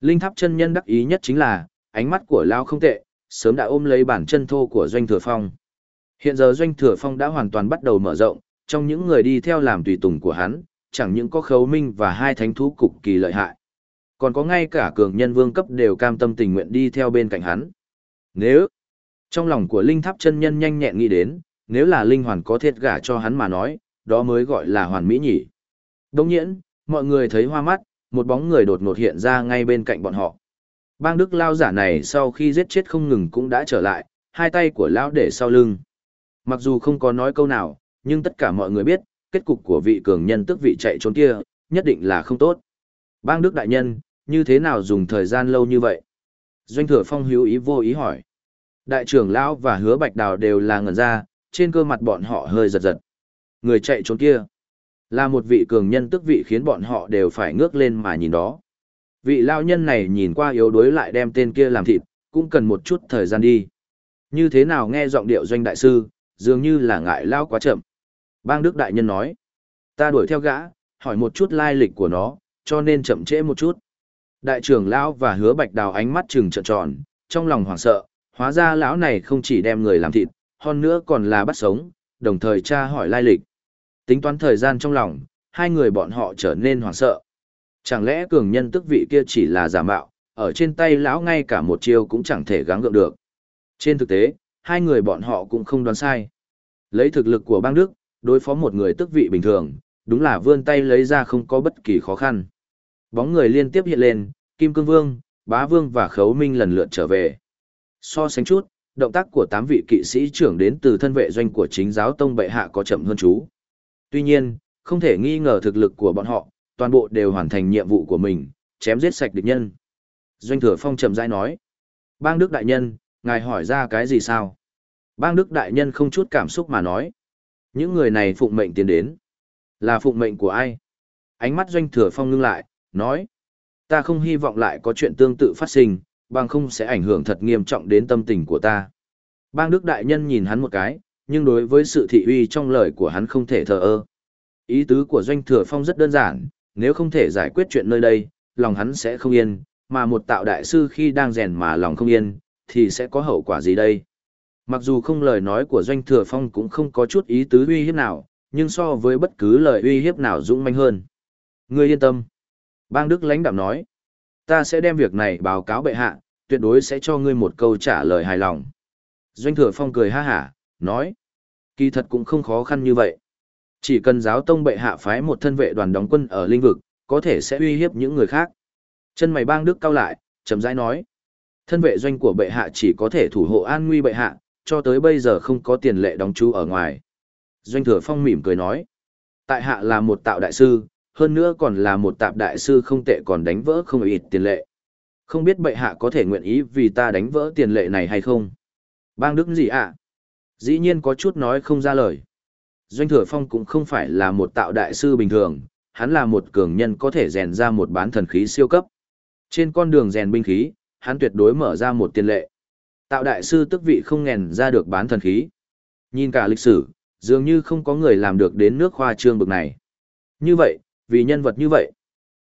A: linh tháp chân nhân đắc ý nhất chính là, ánh mắt của Lao không tệ, sớm đã ôm lấy bản chân thô của Doanh Thừa Phong. Hiện giờ Doanh Thừa Phong đã hoàn toàn bắt đầu mở rộng, trong những người đi theo làm tùy tùng của hắn, chẳng những có khấu minh và hai thánh thú cục kỳ lợi hại. Còn có ngay cả cường nhân vương cấp đều cam tâm tình nguyện đi theo bên cạnh hắn. Nếu, trong lòng của linh tháp chân nhân nhanh nhẹn nghĩ đến, nếu là linh hoàn có thiệt gả cho hắn mà nói, đó mới gọi là hoàn mỹ nhỉ. Đồng nhiễn, mọi người thấy hoa mắt, một bóng người đột ngột hiện ra ngay bên cạnh bọn họ. Bang Đức Lao giả này sau khi giết chết không ngừng cũng đã trở lại, hai tay của Lão để sau lưng. Mặc dù không có nói câu nào, nhưng tất cả mọi người biết, kết cục của vị cường nhân tức vị chạy trốn kia, nhất định là không tốt. Bang Đức Đại Nhân, như thế nào dùng thời gian lâu như vậy? Doanh thừa phong hữu ý vô ý hỏi. Đại trưởng Lão và hứa bạch đào đều là ngẩn ra, trên cơ mặt bọn họ hơi giật giật. Người chạy trốn kia, là một vị cường nhân tức vị khiến bọn họ đều phải ngước lên mà nhìn đó. Vị lao nhân này nhìn qua yếu đuối lại đem tên kia làm thịt, cũng cần một chút thời gian đi. Như thế nào nghe giọng điệu doanh đại sư, dường như là ngại lao quá chậm. Bang Đức Đại Nhân nói, ta đuổi theo gã, hỏi một chút lai lịch của nó, cho nên chậm trễ một chút. Đại trưởng lão và hứa bạch đào ánh mắt trừng trợn tròn, trong lòng hoảng sợ, hóa ra lão này không chỉ đem người làm thịt, hơn nữa còn là bắt sống, đồng thời tra hỏi lai lịch. Tính toán thời gian trong lòng, hai người bọn họ trở nên hoảng sợ. Chẳng lẽ cường nhân tức vị kia chỉ là giả mạo, ở trên tay lão ngay cả một chiêu cũng chẳng thể gắng gượng được. Trên thực tế, hai người bọn họ cũng không đoán sai. Lấy thực lực của bang Đức, đối phó một người tức vị bình thường, đúng là vươn tay lấy ra không có bất kỳ khó khăn. Bóng người liên tiếp hiện lên, Kim Cương Vương, Bá Vương và Khấu Minh lần lượt trở về. So sánh chút, động tác của tám vị kỵ sĩ trưởng đến từ thân vệ doanh của chính giáo tông bệ hạ có chậm hơn chú. Tuy nhiên, không thể nghi ngờ thực lực của bọn họ, toàn bộ đều hoàn thành nhiệm vụ của mình, chém giết sạch địch nhân. Doanh thừa phong trầm rãi nói. Bang Đức Đại Nhân, ngài hỏi ra cái gì sao? Bang Đức Đại Nhân không chút cảm xúc mà nói. Những người này phụng mệnh tiến đến. Là phụng mệnh của ai? Ánh mắt doanh thừa phong ngưng lại, nói. Ta không hy vọng lại có chuyện tương tự phát sinh, bằng không sẽ ảnh hưởng thật nghiêm trọng đến tâm tình của ta. Bang Đức Đại Nhân nhìn hắn một cái, nhưng đối với sự thị uy trong lời của hắn không thể thờ ơ. Ý tứ của Doanh Thừa Phong rất đơn giản, nếu không thể giải quyết chuyện nơi đây, lòng hắn sẽ không yên, mà một tạo đại sư khi đang rèn mà lòng không yên, thì sẽ có hậu quả gì đây? Mặc dù không lời nói của Doanh Thừa Phong cũng không có chút ý tứ uy hiếp nào, nhưng so với bất cứ lời uy hiếp nào dũng manh hơn. Ngươi yên tâm. Bang Đức lãnh đạm nói, ta sẽ đem việc này báo cáo bệ hạ, tuyệt đối sẽ cho ngươi một câu trả lời hài lòng. Doanh Thừa Phong cười ha hả, nói, kỳ thật cũng không khó khăn như vậy. Chỉ cần giáo tông bệ hạ phái một thân vệ đoàn đóng quân ở linh vực, có thể sẽ uy hiếp những người khác. Chân mày bang đức cao lại, chậm rãi nói, thân vệ doanh của bệ hạ chỉ có thể thủ hộ an nguy bệ hạ, cho tới bây giờ không có tiền lệ đóng chú ở ngoài. Doanh thừa phong mỉm cười nói, tại hạ là một tạo đại sư, hơn nữa còn là một tạp đại sư không tệ còn đánh vỡ không ít tiền lệ. Không biết bệ hạ có thể nguyện ý vì ta đánh vỡ tiền lệ này hay không? Bang Đức gì ạ? Dĩ nhiên có chút nói không ra lời. Doanh Thừa Phong cũng không phải là một tạo đại sư bình thường, hắn là một cường nhân có thể rèn ra một bán thần khí siêu cấp. Trên con đường rèn binh khí, hắn tuyệt đối mở ra một tiền lệ. Tạo đại sư tức vị không nghèn ra được bán thần khí. Nhìn cả lịch sử, dường như không có người làm được đến nước khoa trương bực này. Như vậy, vì nhân vật như vậy,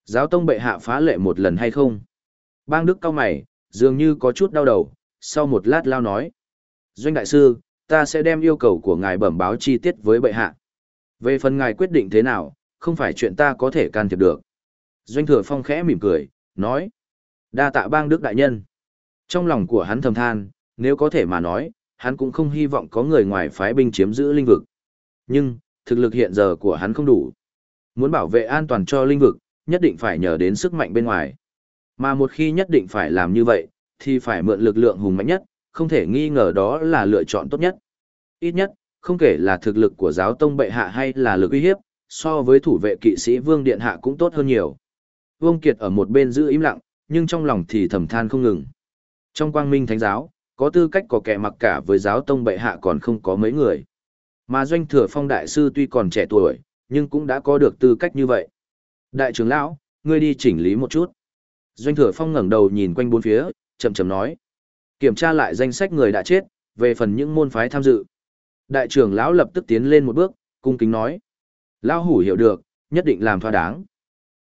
A: giáo tông bệ hạ phá lệ một lần hay không? Bang Đức cao mày, dường như có chút đau đầu, sau một lát lao nói. Doanh đại sư, ta sẽ đem yêu cầu của ngài bẩm báo chi tiết với bệ hạ. Về phần ngài quyết định thế nào, không phải chuyện ta có thể can thiệp được. Doanh thừa phong khẽ mỉm cười, nói. Đa tạ bang đức đại nhân. Trong lòng của hắn thầm than, nếu có thể mà nói, hắn cũng không hy vọng có người ngoài phái binh chiếm giữ linh vực. Nhưng, thực lực hiện giờ của hắn không đủ. Muốn bảo vệ an toàn cho linh vực, nhất định phải nhờ đến sức mạnh bên ngoài. Mà một khi nhất định phải làm như vậy, thì phải mượn lực lượng hùng mạnh nhất, không thể nghi ngờ đó là lựa chọn tốt nhất. Ít nhất, không kể là thực lực của giáo tông bệ hạ hay là lực uy hiếp, so với thủ vệ kỵ sĩ vương điện hạ cũng tốt hơn nhiều. Vương Kiệt ở một bên giữ im lặng, nhưng trong lòng thì thầm than không ngừng. Trong quang minh thánh giáo, có tư cách có kẻ mặc cả với giáo tông bệ hạ còn không có mấy người. Mà doanh thừa phong đại sư tuy còn trẻ tuổi, nhưng cũng đã có được tư cách như vậy. Đại trưởng lão, ngươi đi chỉnh lý một chút. Doanh thừa phong ngẩng đầu nhìn quanh bốn phía, chậm chậm nói. Kiểm tra lại danh sách người đã chết, về phần những môn phái tham dự. Đại trưởng lão lập tức tiến lên một bước, cung kính nói. Lão hủ hiểu được, nhất định làm thỏa đáng.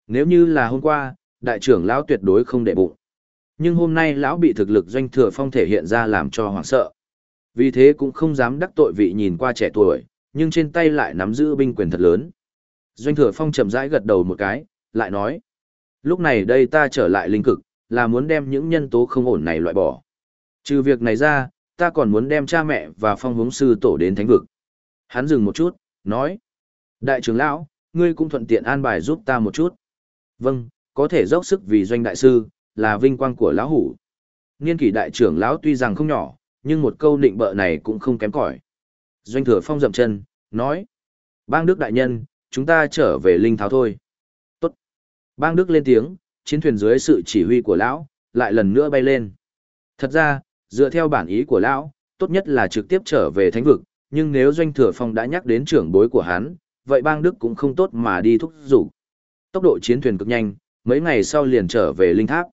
A: Nếu như là hôm qua, đại trưởng lão tuyệt đối không để bụng. Nhưng hôm nay lão bị thực lực doanh thừa phong thể hiện ra làm cho hoảng sợ. Vì thế cũng không dám đắc tội vị nhìn qua trẻ tuổi, nhưng trên tay lại nắm giữ binh quyền thật lớn. Doanh thừa phong chậm rãi gật đầu một cái, lại nói. Lúc này đây ta trở lại linh cực, là muốn đem những nhân tố không ổn này loại bỏ. Trừ việc này ra, ta còn muốn đem cha mẹ và phong hướng sư tổ đến thánh vực. Hắn dừng một chút, nói. Đại trưởng lão, ngươi cũng thuận tiện an bài giúp ta một chút. Vâng, có thể dốc sức vì doanh đại sư, là vinh quang của lão hủ. Niên kỷ đại trưởng lão tuy rằng không nhỏ, nhưng một câu nịnh bợ này cũng không kém cỏi. Doanh thừa phong dậm chân, nói. Bang Đức đại nhân, chúng ta trở về linh tháo thôi. Tốt. Bang Đức lên tiếng, chiến thuyền dưới sự chỉ huy của lão, lại lần nữa bay lên. Thật ra, dựa theo bản ý của lão, tốt nhất là trực tiếp trở về thánh vực, nhưng nếu doanh thừa phong đã nhắc đến trưởng bối của hắn, vậy bang Đức cũng không tốt mà đi thúc giục. Tốc độ chiến thuyền cực nhanh, mấy ngày sau liền trở về linh tháp.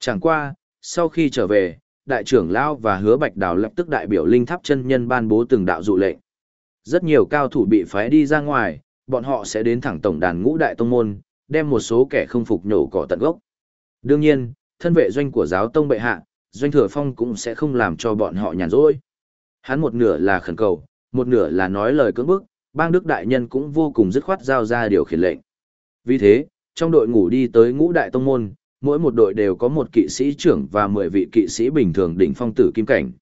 A: Chẳng qua, sau khi trở về, đại trưởng lão và hứa bạch đào lập tức đại biểu linh tháp chân nhân ban bố từng đạo dụ lệnh. Rất nhiều cao thủ bị phái đi ra ngoài, bọn họ sẽ đến thẳng tổng đàn ngũ đại tông môn, đem một số kẻ không phục nhổ cỏ tận gốc. Đương nhiên, thân vệ doanh của giáo tông bệ hạ, doanh thừa phong cũng sẽ không làm cho bọn họ nhàn rỗi. Hắn một nửa là khẩn cầu, một nửa là nói lời cưỡng bức, bang đức đại nhân cũng vô cùng dứt khoát giao ra điều khiển lệnh. Vì thế, trong đội ngủ đi tới ngũ đại tông môn, mỗi một đội đều có một kỵ sĩ trưởng và 10 vị kỵ sĩ bình thường đỉnh phong tử kim cảnh.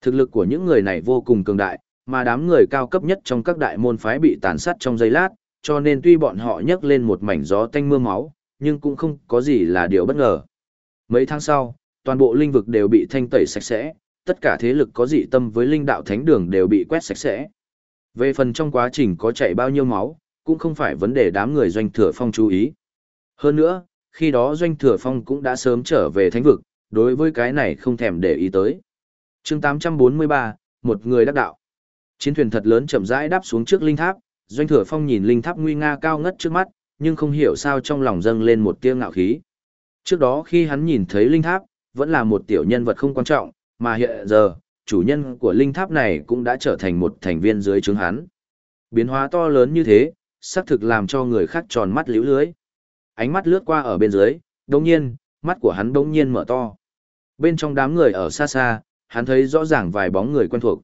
A: Thực lực của những người này vô cùng cường đại, mà đám người cao cấp nhất trong các đại môn phái bị tàn sát trong giây lát, cho nên tuy bọn họ nhấc lên một mảnh gió tanh mưa máu, nhưng cũng không có gì là điều bất ngờ. Mấy tháng sau, toàn bộ linh vực đều bị thanh tẩy sạch sẽ, tất cả thế lực có dị tâm với linh đạo thánh đường đều bị quét sạch sẽ. Về phần trong quá trình có chảy bao nhiêu máu, cũng không phải vấn đề đám người doanh thừa phong chú ý. Hơn nữa, khi đó doanh thừa phong cũng đã sớm trở về thánh vực, đối với cái này không thèm để ý tới. chương 843, một người đắc đạo. Chiến thuyền thật lớn chậm rãi đáp xuống trước linh tháp, doanh thừa phong nhìn linh tháp nguy nga cao ngất trước mắt, nhưng không hiểu sao trong lòng dâng lên một tia ngạo khí. Trước đó khi hắn nhìn thấy linh tháp, vẫn là một tiểu nhân vật không quan trọng, mà hiện giờ, chủ nhân của linh tháp này cũng đã trở thành một thành viên dưới trướng hắn. Biến hóa to lớn như thế, xác thực làm cho người khác tròn mắt liễu lưới. Ánh mắt lướt qua ở bên dưới, đồng nhiên, mắt của hắn đồng nhiên mở to. Bên trong đám người ở xa xa, hắn thấy rõ ràng vài bóng người quen thuộc.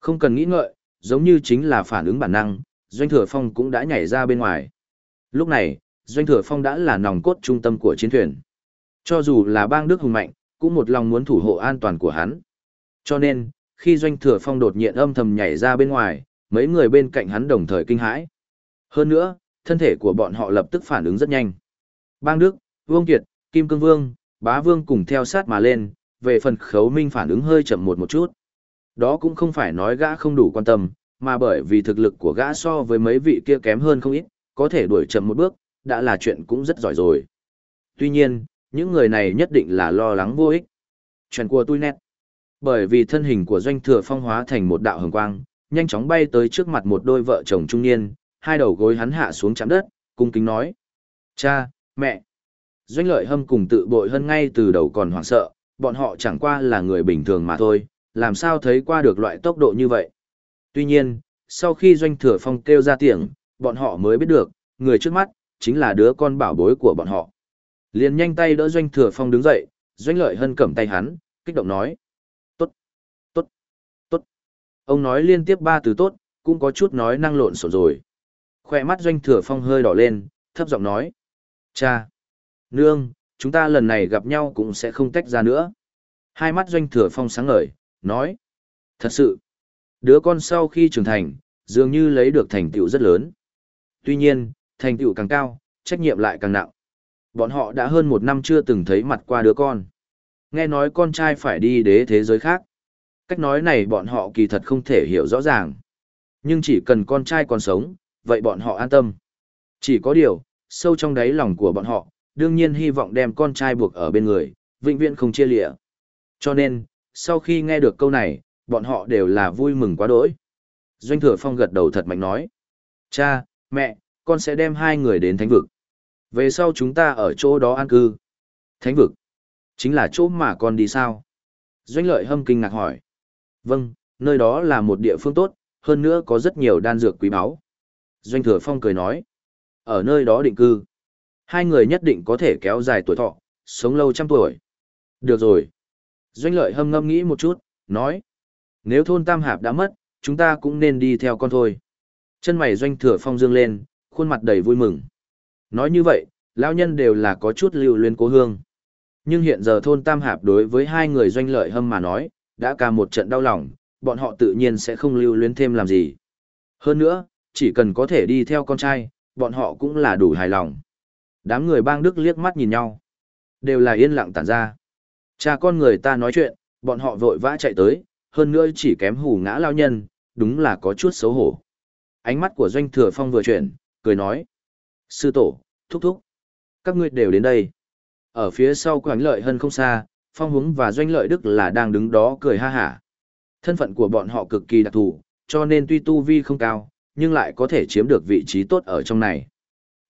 A: Không cần nghĩ ngợi, giống như chính là phản ứng bản năng, Doanh Thừa Phong cũng đã nhảy ra bên ngoài. Lúc này, Doanh Thừa Phong đã là nòng cốt trung tâm của chiến thuyền. Cho dù là bang Đức hùng mạnh, cũng một lòng muốn thủ hộ an toàn của hắn. Cho nên, khi Doanh Thừa Phong đột nhiên âm thầm nhảy ra bên ngoài, mấy người bên cạnh hắn đồng thời kinh hãi. Hơn nữa, thân thể của bọn họ lập tức phản ứng rất nhanh. Bang Đức, Vương Kiệt, Kim Cương Vương, Bá Vương cùng theo sát mà lên, về phần khấu minh phản ứng hơi chậm một một chút. Đó cũng không phải nói gã không đủ quan tâm, mà bởi vì thực lực của gã so với mấy vị kia kém hơn không ít, có thể đuổi chậm một bước, đã là chuyện cũng rất giỏi rồi. Tuy nhiên, những người này nhất định là lo lắng vô ích. Chuyện của tôi nét. Bởi vì thân hình của doanh thừa phong hóa thành một đạo hồng quang, nhanh chóng bay tới trước mặt một đôi vợ chồng trung niên, hai đầu gối hắn hạ xuống chạm đất, cung kính nói. Cha, mẹ. Doanh lợi hâm cùng tự bội hơn ngay từ đầu còn hoảng sợ, bọn họ chẳng qua là người bình thường mà thôi, làm sao thấy qua được loại tốc độ như vậy. Tuy nhiên, sau khi doanh thừa phong kêu ra tiếng, bọn họ mới biết được, người trước mắt, chính là đứa con bảo bối của bọn họ. Liền nhanh tay đỡ doanh thừa phong đứng dậy, doanh lợi hân cầm tay hắn, kích động nói. Tốt, tốt, tốt. Ông nói liên tiếp ba từ tốt, cũng có chút nói năng lộn xộn rồi. Khoe mắt doanh thừa phong hơi đỏ lên, thấp giọng nói. Cha, nương, chúng ta lần này gặp nhau cũng sẽ không tách ra nữa. Hai mắt doanh thừa phong sáng ngời, nói. Thật sự, đứa con sau khi trưởng thành, dường như lấy được thành tựu rất lớn. Tuy nhiên, thành tựu càng cao, trách nhiệm lại càng nặng. Bọn họ đã hơn một năm chưa từng thấy mặt qua đứa con. Nghe nói con trai phải đi đế thế giới khác. Cách nói này bọn họ kỳ thật không thể hiểu rõ ràng. Nhưng chỉ cần con trai còn sống, vậy bọn họ an tâm. Chỉ có điều, sâu trong đáy lòng của bọn họ, đương nhiên hy vọng đem con trai buộc ở bên người, vĩnh viễn không chia lịa. Cho nên, sau khi nghe được câu này, bọn họ đều là vui mừng quá đỗi. Doanh thừa phong gật đầu thật mạnh nói. Cha, mẹ, con sẽ đem hai người đến thánh vực. Về sau chúng ta ở chỗ đó an cư. Thánh vực. Chính là chỗ mà con đi sao? Doanh lợi hâm kinh ngạc hỏi. Vâng, nơi đó là một địa phương tốt, hơn nữa có rất nhiều đan dược quý báu. Doanh thừa phong cười nói. Ở nơi đó định cư. Hai người nhất định có thể kéo dài tuổi thọ, sống lâu trăm tuổi. Được rồi. Doanh lợi hâm ngâm nghĩ một chút, nói. Nếu thôn Tam Hạp đã mất, chúng ta cũng nên đi theo con thôi. Chân mày doanh thừa phong dương lên, khuôn mặt đầy vui mừng. Nói như vậy, lão nhân đều là có chút lưu luyến cố hương. Nhưng hiện giờ thôn Tam Hạp đối với hai người doanh lợi hâm mà nói, đã cả một trận đau lòng, bọn họ tự nhiên sẽ không lưu luyến thêm làm gì. Hơn nữa, chỉ cần có thể đi theo con trai, bọn họ cũng là đủ hài lòng. Đám người bang Đức liếc mắt nhìn nhau. Đều là yên lặng tản ra. Cha con người ta nói chuyện, bọn họ vội vã chạy tới, hơn nữa chỉ kém hù ngã lao nhân, đúng là có chút xấu hổ. Ánh mắt của doanh thừa phong vừa chuyển, cười nói. Sư tổ, thúc thúc. Các ngươi đều đến đây. Ở phía sau của ánh lợi hơn không xa, phong húng và doanh lợi đức là đang đứng đó cười ha hả. Thân phận của bọn họ cực kỳ đặc thù, cho nên tuy tu vi không cao, nhưng lại có thể chiếm được vị trí tốt ở trong này.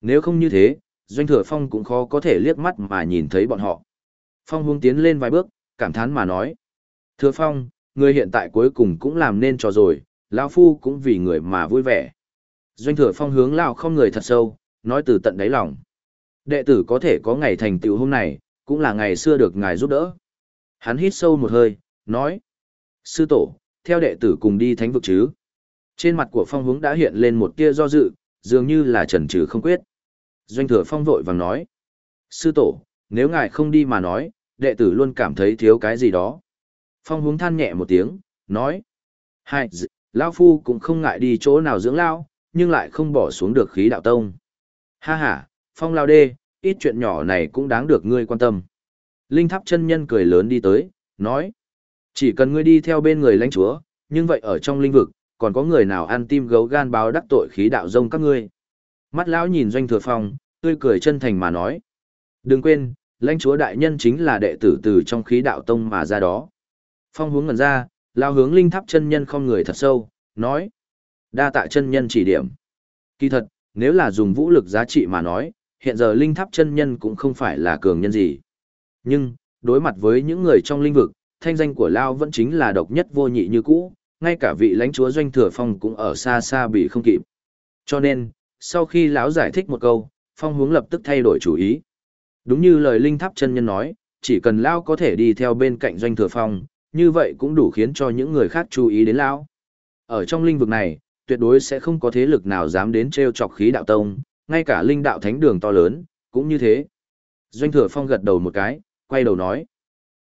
A: Nếu không như thế, doanh thừa phong cũng khó có thể liếc mắt mà nhìn thấy bọn họ. Phong húng tiến lên vài bước, cảm thán mà nói. Thừa phong, người hiện tại cuối cùng cũng làm nên trò rồi, lão phu cũng vì người mà vui vẻ. Doanh thừa phong hướng lão không người thật sâu, nói từ tận đáy lòng. Đệ tử có thể có ngày thành tựu hôm này, cũng là ngày xưa được ngài giúp đỡ. Hắn hít sâu một hơi, nói. Sư tổ, theo đệ tử cùng đi thánh vực chứ. Trên mặt của phong hướng đã hiện lên một tia do dự, dường như là trần trừ không quyết. Doanh thừa phong vội vàng nói. Sư tổ, nếu ngài không đi mà nói, đệ tử luôn cảm thấy thiếu cái gì đó. Phong hướng than nhẹ một tiếng, nói. Hai, lão phu cũng không ngại đi chỗ nào dưỡng lao, nhưng lại không bỏ xuống được khí đạo tông. Ha ha, phong lao đê, ít chuyện nhỏ này cũng đáng được ngươi quan tâm. Linh tháp chân nhân cười lớn đi tới, nói. Chỉ cần ngươi đi theo bên người lãnh chúa, nhưng vậy ở trong linh vực, còn có người nào ăn tim gấu gan báo đắc tội khí đạo rông các ngươi. Mắt lão nhìn doanh thừa phong, tươi cười chân thành mà nói. Đừng quên, lãnh chúa đại nhân chính là đệ tử từ trong khí đạo tông mà ra đó. Phong hướng ngần ra, lao hướng linh tháp chân nhân không người thật sâu, nói. Đa tạ chân nhân chỉ điểm. Kỳ thật, nếu là dùng vũ lực giá trị mà nói, hiện giờ linh tháp chân nhân cũng không phải là cường nhân gì. Nhưng, đối mặt với những người trong linh vực, thanh danh của Lao vẫn chính là độc nhất vô nhị như cũ, ngay cả vị lãnh chúa doanh thừa phong cũng ở xa xa bị không kịp. Cho nên, sau khi lão giải thích một câu, phong hướng lập tức thay đổi chủ ý. Đúng như lời linh tháp chân nhân nói, chỉ cần Lao có thể đi theo bên cạnh doanh thừa phong, như vậy cũng đủ khiến cho những người khác chú ý đến Lão. Ở trong linh vực này, tuyệt đối sẽ không có thế lực nào dám đến treo chọc khí đạo tông, ngay cả linh đạo thánh đường to lớn, cũng như thế. Doanh thừa phong gật đầu một cái, quay đầu nói.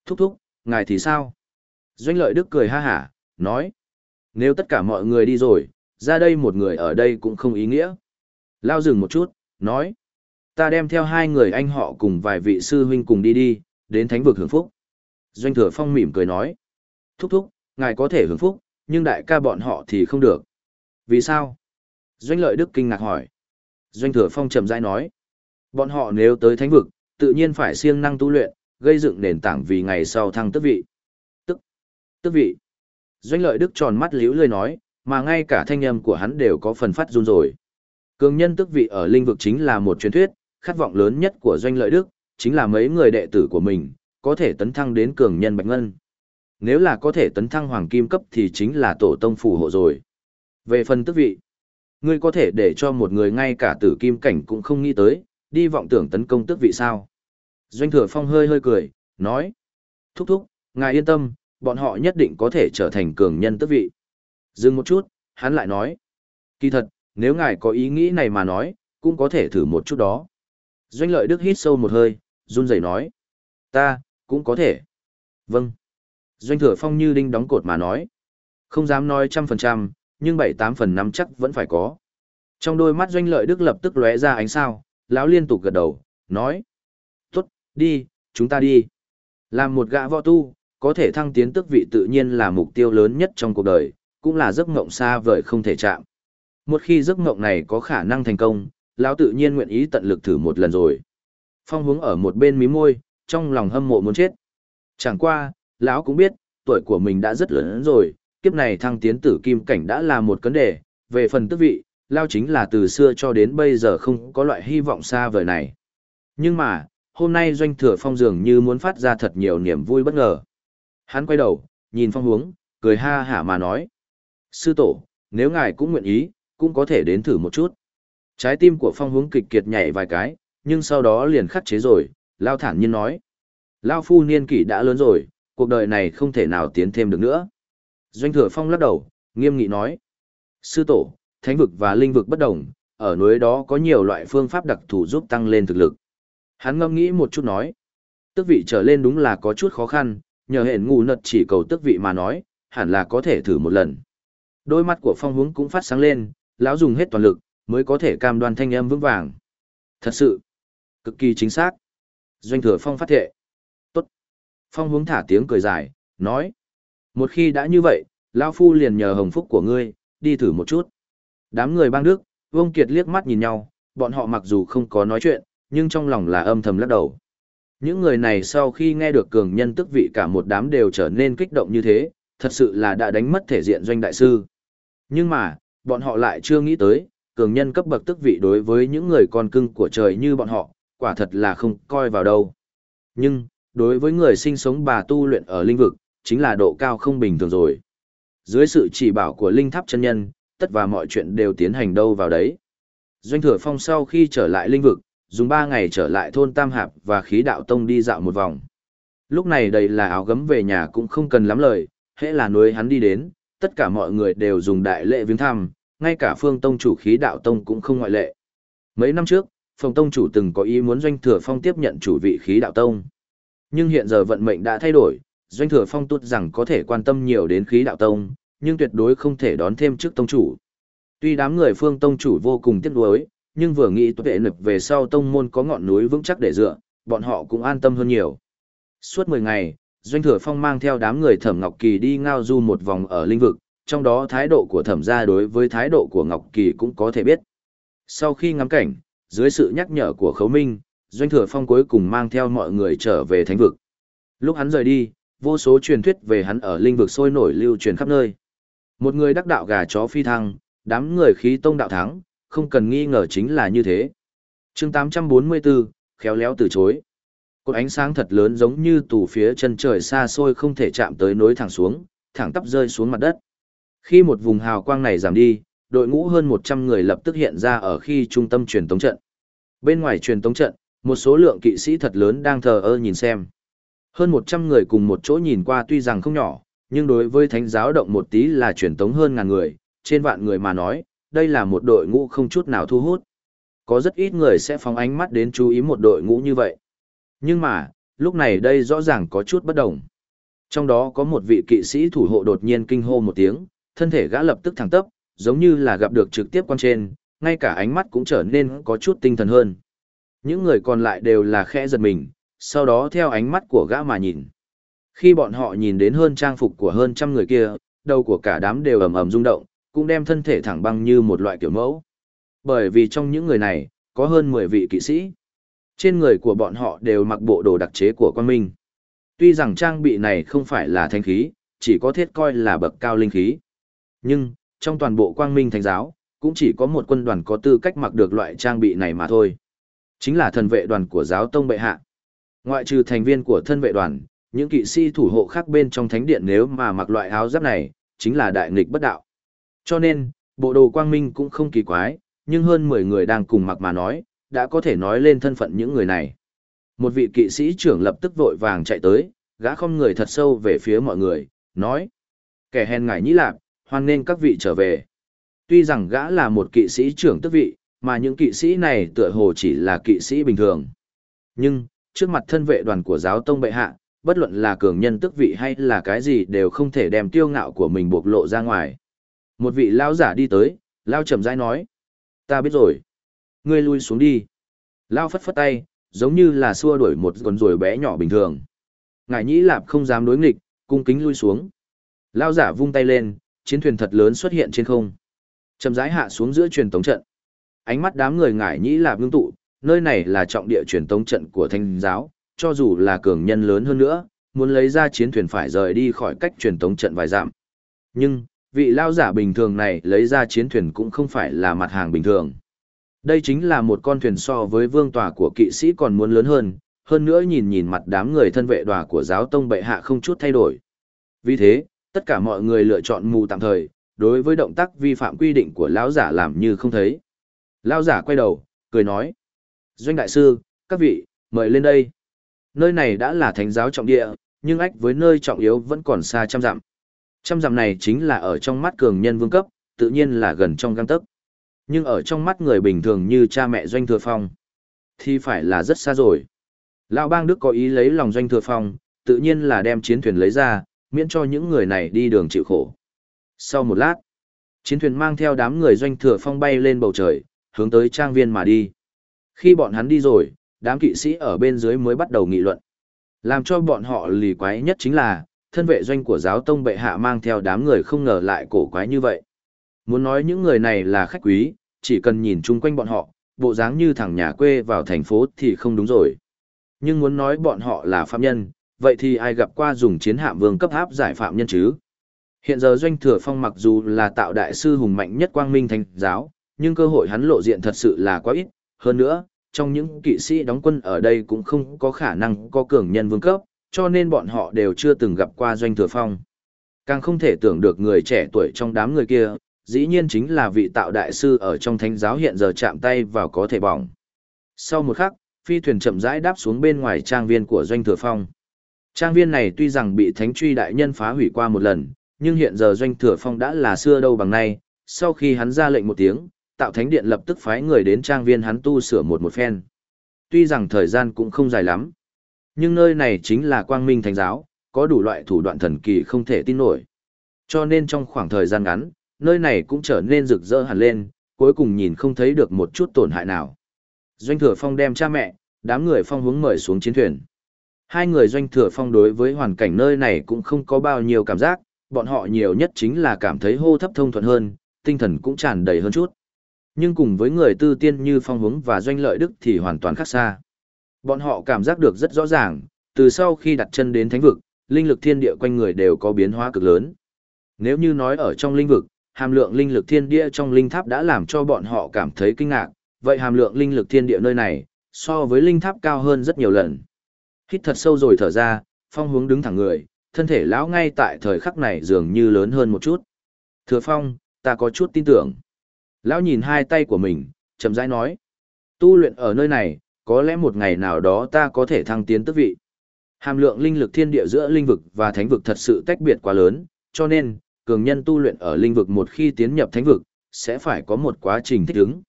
A: Thúc thúc, ngài thì sao? Doanh lợi đức cười ha hả, nói. Nếu tất cả mọi người đi rồi, ra đây một người ở đây cũng không ý nghĩa. Lao dừng một chút, nói. Ta đem theo hai người anh họ cùng vài vị sư huynh cùng đi đi, đến thánh vực hưởng phúc. Doanh thừa phong mỉm cười nói. Thúc thúc, ngài có thể hưởng phúc, nhưng đại ca bọn họ thì không được. Vì sao? Doanh lợi đức kinh ngạc hỏi. Doanh thừa phong trầm rãi nói. Bọn họ nếu tới thánh vực, tự nhiên phải siêng năng tu luyện, gây dựng nền tảng vì ngày sau thăng tước vị. Tức, Tước vị. Doanh lợi đức tròn mắt liễu lười nói, mà ngay cả thanh âm của hắn đều có phần phát run rồi. Cường nhân tước vị ở linh vực chính là một truyền thuyết, khát vọng lớn nhất của doanh lợi đức, chính là mấy người đệ tử của mình, có thể tấn thăng đến cường nhân bạch ngân. Nếu là có thể tấn thăng hoàng kim cấp thì chính là tổ tông phù hộ rồi. Về phần tước vị, ngươi có thể để cho một người ngay cả tử kim cảnh cũng không nghĩ tới, đi vọng tưởng tấn công tước vị sao. Doanh thừa phong hơi hơi cười, nói. Thúc thúc, ngài yên tâm, bọn họ nhất định có thể trở thành cường nhân tước vị. Dừng một chút, hắn lại nói. Kỳ thật, nếu ngài có ý nghĩ này mà nói, cũng có thể thử một chút đó. Doanh lợi đức hít sâu một hơi, run rẩy nói. Ta, cũng có thể. Vâng. Doanh thừa phong như đinh đóng cột mà nói. Không dám nói trăm phần trăm, nhưng bảy tám phần năm chắc vẫn phải có. Trong đôi mắt doanh lợi đức lập tức lóe ra ánh sao, lão liên tục gật đầu, nói. Tốt, đi, chúng ta đi. Làm một gã võ tu, có thể thăng tiến tức vị tự nhiên là mục tiêu lớn nhất trong cuộc đời, cũng là giấc mộng xa vời không thể chạm. Một khi giấc mộng này có khả năng thành công, lão tự nhiên nguyện ý tận lực thử một lần rồi. Phong hướng ở một bên mí môi, trong lòng hâm mộ muốn chết. Chẳng qua, lão cũng biết, tuổi của mình đã rất lớn rồi, kiếp này thăng tiến tử kim cảnh đã là một vấn đề, về phần tước vị, lao chính là từ xưa cho đến bây giờ không có loại hy vọng xa vời này. Nhưng mà, hôm nay doanh thừa phong dường như muốn phát ra thật nhiều niềm vui bất ngờ. Hắn quay đầu, nhìn phong hướng, cười ha hả mà nói. Sư tổ, nếu ngài cũng nguyện ý, cũng có thể đến thử một chút. Trái tim của phong hướng kịch kiệt nhảy vài cái, nhưng sau đó liền khắc chế rồi, lao thản nhiên nói. Lao phu niên kỷ đã lớn rồi, cuộc đời này không thể nào tiến thêm được nữa. Doanh thừa phong lắc đầu, nghiêm nghị nói. Sư tổ, thánh vực và linh vực bất đồng, ở núi đó có nhiều loại phương pháp đặc thù giúp tăng lên thực lực. Hắn ngâm nghĩ một chút nói. Tức vị trở lên đúng là có chút khó khăn, nhờ hẹn ngu nật chỉ cầu tức vị mà nói, hẳn là có thể thử một lần. Đôi mắt của phong hướng cũng phát sáng lên, lão dùng hết toàn lực, mới có thể cam đoan thanh âm vững vàng. Thật sự, cực kỳ chính xác. Doanh thừa phong phát thệ. Tốt. Phong hướng thả tiếng cười dài, nói. Một khi đã như vậy, lão phu liền nhờ hồng phúc của ngươi, đi thử một chút. Đám người bang đức, Vương Kiệt liếc mắt nhìn nhau, bọn họ mặc dù không có nói chuyện, nhưng trong lòng là âm thầm lắc đầu. Những người này sau khi nghe được cường nhân tức vị cả một đám đều trở nên kích động như thế, thật sự là đã đánh mất thể diện doanh đại sư. Nhưng mà, bọn họ lại chưa nghĩ tới, cường nhân cấp bậc tức vị đối với những người con cưng của trời như bọn họ, quả thật là không coi vào đâu. Nhưng, đối với người sinh sống bà tu luyện ở linh vực, chính là độ cao không bình thường rồi. Dưới sự chỉ bảo của linh tháp chân nhân, tất và mọi chuyện đều tiến hành đâu vào đấy. Doanh thừa phong sau khi trở lại linh vực, dùng 3 ngày trở lại thôn Tam Hạp và khí đạo tông đi dạo một vòng. Lúc này đầy là áo gấm về nhà cũng không cần lắm lời, hễ là núi hắn đi đến, tất cả mọi người đều dùng đại lễ viếng thăm, ngay cả phương tông chủ khí đạo tông cũng không ngoại lệ. Mấy năm trước, phòng tông chủ từng có ý muốn doanh thừa phong tiếp nhận chủ vị khí đạo tông. Nhưng hiện giờ vận mệnh đã thay đổi, doanh thừa phong tốt rằng có thể quan tâm nhiều đến khí đạo tông, nhưng tuyệt đối không thể đón thêm chức tông chủ. Tuy đám người phương tông chủ vô cùng tiếc nuối, nhưng vừa nghĩ tuệ lực về sau tông môn có ngọn núi vững chắc để dựa, bọn họ cũng an tâm hơn nhiều. Suốt 10 ngày, Doanh Thừa Phong mang theo đám người Thẩm Ngọc Kỳ đi ngao du một vòng ở linh vực, trong đó thái độ của Thẩm gia đối với thái độ của Ngọc Kỳ cũng có thể biết. Sau khi ngắm cảnh, dưới sự nhắc nhở của Khấu Minh, Doanh Thừa Phong cuối cùng mang theo mọi người trở về thánh vực. Lúc hắn rời đi, vô số truyền thuyết về hắn ở linh vực sôi nổi lưu truyền khắp nơi. Một người đắc đạo gà chó phi thăng, đám người khí tông đạo thắng, không cần nghi ngờ chính là như thế. chương 844, khéo léo từ chối. Cột ánh sáng thật lớn giống như tủ phía chân trời xa xôi không thể chạm tới nối thẳng xuống, thẳng tắp rơi xuống mặt đất. Khi một vùng hào quang này giảm đi, đội ngũ hơn 100 người lập tức hiện ra ở khi trung tâm truyền tống trận. Bên ngoài truyền tống trận, một số lượng kỵ sĩ thật lớn đang thờ ơ nhìn xem. Hơn 100 người cùng một chỗ nhìn qua tuy rằng không nhỏ, nhưng đối với thánh giáo động một tí là truyền tống hơn ngàn người, trên vạn người mà nói, đây là một đội ngũ không chút nào thu hút. Có rất ít người sẽ phóng ánh mắt đến chú ý một đội ngũ như vậy. Nhưng mà, lúc này đây rõ ràng có chút bất đồng. Trong đó có một vị kỵ sĩ thủ hộ đột nhiên kinh hô một tiếng, thân thể gã lập tức thẳng tắp, giống như là gặp được trực tiếp quan trên, ngay cả ánh mắt cũng trở nên có chút tinh thần hơn. Những người còn lại đều là khẽ giật mình, sau đó theo ánh mắt của gã mà nhìn. Khi bọn họ nhìn đến hơn trang phục của hơn trăm người kia, đầu của cả đám đều ầm ầm rung động, cũng đem thân thể thẳng băng như một loại kiểu mẫu. Bởi vì trong những người này, có hơn 10 vị kỵ sĩ. Trên người của bọn họ đều mặc bộ đồ đặc chế của quan minh. Tuy rằng trang bị này không phải là thanh khí, chỉ có thiết coi là bậc cao linh khí. Nhưng, trong toàn bộ quang minh thánh giáo, cũng chỉ có một quân đoàn có tư cách mặc được loại trang bị này mà thôi. Chính là thần vệ đoàn của giáo tông bệ hạ. Ngoại trừ thành viên của thân vệ đoàn, những kỵ sĩ thủ hộ khác bên trong thánh điện nếu mà mặc loại áo giáp này, chính là đại nghịch bất đạo. Cho nên, bộ đồ quang minh cũng không kỳ quái, nhưng hơn 10 người đang cùng mặc mà nói, đã có thể nói lên thân phận những người này. Một vị kỵ sĩ trưởng lập tức vội vàng chạy tới, gã không người thật sâu về phía mọi người, nói. Kẻ hèn ngải nhĩ lạc, hoan nên các vị trở về. Tuy rằng gã là một kỵ sĩ trưởng tức vị, mà những kỵ sĩ này tựa hồ chỉ là kỵ sĩ bình thường. Nhưng, trước mặt thân vệ đoàn của giáo tông bệ hạ, bất luận là cường nhân tức vị hay là cái gì đều không thể đem tiêu ngạo của mình bộc lộ ra ngoài. Một vị lao giả đi tới, lao chậm rãi nói. Ta biết rồi. Ngươi lui xuống đi. Lao phất phất tay, giống như là xua đuổi một con ruồi bé nhỏ bình thường. Ngải nhĩ lạp không dám đối nghịch, cung kính lui xuống. Lao giả vung tay lên, chiến thuyền thật lớn xuất hiện trên không. Chậm rãi hạ xuống giữa truyền tống trận. Ánh mắt đám người ngải nhĩ lạp ngưng tụ, nơi này là trọng địa truyền tống trận của thanh giáo, cho dù là cường nhân lớn hơn nữa, muốn lấy ra chiến thuyền phải rời đi khỏi cách truyền tống trận vài dặm. Nhưng, vị lao giả bình thường này lấy ra chiến thuyền cũng không phải là mặt hàng bình thường. Đây chính là một con thuyền so với vương tòa của kỵ sĩ còn muốn lớn hơn, hơn nữa nhìn nhìn mặt đám người thân vệ đòa của giáo tông bệ hạ không chút thay đổi. Vì thế, tất cả mọi người lựa chọn mù tạm thời, đối với động tác vi phạm quy định của lão giả làm như không thấy. Lão giả quay đầu, cười nói: "Doanh đại sư, các vị, mời lên đây." Nơi này đã là thánh giáo trọng địa, nhưng ách với nơi trọng yếu vẫn còn xa trăm dặm. Trăm dặm này chính là ở trong mắt cường nhân vương cấp, tự nhiên là gần trong găng tấc. Nhưng ở trong mắt người bình thường như cha mẹ Doanh Thừa Phong, thì phải là rất xa rồi. Lão bang Đức có ý lấy lòng Doanh Thừa Phong, tự nhiên là đem chiến thuyền lấy ra, miễn cho những người này đi đường chịu khổ. Sau một lát, chiến thuyền mang theo đám người Doanh Thừa Phong bay lên bầu trời, hướng tới trang viên mà đi. Khi bọn hắn đi rồi, đám kỵ sĩ ở bên dưới mới bắt đầu nghị luận. Làm cho bọn họ lì quái nhất chính là, thân vệ doanh của giáo tông bệ hạ mang theo đám người không ngờ lại cổ quái như vậy. Muốn nói những người này là khách quý, chỉ cần nhìn chung quanh bọn họ, bộ dáng như thằng nhà quê vào thành phố thì không đúng rồi. Nhưng muốn nói bọn họ là phạm nhân, vậy thì ai gặp qua dùng chiến hạm vương cấp áp giải phạm nhân chứ? Hiện giờ doanh thừa phong mặc dù là tạo đại sư hùng mạnh nhất quang minh thành giáo, nhưng cơ hội hắn lộ diện thật sự là quá ít. Hơn nữa, trong những kỵ sĩ đóng quân ở đây cũng không có khả năng có cường nhân vương cấp, cho nên bọn họ đều chưa từng gặp qua doanh thừa phong. Càng không thể tưởng được người trẻ tuổi trong đám người kia, dĩ nhiên chính là vị tạo đại sư ở trong thánh giáo hiện giờ chạm tay vào có thể bỏng. Sau một khắc, phi thuyền chậm rãi đáp xuống bên ngoài trang viên của doanh thừa phong. Trang viên này tuy rằng bị thánh truy đại nhân phá hủy qua một lần, nhưng hiện giờ doanh thừa phong đã là xưa đâu bằng nay, sau khi hắn ra lệnh một tiếng, tạo thánh điện lập tức phái người đến trang viên hắn tu sửa một một phen. Tuy rằng thời gian cũng không dài lắm, nhưng nơi này chính là quang minh thánh giáo, có đủ loại thủ đoạn thần kỳ không thể tin nổi. Cho nên trong khoảng thời gian ngắn, nơi này cũng trở nên rực rỡ hẳn lên, cuối cùng nhìn không thấy được một chút tổn hại nào. Doanh thừa phong đem cha mẹ, đám người phong hướng mời xuống chiến thuyền. Hai người doanh thừa phong đối với hoàn cảnh nơi này cũng không có bao nhiêu cảm giác, bọn họ nhiều nhất chính là cảm thấy hô thấp thông thuận hơn, tinh thần cũng tràn đầy hơn chút. Nhưng cùng với người tư tiên như phong hướng và doanh lợi đức thì hoàn toàn khác xa. Bọn họ cảm giác được rất rõ ràng, từ sau khi đặt chân đến thánh vực, linh lực thiên địa quanh người đều có biến hóa cực lớn. Nếu như nói ở trong linh vực, hàm lượng linh lực thiên địa trong linh tháp đã làm cho bọn họ cảm thấy kinh ngạc, vậy hàm lượng linh lực thiên địa nơi này, so với linh tháp cao hơn rất nhiều lần. Hít thật sâu rồi thở ra, phong hướng đứng thẳng người, thân thể lão ngay tại thời khắc này dường như lớn hơn một chút. Thừa phong, ta có chút tin tưởng. Lão nhìn hai tay của mình, chậm rãi nói. Tu luyện ở nơi này, có lẽ một ngày nào đó ta có thể thăng tiến tước vị. Hàm lượng linh lực thiên địa giữa linh vực và thánh vực thật sự tách biệt quá lớn, cho nên, cường nhân tu luyện ở linh vực một khi tiến nhập thánh vực, sẽ phải có một quá trình thích ứng.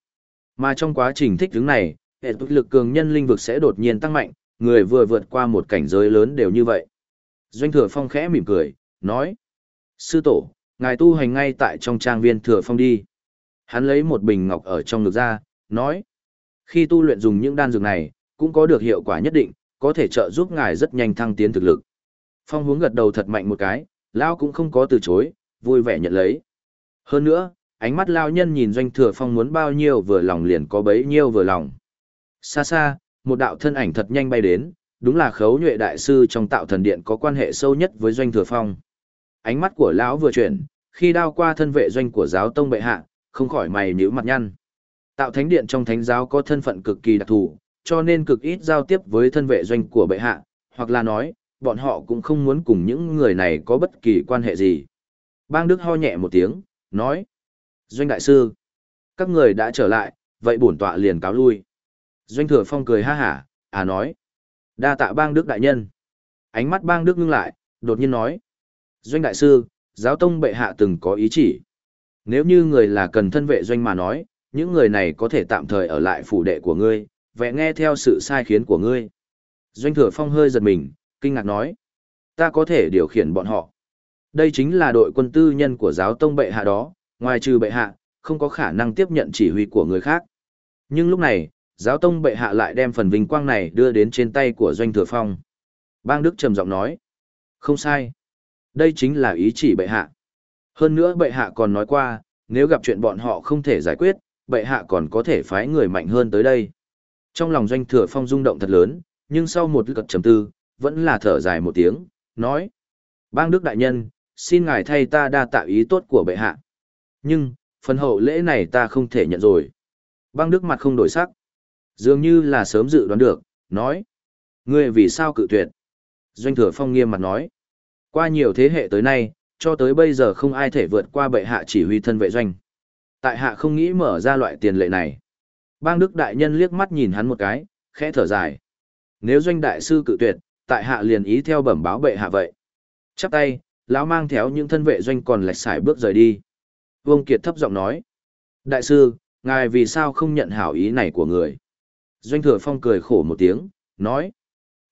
A: Mà trong quá trình thích ứng này, hệ lực cường nhân linh vực sẽ đột nhiên tăng mạnh, người vừa vượt qua một cảnh giới lớn đều như vậy. Doanh thừa phong khẽ mỉm cười, nói. Sư tổ, ngài tu hành ngay tại trong trang viên thừa phong đi. Hắn lấy một bình ngọc ở trong ngực ra, nói. Khi tu luyện dùng những đan dược này, cũng có được hiệu quả nhất định, có thể trợ giúp ngài rất nhanh thăng tiến thực lực. Phong hướng gật đầu thật mạnh một cái, Lao cũng không có từ chối, vui vẻ nhận lấy. Hơn nữa, ánh mắt Lao nhân nhìn doanh thừa phong muốn bao nhiêu vừa lòng liền có bấy nhiêu vừa lòng. Xa xa, một đạo thân ảnh thật nhanh bay đến, đúng là khấu nhuệ đại sư trong tạo thần điện có quan hệ sâu nhất với doanh thừa phong. Ánh mắt của lão vừa chuyển, khi đao qua thân vệ doanh của giáo tông bệ hạ, không khỏi mày nhíu mặt nhăn. Tạo thánh điện trong thánh giáo có thân phận cực kỳ đặc thù, cho nên cực ít giao tiếp với thân vệ doanh của bệ hạ, hoặc là nói, bọn họ cũng không muốn cùng những người này có bất kỳ quan hệ gì. Bang Đức ho nhẹ một tiếng, nói. Doanh đại sư, các người đã trở lại, vậy bổn tọa liền cáo lui. Doanh thừa phong cười ha hả, à nói. Đa tạ bang Đức đại nhân. Ánh mắt bang Đức ngưng lại, đột nhiên nói. Doanh đại sư, giáo tông bệ hạ từng có ý chỉ. Nếu như người là cần thân vệ doanh mà nói, những người này có thể tạm thời ở lại phủ đệ của ngươi, vẽ nghe theo sự sai khiến của ngươi. Doanh thừa phong hơi giật mình, kinh ngạc nói. Ta có thể điều khiển bọn họ. Đây chính là đội quân tư nhân của giáo tông bệ hạ đó, ngoài trừ bệ hạ, không có khả năng tiếp nhận chỉ huy của người khác. Nhưng lúc này, giáo tông bệ hạ lại đem phần vinh quang này đưa đến trên tay của doanh thừa phong. Bang Đức trầm giọng nói. Không sai. Đây chính là ý chỉ bệ hạ. Hơn nữa bệ hạ còn nói qua, nếu gặp chuyện bọn họ không thể giải quyết, bệ hạ còn có thể phái người mạnh hơn tới đây. Trong lòng doanh thừa phong rung động thật lớn, nhưng sau một cật trầm tư, vẫn là thở dài một tiếng, nói. Bang Đức Đại Nhân, xin ngài thay ta đa tạo ý tốt của bệ hạ. Nhưng, phần hậu lễ này ta không thể nhận rồi. Bang Đức mặt không đổi sắc. Dường như là sớm dự đoán được, nói. Ngươi vì sao cự tuyệt? Doanh thừa phong nghiêm mặt nói. Qua nhiều thế hệ tới nay, cho tới bây giờ không ai thể vượt qua bệ hạ chỉ huy thân vệ doanh. Tại hạ không nghĩ mở ra loại tiền lệ này. Bang Đức Đại Nhân liếc mắt nhìn hắn một cái, khẽ thở dài. Nếu doanh đại sư cự tuyệt, tại hạ liền ý theo bẩm báo bệ hạ vậy. Chắp tay, lão mang theo những thân vệ doanh còn lạch xài bước rời đi. Vương Kiệt thấp giọng nói. Đại sư, ngài vì sao không nhận hảo ý này của người? Doanh thừa phong cười khổ một tiếng, nói.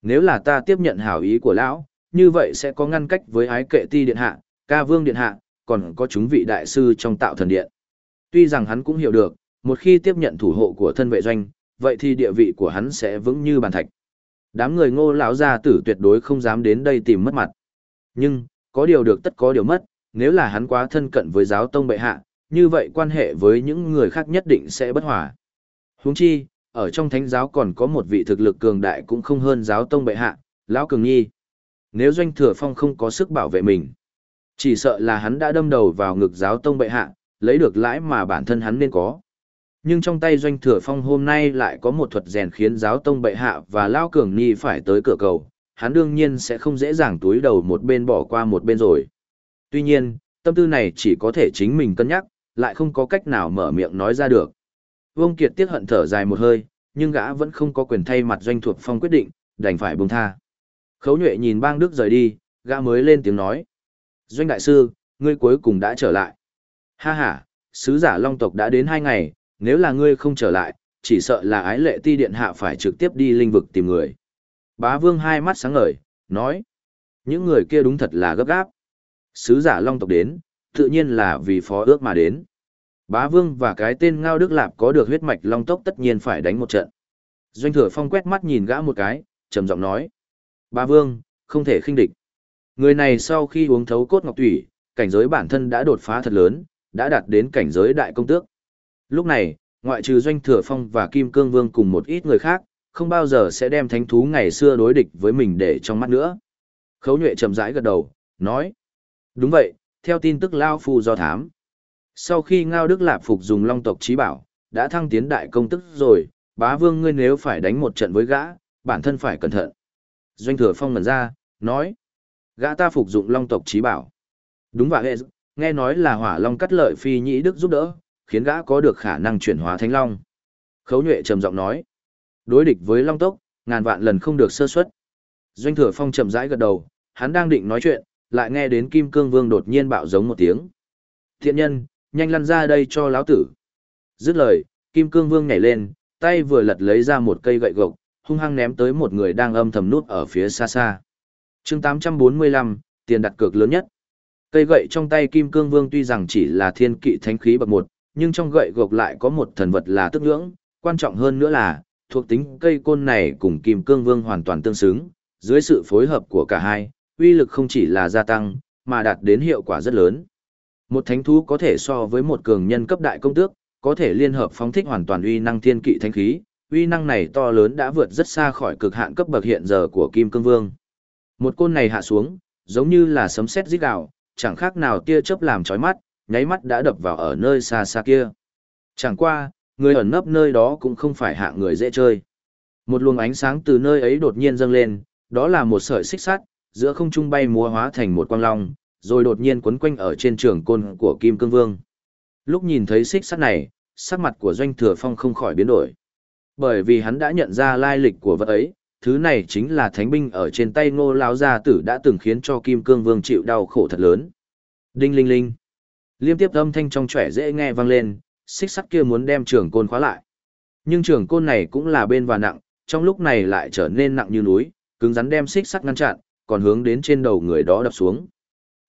A: Nếu là ta tiếp nhận hảo ý của lão, như vậy sẽ có ngăn cách với ái kệ ti điện hạ, ca vương điện hạ, còn có chúng vị đại sư trong tạo thần điện. Tuy rằng hắn cũng hiểu được, một khi tiếp nhận thủ hộ của thân vệ doanh, vậy thì địa vị của hắn sẽ vững như bàn thạch. Đám người ngô lão gia tử tuyệt đối không dám đến đây tìm mất mặt. Nhưng, có điều được tất có điều mất, nếu là hắn quá thân cận với giáo tông bệ hạ, như vậy quan hệ với những người khác nhất định sẽ bất hòa. Huống chi, ở trong thánh giáo còn có một vị thực lực cường đại cũng không hơn giáo tông bệ hạ, lão cường nhi. Nếu doanh thừa phong không có sức bảo vệ mình, chỉ sợ là hắn đã đâm đầu vào ngực giáo tông bệ hạ, lấy được lãi mà bản thân hắn nên có. Nhưng trong tay doanh thừa phong hôm nay lại có một thuật rèn khiến giáo tông bệ hạ và lao cường nhi phải tới cửa cầu, hắn đương nhiên sẽ không dễ dàng túi đầu một bên bỏ qua một bên rồi. Tuy nhiên, tâm tư này chỉ có thể chính mình cân nhắc, lại không có cách nào mở miệng nói ra được. Vương Kiệt tiếc hận thở dài một hơi, nhưng gã vẫn không có quyền thay mặt doanh thuộc phong quyết định, đành phải buông tha. Khấu nhuệ nhìn bang đức rời đi, gã mới lên tiếng nói. Doanh đại sư, ngươi cuối cùng đã trở lại. Ha ha, sứ giả long tộc đã đến hai ngày, nếu là ngươi không trở lại, chỉ sợ là ái lệ ti điện hạ phải trực tiếp đi linh vực tìm người. Bá vương hai mắt sáng ngời, nói. Những người kia đúng thật là gấp gáp. Sứ giả long tộc đến, tự nhiên là vì phó ước mà đến. Bá vương và cái tên Ngao Đức Lạp có được huyết mạch long tộc tất nhiên phải đánh một trận. Doanh thừa phong quét mắt nhìn gã một cái, trầm giọng nói. Bá vương, không thể khinh địch. Người này sau khi uống thấu cốt ngọc thủy, cảnh giới bản thân đã đột phá thật lớn, đã đạt đến cảnh giới đại công tước. Lúc này, ngoại trừ Doanh Thừa Phong và Kim Cương Vương cùng một ít người khác, không bao giờ sẽ đem thánh thú ngày xưa đối địch với mình để trong mắt nữa. Khấu nhuệ chậm rãi gật đầu, nói. Đúng vậy, theo tin tức Lao Phu do thám. Sau khi Ngao Đức Lạp phục dùng long tộc trí bảo, đã thăng tiến đại công tức rồi, bá vương ngươi nếu phải đánh một trận với gã, bản thân phải cẩn thận. Doanh thừa phong ngần ra, nói. Gã ta phục dụng long tộc trí bảo. Đúng vậy, nghe nói là hỏa long cắt lợi phi nhĩ đức giúp đỡ, khiến gã có được khả năng chuyển hóa thánh long. Khấu nhuệ trầm giọng nói. Đối địch với long tốc, ngàn vạn lần không được sơ suất. Doanh thừa phong chậm rãi gật đầu, hắn đang định nói chuyện, lại nghe đến kim cương vương đột nhiên bạo giống một tiếng. Thiện nhân, nhanh lăn ra đây cho lão tử. Dứt lời, kim cương vương nhảy lên, tay vừa lật lấy ra một cây gậy gộc, hung hăng ném tới một người đang âm thầm nút ở phía xa xa chương 845, tiền đặt cược lớn nhất. Cây gậy trong tay kim cương vương tuy rằng chỉ là thiên kỵ thánh khí bậc một, nhưng trong gậy gộc lại có một thần vật là tức ngưỡng, quan trọng hơn nữa là, thuộc tính cây côn này cùng kim cương vương hoàn toàn tương xứng, dưới sự phối hợp của cả hai, uy lực không chỉ là gia tăng, mà đạt đến hiệu quả rất lớn. Một thánh thú có thể so với một cường nhân cấp đại công tước, có thể liên hợp phóng thích hoàn toàn uy năng thiên kỵ thánh khí, uy năng này to lớn đã vượt rất xa khỏi cực hạn cấp bậc hiện giờ của Kim Cương Vương. Một côn này hạ xuống, giống như là sấm sét rít gào, chẳng khác nào tia chớp làm chói mắt, nháy mắt đã đập vào ở nơi xa xa kia. Chẳng qua, người ẩn nấp nơi đó cũng không phải hạng người dễ chơi. Một luồng ánh sáng từ nơi ấy đột nhiên dâng lên, đó là một sợi xích sắt, giữa không trung bay múa hóa thành một quang long, rồi đột nhiên quấn quanh ở trên trường côn của Kim Cương Vương. Lúc nhìn thấy xích sắt này, sắc mặt của Doanh Thừa Phong không khỏi biến đổi. Bởi vì hắn đã nhận ra lai lịch của vật ấy, thứ này chính là thánh binh ở trên tay ngô lão gia tử đã từng khiến cho Kim Cương Vương chịu đau khổ thật lớn. Đinh linh linh. Liêm tiếp âm thanh trong trẻo dễ nghe vang lên, xích sắt kia muốn đem trường côn khóa lại. Nhưng trường côn này cũng là bên và nặng, trong lúc này lại trở nên nặng như núi, cứng rắn đem xích sắt ngăn chặn, còn hướng đến trên đầu người đó đập xuống.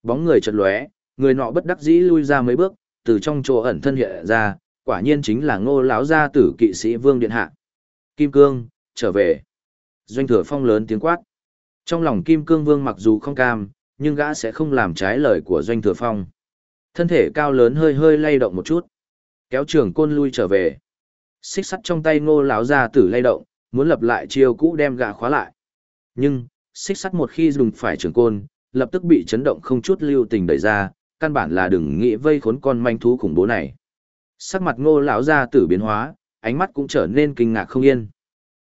A: Bóng người chật lóe, người nọ bất đắc dĩ lui ra mấy bước, từ trong chỗ ẩn thân hiện ra, quả nhiên chính là Ngô lão gia tử kỵ sĩ Vương điện hạ. Kim Cương, trở về. Doanh Thừa Phong lớn tiếng quát. Trong lòng Kim Cương Vương mặc dù không cam, nhưng gã sẽ không làm trái lời của Doanh Thừa Phong. Thân thể cao lớn hơi hơi lay động một chút, kéo trường côn lui trở về. Xích sắt trong tay Ngô lão gia tử lay động, muốn lập lại chiêu cũ đem gã khóa lại. Nhưng, xích sắt một khi dùng phải trường côn, lập tức bị chấn động không chút lưu tình đẩy ra, căn bản là đừng nghĩ vây khốn con manh thú khủng bố này. Sắc mặt Ngô lão gia tử biến hóa, ánh mắt cũng trở nên kinh ngạc không yên.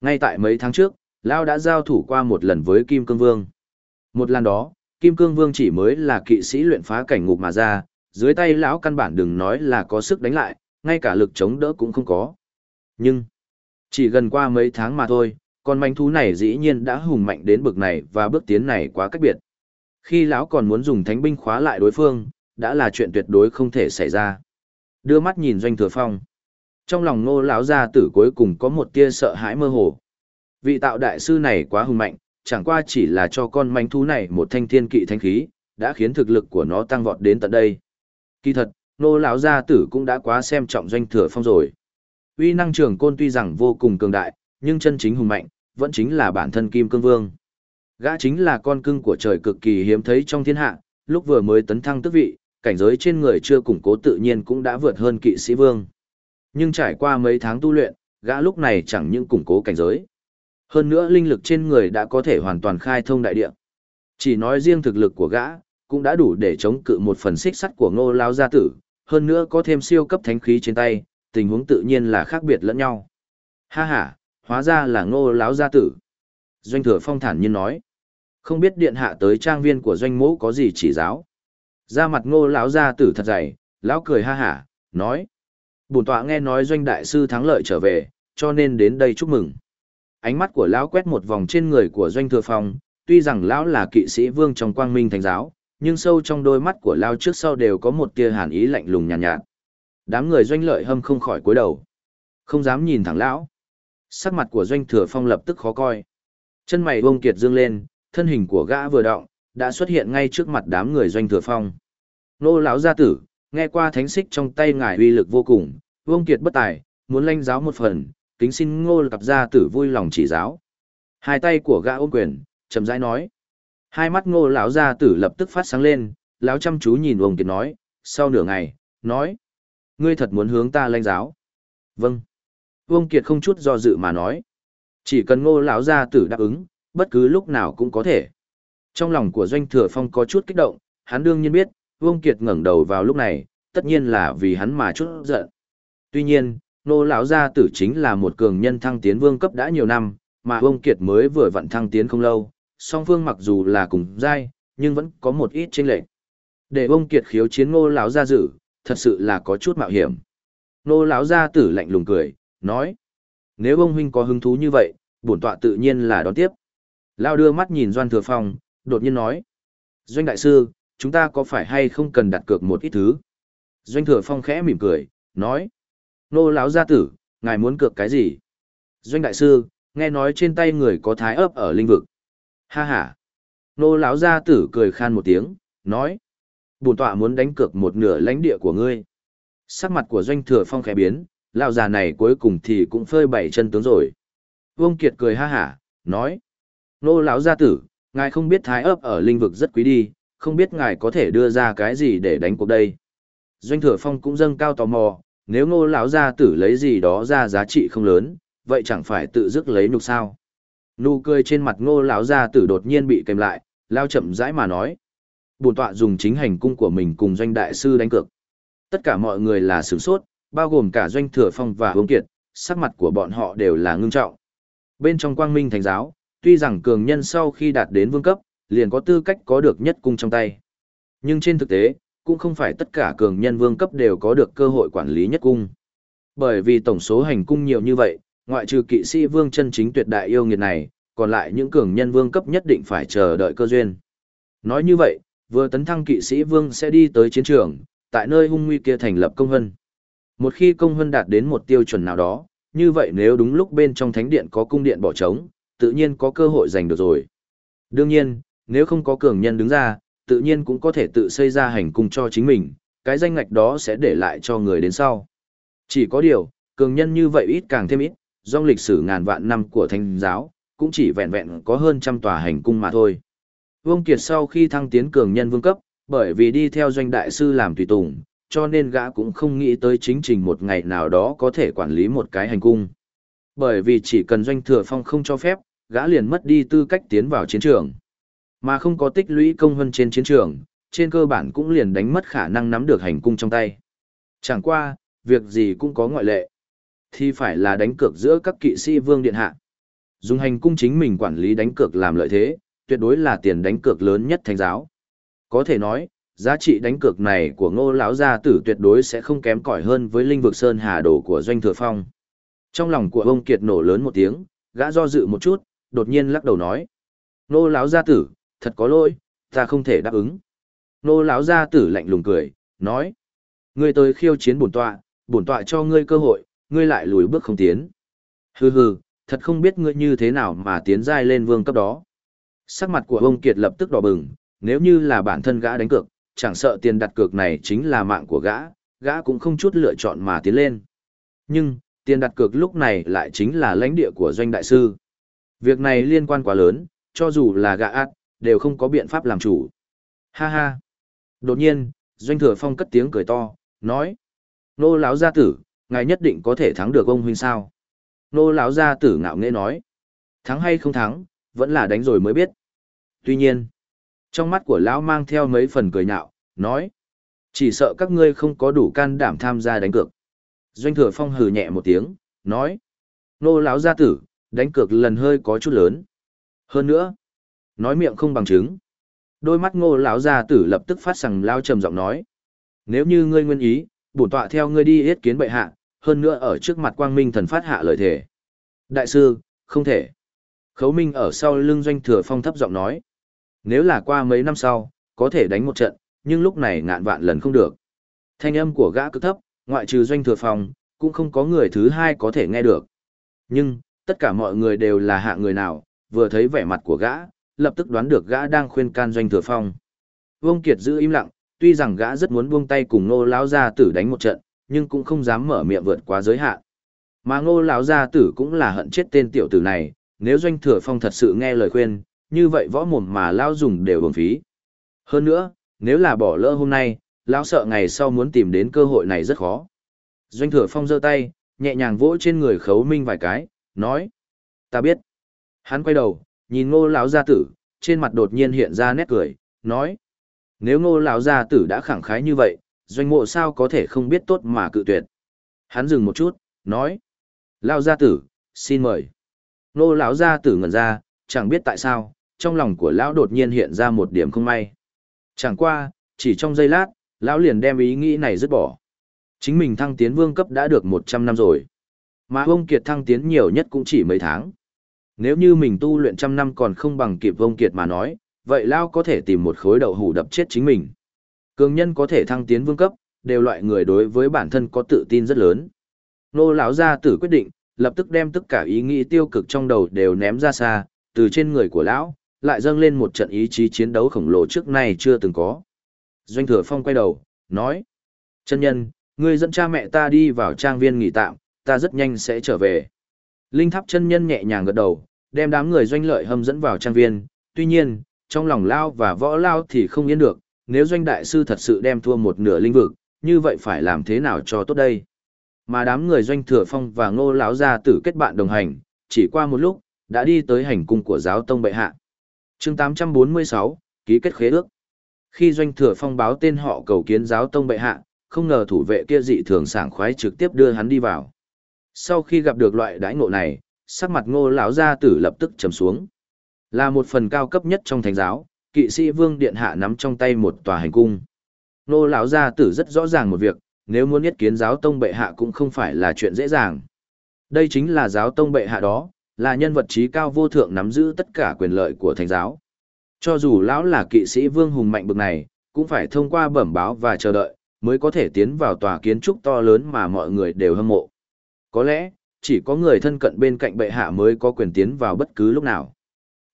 A: Ngay tại mấy tháng trước, lão đã giao thủ qua một lần với Kim Cương Vương. Một lần đó, Kim Cương Vương chỉ mới là kỵ sĩ luyện phá cảnh ngục mà ra, dưới tay lão căn bản đừng nói là có sức đánh lại, ngay cả lực chống đỡ cũng không có. Nhưng, chỉ gần qua mấy tháng mà thôi, con manh thú này dĩ nhiên đã hùng mạnh đến bực này và bước tiến này quá cách biệt. Khi lão còn muốn dùng thánh binh khóa lại đối phương, đã là chuyện tuyệt đối không thể xảy ra. Đưa mắt nhìn Doanh Thừa Phong. Trong lòng Ngô lão gia tử cuối cùng có một tia sợ hãi mơ hồ. Vị tạo đại sư này quá hùng mạnh, chẳng qua chỉ là cho con manh thú này một thanh thiên kỵ thanh khí, đã khiến thực lực của nó tăng vọt đến tận đây. Kỳ thật, nô lão gia tử cũng đã quá xem trọng Doanh Thừa Phong rồi. Uy năng trường côn tuy rằng vô cùng cường đại, nhưng chân chính hùng mạnh, vẫn chính là bản thân Kim Cương Vương. Gã chính là con cưng của trời cực kỳ hiếm thấy trong thiên hạ, lúc vừa mới tấn thăng tước vị, cảnh giới trên người chưa củng cố tự nhiên cũng đã vượt hơn kỵ sĩ vương. Nhưng trải qua mấy tháng tu luyện, gã lúc này chẳng những củng cố cảnh giới. Hơn nữa linh lực trên người đã có thể hoàn toàn khai thông đại địa. Chỉ nói riêng thực lực của gã, cũng đã đủ để chống cự một phần xích sắt của ngô lao gia tử, hơn nữa có thêm siêu cấp thánh khí trên tay, tình huống tự nhiên là khác biệt lẫn nhau. Ha ha, hóa ra là ngô lão gia tử. Doanh thừa phong thản nhiên nói. Không biết điện hạ tới trang viên của doanh mẫu có gì chỉ giáo. Ra mặt ngô lão gia tử thật dày, lão cười ha hả, nói. Bổn tọa nghe nói doanh đại sư thắng lợi trở về, cho nên đến đây chúc mừng. Ánh mắt của lão quét một vòng trên người của doanh thừa phong, tuy rằng lão là kỵ sĩ vương trong quang minh thánh giáo, nhưng sâu trong đôi mắt của lão trước sau đều có một tia hàn ý lạnh lùng nhàn nhạt, nhạt. Đám người doanh lợi hâm không khỏi cúi đầu. Không dám nhìn thẳng lão. Sắc mặt của doanh thừa phong lập tức khó coi. Chân mày bông kiệt dương lên, thân hình của gã vừa động, đã xuất hiện ngay trước mặt đám người doanh thừa phong. Nô lão gia tử, nghe qua thánh xích trong tay ngài uy lực vô cùng, vương kiệt bất tài, muốn lanh giáo một phần, kính xin ngô cặp gia tử vui lòng chỉ giáo. Hai tay của gã ôm quyền, chậm rãi nói. Hai mắt ngô lão gia tử lập tức phát sáng lên, lão chăm chú nhìn vương kiệt nói, sau nửa ngày, nói. Ngươi thật muốn hướng ta lanh giáo. Vâng. Vương Kiệt không chút do dự mà nói. Chỉ cần ngô lão gia tử đáp ứng, bất cứ lúc nào cũng có thể. Trong lòng của Doanh Thừa Phong có chút kích động, hắn đương nhiên biết, Vương Kiệt ngẩng đầu vào lúc này, tất nhiên là vì hắn mà chút giận. Tuy nhiên, nô lão gia tử chính là một cường nhân thăng tiến vương cấp đã nhiều năm, mà Vương Kiệt mới vừa vận thăng tiến không lâu, song phương mặc dù là cùng giai, nhưng vẫn có một ít chênh lệch. Để Vương Kiệt khiếu chiến Nô lão gia tử, thật sự là có chút mạo hiểm. Nô lão gia tử lạnh lùng cười, nói: "Nếu ông huynh có hứng thú như vậy, bổn tọa tự nhiên là đón tiếp." Lao đưa mắt nhìn Doan Thừa Phong, đột nhiên nói. Doanh đại sư, chúng ta có phải hay không cần đặt cược một ít thứ? Doanh Thừa Phong khẽ mỉm cười, nói. Nô lão gia tử, ngài muốn cược cái gì? Doanh đại sư, nghe nói trên tay người có thái ấp ở linh vực. Ha ha. Nô lão gia tử cười khan một tiếng, nói. bùn tọa muốn đánh cược một nửa lãnh địa của ngươi. Sắc mặt của Doanh Thừa Phong khẽ biến, lão già này cuối cùng thì cũng phơi bảy chân tướng rồi. Vương Kiệt cười ha hả, nói. Nô lão gia tử, ngài không biết thái ấp ở linh vực rất quý đi, không biết ngài có thể đưa ra cái gì để đánh cuộc đây. Doanh thừa phong cũng dâng cao tò mò, nếu ngô lão gia tử lấy gì đó ra giá trị không lớn, vậy chẳng phải tự dứt lấy nhục sao. Nụ cười trên mặt ngô lão gia tử đột nhiên bị kèm lại, lao chậm rãi mà nói. Bổn tọa dùng chính hành cung của mình cùng doanh đại sư đánh cược. Tất cả mọi người là sửng sốt, bao gồm cả doanh thừa phong và hướng kiệt, sắc mặt của bọn họ đều là ngưng trọng. Bên trong quang minh thánh giáo, tuy rằng cường nhân sau khi đạt đến vương cấp, liền có tư cách có được nhất cung trong tay. Nhưng trên thực tế, cũng không phải tất cả cường nhân vương cấp đều có được cơ hội quản lý nhất cung. Bởi vì tổng số hành cung nhiều như vậy, ngoại trừ kỵ sĩ vương chân chính tuyệt đại yêu nghiệt này, còn lại những cường nhân vương cấp nhất định phải chờ đợi cơ duyên. Nói như vậy, vừa tấn thăng kỵ sĩ vương sẽ đi tới chiến trường, tại nơi hung nguy kia thành lập công hân. Một khi công hân đạt đến một tiêu chuẩn nào đó, như vậy nếu đúng lúc bên trong thánh điện có cung điện bỏ trống, tự nhiên có cơ hội giành được rồi. Đương nhiên, nếu không có cường nhân đứng ra, tự nhiên cũng có thể tự xây ra hành cung cho chính mình, cái danh ngạch đó sẽ để lại cho người đến sau. Chỉ có điều, cường nhân như vậy ít càng thêm ít, dòng lịch sử ngàn vạn năm của thánh giáo, cũng chỉ vẹn vẹn có hơn trăm tòa hành cung mà thôi. Vương Kiệt sau khi thăng tiến cường nhân vương cấp, bởi vì đi theo doanh đại sư làm tùy tùng, cho nên gã cũng không nghĩ tới chính trình một ngày nào đó có thể quản lý một cái hành cung. Bởi vì chỉ cần doanh thừa phong không cho phép, gã liền mất đi tư cách tiến vào chiến trường. Mà không có tích lũy công hơn trên chiến trường, trên cơ bản cũng liền đánh mất khả năng nắm được hành cung trong tay. Chẳng qua, việc gì cũng có ngoại lệ. Thì phải là đánh cược giữa các kỵ sĩ vương điện hạ. Dùng hành cung chính mình quản lý đánh cược làm lợi thế, tuyệt đối là tiền đánh cược lớn nhất thánh giáo. Có thể nói, giá trị đánh cược này của ngô lão gia tử tuyệt đối sẽ không kém cỏi hơn với linh vực sơn hà đồ của doanh thừa phong. Trong lòng của ông Kiệt nổ lớn một tiếng, gã do dự một chút, đột nhiên lắc đầu nói. Ngô lão gia tử, thật có lỗi, ta không thể đáp ứng. Nô lão gia tử lạnh lùng cười, nói. Ngươi tới khiêu chiến bổn tọa, bổn tọa cho ngươi cơ hội, ngươi lại lùi bước không tiến. Hừ hừ, thật không biết ngươi như thế nào mà tiến giai lên vương cấp đó. Sắc mặt của ông Kiệt lập tức đỏ bừng, nếu như là bản thân gã đánh cược, chẳng sợ tiền đặt cược này chính là mạng của gã, gã cũng không chút lựa chọn mà tiến lên. Nhưng, tiền đặt cược lúc này lại chính là lãnh địa của doanh đại sư. Việc này liên quan quá lớn, cho dù là gã ác, đều không có biện pháp làm chủ. Ha ha. Đột nhiên, doanh thừa phong cất tiếng cười to, nói. Nô lão gia tử, ngài nhất định có thể thắng được ông huynh sao. Nô lão gia tử ngạo nghễ nói. Thắng hay không thắng, vẫn là đánh rồi mới biết. Tuy nhiên, trong mắt của lão mang theo mấy phần cười nhạo, nói. Chỉ sợ các ngươi không có đủ can đảm tham gia đánh cược. Doanh thừa phong hừ nhẹ một tiếng, nói. Nô lão gia tử, đánh cược lần hơi có chút lớn. Hơn nữa, nói miệng không bằng chứng. Đôi mắt ngô lão gia tử lập tức phát sằng lao trầm giọng nói. Nếu như ngươi nguyên ý, bổn tọa theo ngươi đi yết kiến bệ hạ, hơn nữa ở trước mặt quang minh thần phát hạ lời thề. Đại sư, không thể. Khấu Minh ở sau lưng doanh thừa phong thấp giọng nói. Nếu là qua mấy năm sau, có thể đánh một trận, nhưng lúc này ngạn vạn lần không được. Thanh âm của gã cực thấp, ngoại trừ doanh thừa phong, cũng không có người thứ hai có thể nghe được. Nhưng, tất cả mọi người đều là hạ người nào, vừa thấy vẻ mặt của gã, lập tức đoán được gã đang khuyên can doanh thừa phong. Vương Kiệt giữ im lặng, tuy rằng gã rất muốn buông tay cùng Ngô lão gia tử đánh một trận, nhưng cũng không dám mở miệng vượt quá giới hạn. Mà ngô lão gia tử cũng là hận chết tên tiểu tử này, nếu doanh thừa phong thật sự nghe lời khuyên, như vậy võ mồm mà lão dùng đều bổng phí. Hơn nữa, nếu là bỏ lỡ hôm nay, lão sợ ngày sau muốn tìm đến cơ hội này rất khó. Doanh thừa phong giơ tay, nhẹ nhàng vỗ trên người khấu minh vài cái, nói. Ta biết. Hắn quay đầu, nhìn ngô lão gia tử, trên mặt đột nhiên hiện ra nét cười, nói. Nếu ngô lão gia tử đã khẳng khái như vậy, doanh mộ sao có thể không biết tốt mà cự tuyệt. Hắn dừng một chút, nói. Lão gia tử, xin mời. Ngô lão gia tử ngẩn ra, chẳng biết tại sao, trong lòng của lão đột nhiên hiện ra một điểm không may. Chẳng qua, chỉ trong giây lát, lão liền đem ý nghĩ này dứt bỏ. Chính mình thăng tiến vương cấp đã được 100 năm rồi. Mà ông Kiệt thăng tiến nhiều nhất cũng chỉ mấy tháng. Nếu như mình tu luyện trăm năm còn không bằng kịp vông Kiệt mà nói, vậy Lao có thể tìm một khối đậu hủ đập chết chính mình. Cường nhân có thể thăng tiến vương cấp, đều loại người đối với bản thân có tự tin rất lớn. Nô lão gia tử quyết định, lập tức đem tất cả ý nghĩ tiêu cực trong đầu đều ném ra xa, từ trên người của lão, lại dâng lên một trận ý chí chiến đấu khổng lồ trước nay chưa từng có. Doanh thừa phong quay đầu, nói, chân nhân, ngươi dẫn cha mẹ ta đi vào trang viên nghỉ tạm, ta rất nhanh sẽ trở về. Linh tháp chân nhân nhẹ nhàng gật đầu, đem đám người doanh lợi hâm dẫn vào trang viên, tuy nhiên, trong lòng lao và võ lao thì không yên được, nếu doanh đại sư thật sự đem thua một nửa linh vực, như vậy phải làm thế nào cho tốt đây? Mà đám người doanh thừa phong và ngô lão gia tử kết bạn đồng hành, chỉ qua một lúc, đã đi tới hành cung của giáo tông bệ hạ. chương 846, ký kết khế ước. Khi doanh thừa phong báo tên họ cầu kiến giáo tông bệ hạ, không ngờ thủ vệ kia dị thường sảng khoái trực tiếp đưa hắn đi vào. Sau khi gặp được loại đãi ngộ này, sắc mặt ngô lão gia tử lập tức trầm xuống. Là một phần cao cấp nhất trong thánh giáo, kỵ sĩ vương điện hạ nắm trong tay một tòa hành cung. Ngô lão gia tử rất rõ ràng một việc, nếu muốn nhất kiến giáo tông bệ hạ cũng không phải là chuyện dễ dàng. Đây chính là giáo tông bệ hạ đó, là nhân vật trí cao vô thượng nắm giữ tất cả quyền lợi của thánh giáo. Cho dù lão là kỵ sĩ vương hùng mạnh bực này, cũng phải thông qua bẩm báo và chờ đợi, mới có thể tiến vào tòa kiến trúc to lớn mà mọi người đều hâm mộ. Có lẽ, chỉ có người thân cận bên cạnh bệ hạ mới có quyền tiến vào bất cứ lúc nào.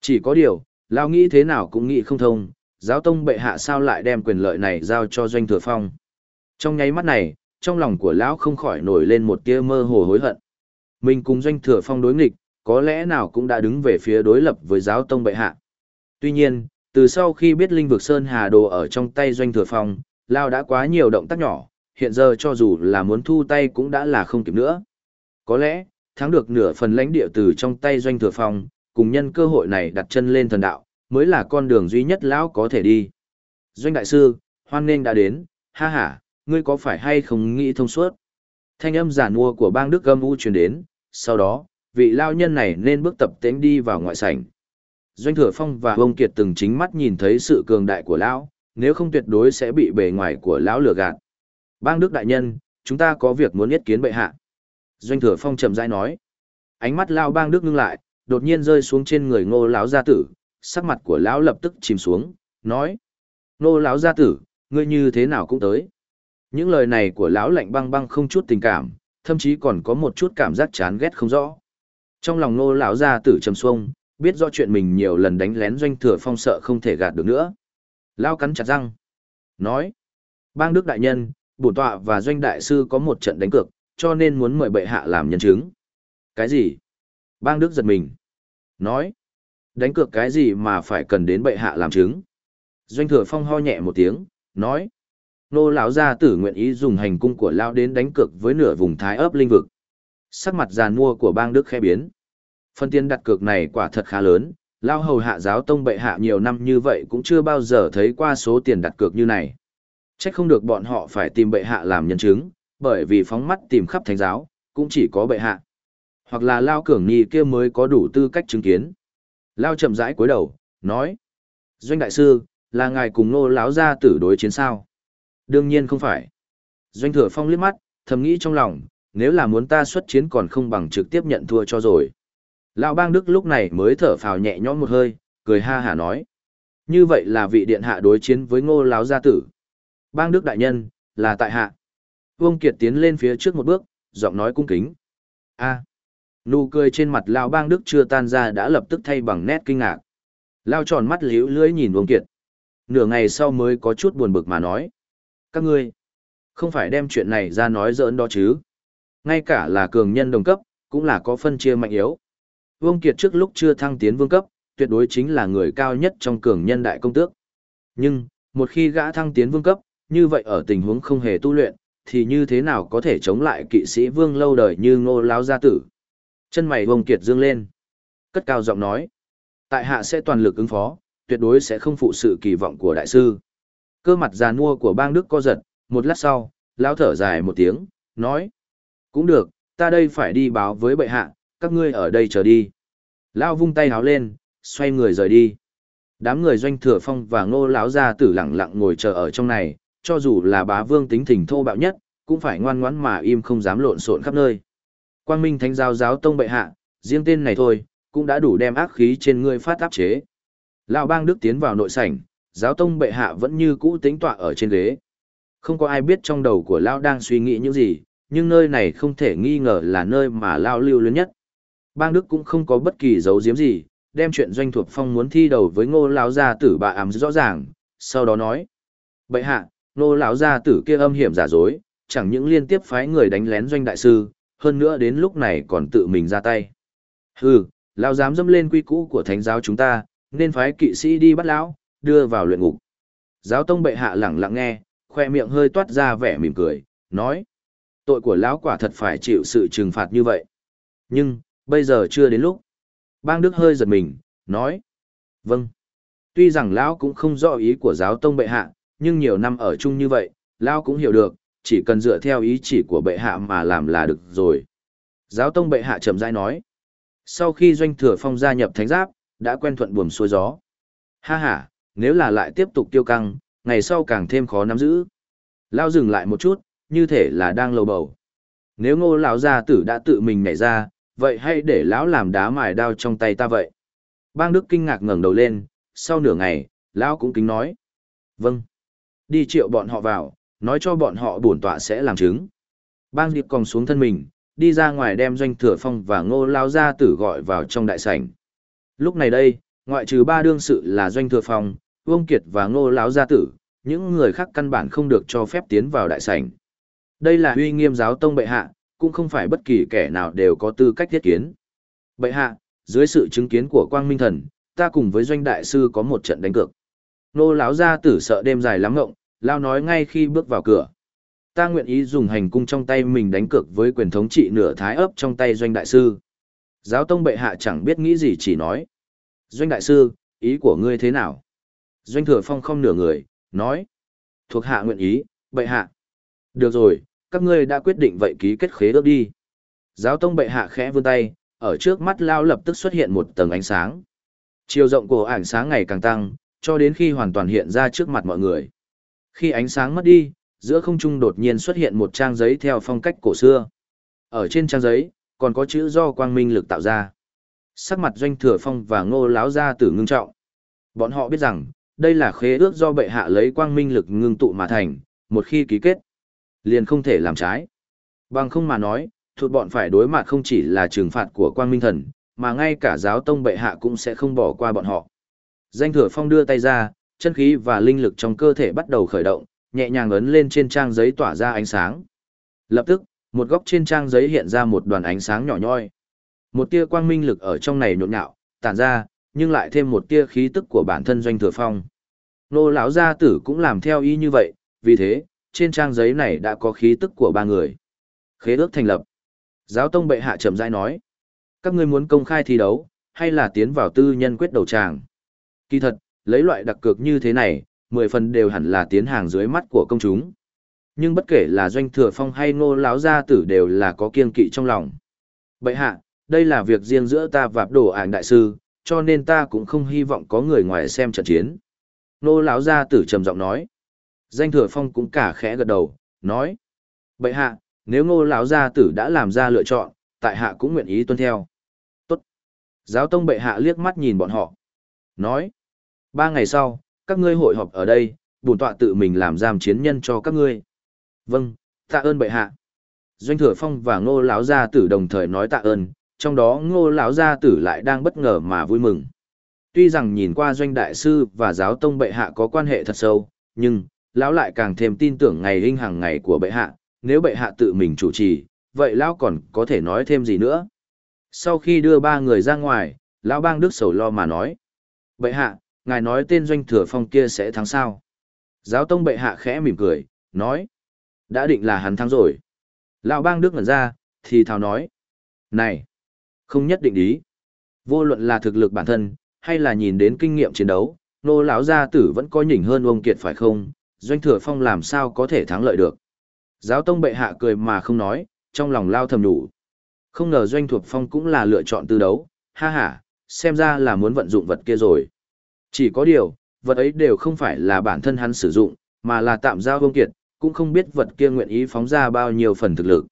A: Chỉ có điều, lão nghĩ thế nào cũng nghĩ không thông, giáo tông bệ hạ sao lại đem quyền lợi này giao cho doanh thừa phong. Trong nháy mắt này, trong lòng của lão không khỏi nổi lên một tia mơ hồ hối hận. Mình cùng doanh thừa phong đối nghịch, có lẽ nào cũng đã đứng về phía đối lập với giáo tông bệ hạ. Tuy nhiên, từ sau khi biết linh vực Sơn Hà Đồ ở trong tay doanh thừa phong, Lao đã quá nhiều động tác nhỏ, hiện giờ cho dù là muốn thu tay cũng đã là không kịp nữa. Có lẽ, thắng được nửa phần lãnh địa từ trong tay doanh thừa phong, cùng nhân cơ hội này đặt chân lên thần đạo, mới là con đường duy nhất lão có thể đi. Doanh đại sư, hoan nghênh đã đến, ha ha, ngươi có phải hay không nghĩ thông suốt? Thanh âm giản mua của bang Đức Gâm U truyền đến, sau đó, vị lao nhân này nên bước tập tễnh đi vào ngoại sảnh. Doanh Thừa Phong và Ông Kiệt từng chính mắt nhìn thấy sự cường đại của lão, nếu không tuyệt đối sẽ bị bề ngoài của lão lừa gạt. Bang Đức đại nhân, chúng ta có việc muốn yết kiến bệ hạ. Doanh Thừa Phong chậm rãi nói. Ánh mắt lao bang Đức ngưng lại, đột nhiên rơi xuống trên người ngô lão gia tử, sắc mặt của lão lập tức chìm xuống, nói. Ngô lão gia tử, ngươi như thế nào cũng tới. Những lời này của lão lạnh băng băng không chút tình cảm, thậm chí còn có một chút cảm giác chán ghét không rõ. Trong lòng ngô lão gia tử trầm xuông, biết do chuyện mình nhiều lần đánh lén doanh thừa phong sợ không thể gạt được nữa. Lao cắn chặt răng. Nói. Bang Đức Đại Nhân, bổn tọa và doanh đại sư có một trận đánh cược, cho nên muốn mời bệ hạ làm nhân chứng. Cái gì? Bang Đức giật mình. Nói. Đánh cược cái gì mà phải cần đến bệ hạ làm chứng? Doanh thừa phong ho nhẹ một tiếng, nói. Nô lão gia tử nguyện ý dùng hành cung của lão đến đánh cược với nửa vùng thái ấp linh vực. Sắc mặt giàn mua của bang Đức khẽ biến. Phần tiền đặt cược này quả thật khá lớn, lao hầu hạ giáo tông bệ hạ nhiều năm như vậy cũng chưa bao giờ thấy qua số tiền đặt cược như này. Chắc không được bọn họ phải tìm bệ hạ làm nhân chứng, bởi vì phóng mắt tìm khắp thánh giáo, cũng chỉ có bệ hạ. Hoặc là lao cường nhi kia mới có đủ tư cách chứng kiến. Lao chậm rãi cúi đầu, nói. Doanh đại sư, là ngài cùng nô láo ra tử đối chiến sao? Đương nhiên không phải. Doanh thừa phong liếc mắt, thầm nghĩ trong lòng, nếu là muốn ta xuất chiến còn không bằng trực tiếp nhận thua cho rồi. Lão bang Đức lúc này mới thở phào nhẹ nhõm một hơi, cười ha hả nói. Như vậy là vị điện hạ đối chiến với ngô láo gia tử. Bang Đức đại nhân, là tại hạ. Vương Kiệt tiến lên phía trước một bước, giọng nói cung kính. a nụ cười trên mặt Lão bang Đức chưa tan ra đã lập tức thay bằng nét kinh ngạc. Lao tròn mắt liễu lưỡi nhìn Vương Kiệt. Nửa ngày sau mới có chút buồn bực mà nói. Các ngươi, không phải đem chuyện này ra nói giỡn đó chứ. Ngay cả là cường nhân đồng cấp, cũng là có phân chia mạnh yếu. Vương Kiệt trước lúc chưa thăng tiến vương cấp, tuyệt đối chính là người cao nhất trong cường nhân đại công tước. Nhưng, một khi gã thăng tiến vương cấp, như vậy ở tình huống không hề tu luyện, thì như thế nào có thể chống lại kỵ sĩ vương lâu đời như ngô Láo gia tử. Chân mày Vương Kiệt dương lên. Cất cao giọng nói. Tại hạ sẽ toàn lực ứng phó, tuyệt đối sẽ không phụ sự kỳ vọng của đại sư. Cơ mặt già nua của bang Đức co giật, một lát sau, lão thở dài một tiếng, nói. Cũng được, ta đây phải đi báo với bệ hạ, các ngươi ở đây chờ đi. Lao vung tay háo lên, xoay người rời đi. Đám người doanh thừa phong và ngô lão gia tử lặng lặng ngồi chờ ở trong này, cho dù là bá vương tính thỉnh thô bạo nhất, cũng phải ngoan ngoãn mà im không dám lộn xộn khắp nơi. Quang Minh Thánh giáo giáo tông bệ hạ, riêng tên này thôi, cũng đã đủ đem ác khí trên ngươi phát áp chế. Lão bang Đức tiến vào nội sảnh, giáo tông bệ hạ vẫn như cũ tính tọa ở trên ghế. Không có ai biết trong đầu của Lão đang suy nghĩ những gì, nhưng nơi này không thể nghi ngờ là nơi mà Lão lưu lớn nhất. Bang Đức cũng không có bất kỳ dấu giếm gì, đem chuyện doanh thuộc phong muốn thi đầu với ngô lão gia tử bà ám rõ ràng, sau đó nói. bệ hạ, nô lão gia tử kia âm hiểm giả dối, chẳng những liên tiếp phái người đánh lén doanh đại sư, hơn nữa đến lúc này còn tự mình ra tay. Hừ, lão dám dâm lên quy cũ của thánh giáo chúng ta, nên phái kỵ sĩ đi bắt lão, đưa vào luyện ngục. Giáo tông bệ hạ lẳng lặng nghe, khoe miệng hơi toát ra vẻ mỉm cười, nói. Tội của lão quả thật phải chịu sự trừng phạt như vậy. Nhưng, bây giờ chưa đến lúc. Bang Đức hơi giật mình, nói. Vâng. Tuy rằng lão cũng không rõ ý của giáo tông bệ hạ, nhưng nhiều năm ở chung như vậy, lão cũng hiểu được, chỉ cần dựa theo ý chỉ của bệ hạ mà làm là được rồi. Giáo tông bệ hạ chậm rãi nói. Sau khi doanh thừa phong gia nhập thánh giáp, đã quen thuận buồm xuôi gió. Ha ha, nếu là lại tiếp tục tiêu căng, ngày sau càng thêm khó nắm giữ. Lao dừng lại một chút, như thể là đang lầu bầu. Nếu ngô lão gia tử đã tự mình nhảy ra, vậy hãy để lão làm đá mài đao trong tay ta vậy. Bang Đức kinh ngạc ngẩng đầu lên, sau nửa ngày, lão cũng kính nói. Vâng. Đi triệu bọn họ vào, nói cho bọn họ bổn tọa sẽ làm chứng. Bang Điệp còn xuống thân mình, đi ra ngoài đem doanh thừa phong và ngô lao gia tử gọi vào trong đại sảnh. Lúc này đây, ngoại trừ ba đương sự là doanh thừa phong, Vương Kiệt và ngô lão gia tử, những người khác căn bản không được cho phép tiến vào đại sảnh. Đây là uy nghiêm giáo tông bệ hạ, cũng không phải bất kỳ kẻ nào đều có tư cách thiết kiến. Bệ hạ, dưới sự chứng kiến của Quang Minh Thần, ta cùng với doanh đại sư có một trận đánh cược. Nô lão ra tử sợ đêm dài lắm ngộng, lao nói ngay khi bước vào cửa. Ta nguyện ý dùng hành cung trong tay mình đánh cược với quyền thống trị nửa thái ấp trong tay doanh đại sư. Giáo tông bệ hạ chẳng biết nghĩ gì chỉ nói. Doanh đại sư, ý của ngươi thế nào? Doanh thừa phong không nửa người, nói. Thuộc hạ nguyện ý, bệ hạ. Được rồi, các ngươi đã quyết định vậy ký kết khế ước đi. Giáo tông bệ hạ khẽ vươn tay, ở trước mắt lao lập tức xuất hiện một tầng ánh sáng. Chiều rộng của ánh sáng ngày càng tăng, cho đến khi hoàn toàn hiện ra trước mặt mọi người. Khi ánh sáng mất đi, giữa không trung đột nhiên xuất hiện một trang giấy theo phong cách cổ xưa. Ở trên trang giấy, còn có chữ do quang minh lực tạo ra. Sắc mặt doanh thừa phong và ngô láo ra tử ngưng trọng. Bọn họ biết rằng, đây là khế ước do bệ hạ lấy quang minh lực ngưng tụ mà thành, một khi ký kết, liền không thể làm trái. Bằng không mà nói, thuộc bọn phải đối mặt không chỉ là trừng phạt của quang minh thần, mà ngay cả giáo tông bệ hạ cũng sẽ không bỏ qua bọn họ. Danh thừa phong đưa tay ra, chân khí và linh lực trong cơ thể bắt đầu khởi động, nhẹ nhàng ấn lên trên trang giấy tỏa ra ánh sáng. Lập tức, một góc trên trang giấy hiện ra một đoàn ánh sáng nhỏ nhoi. Một tia quang minh lực ở trong này nhộn nhạo, tản ra, nhưng lại thêm một tia khí tức của bản thân doanh thừa phong. Nô lão gia tử cũng làm theo y như vậy, vì thế, trên trang giấy này đã có khí tức của ba người. Khế ước thành lập. Giáo tông bệ hạ chậm rãi nói. Các ngươi muốn công khai thi đấu, hay là tiến vào tư nhân quyết đầu tràng? Kỳ thật, lấy loại đặc cược như thế này, mười phần đều hẳn là tiến hàng dưới mắt của công chúng. Nhưng bất kể là doanh thừa phong hay ngô lão gia tử đều là có kiên kỵ trong lòng. Bệ hạ, đây là việc riêng giữa ta và đồ ảnh đại sư, cho nên ta cũng không hy vọng có người ngoài xem trận chiến. Nô lão gia tử trầm giọng nói. Danh thừa phong cũng cả khẽ gật đầu, nói. Bệ hạ, nếu ngô lão gia tử đã làm ra lựa chọn, tại hạ cũng nguyện ý tuân theo. Tốt. Giáo tông bệ hạ liếc mắt nhìn bọn họ. Nói. Ba ngày sau, các ngươi hội họp ở đây, bổn tọa tự mình làm giam chiến nhân cho các ngươi. Vâng, tạ ơn bệ hạ. Doanh thừa phong và ngô lão gia tử đồng thời nói tạ ơn, trong đó ngô lão gia tử lại đang bất ngờ mà vui mừng. Tuy rằng nhìn qua doanh đại sư và giáo tông bệ hạ có quan hệ thật sâu, nhưng, lão lại càng thêm tin tưởng ngày linh hàng ngày của bệ hạ, nếu bệ hạ tự mình chủ trì, vậy lão còn có thể nói thêm gì nữa. Sau khi đưa ba người ra ngoài, lão bang đức sầu lo mà nói. Bệ hạ, ngài nói tên doanh thừa phong kia sẽ thắng sao? Giáo tông bệ hạ khẽ mỉm cười, nói. Đã định là hắn thắng rồi. Lão bang đức ngẩn ra, thì thào nói. Này, không nhất định ý. Vô luận là thực lực bản thân, hay là nhìn đến kinh nghiệm chiến đấu, nô lão gia tử vẫn có nhỉnh hơn ông kiệt phải không? Doanh thừa phong làm sao có thể thắng lợi được? Giáo tông bệ hạ cười mà không nói, trong lòng lao thầm đủ. Không ngờ doanh thuộc phong cũng là lựa chọn tư đấu, ha ha, xem ra là muốn vận dụng vật kia rồi. Chỉ có điều, vật ấy đều không phải là bản thân hắn sử dụng, mà là tạm giao vương kiệt, cũng không biết vật kia nguyện ý phóng ra bao nhiêu phần thực lực.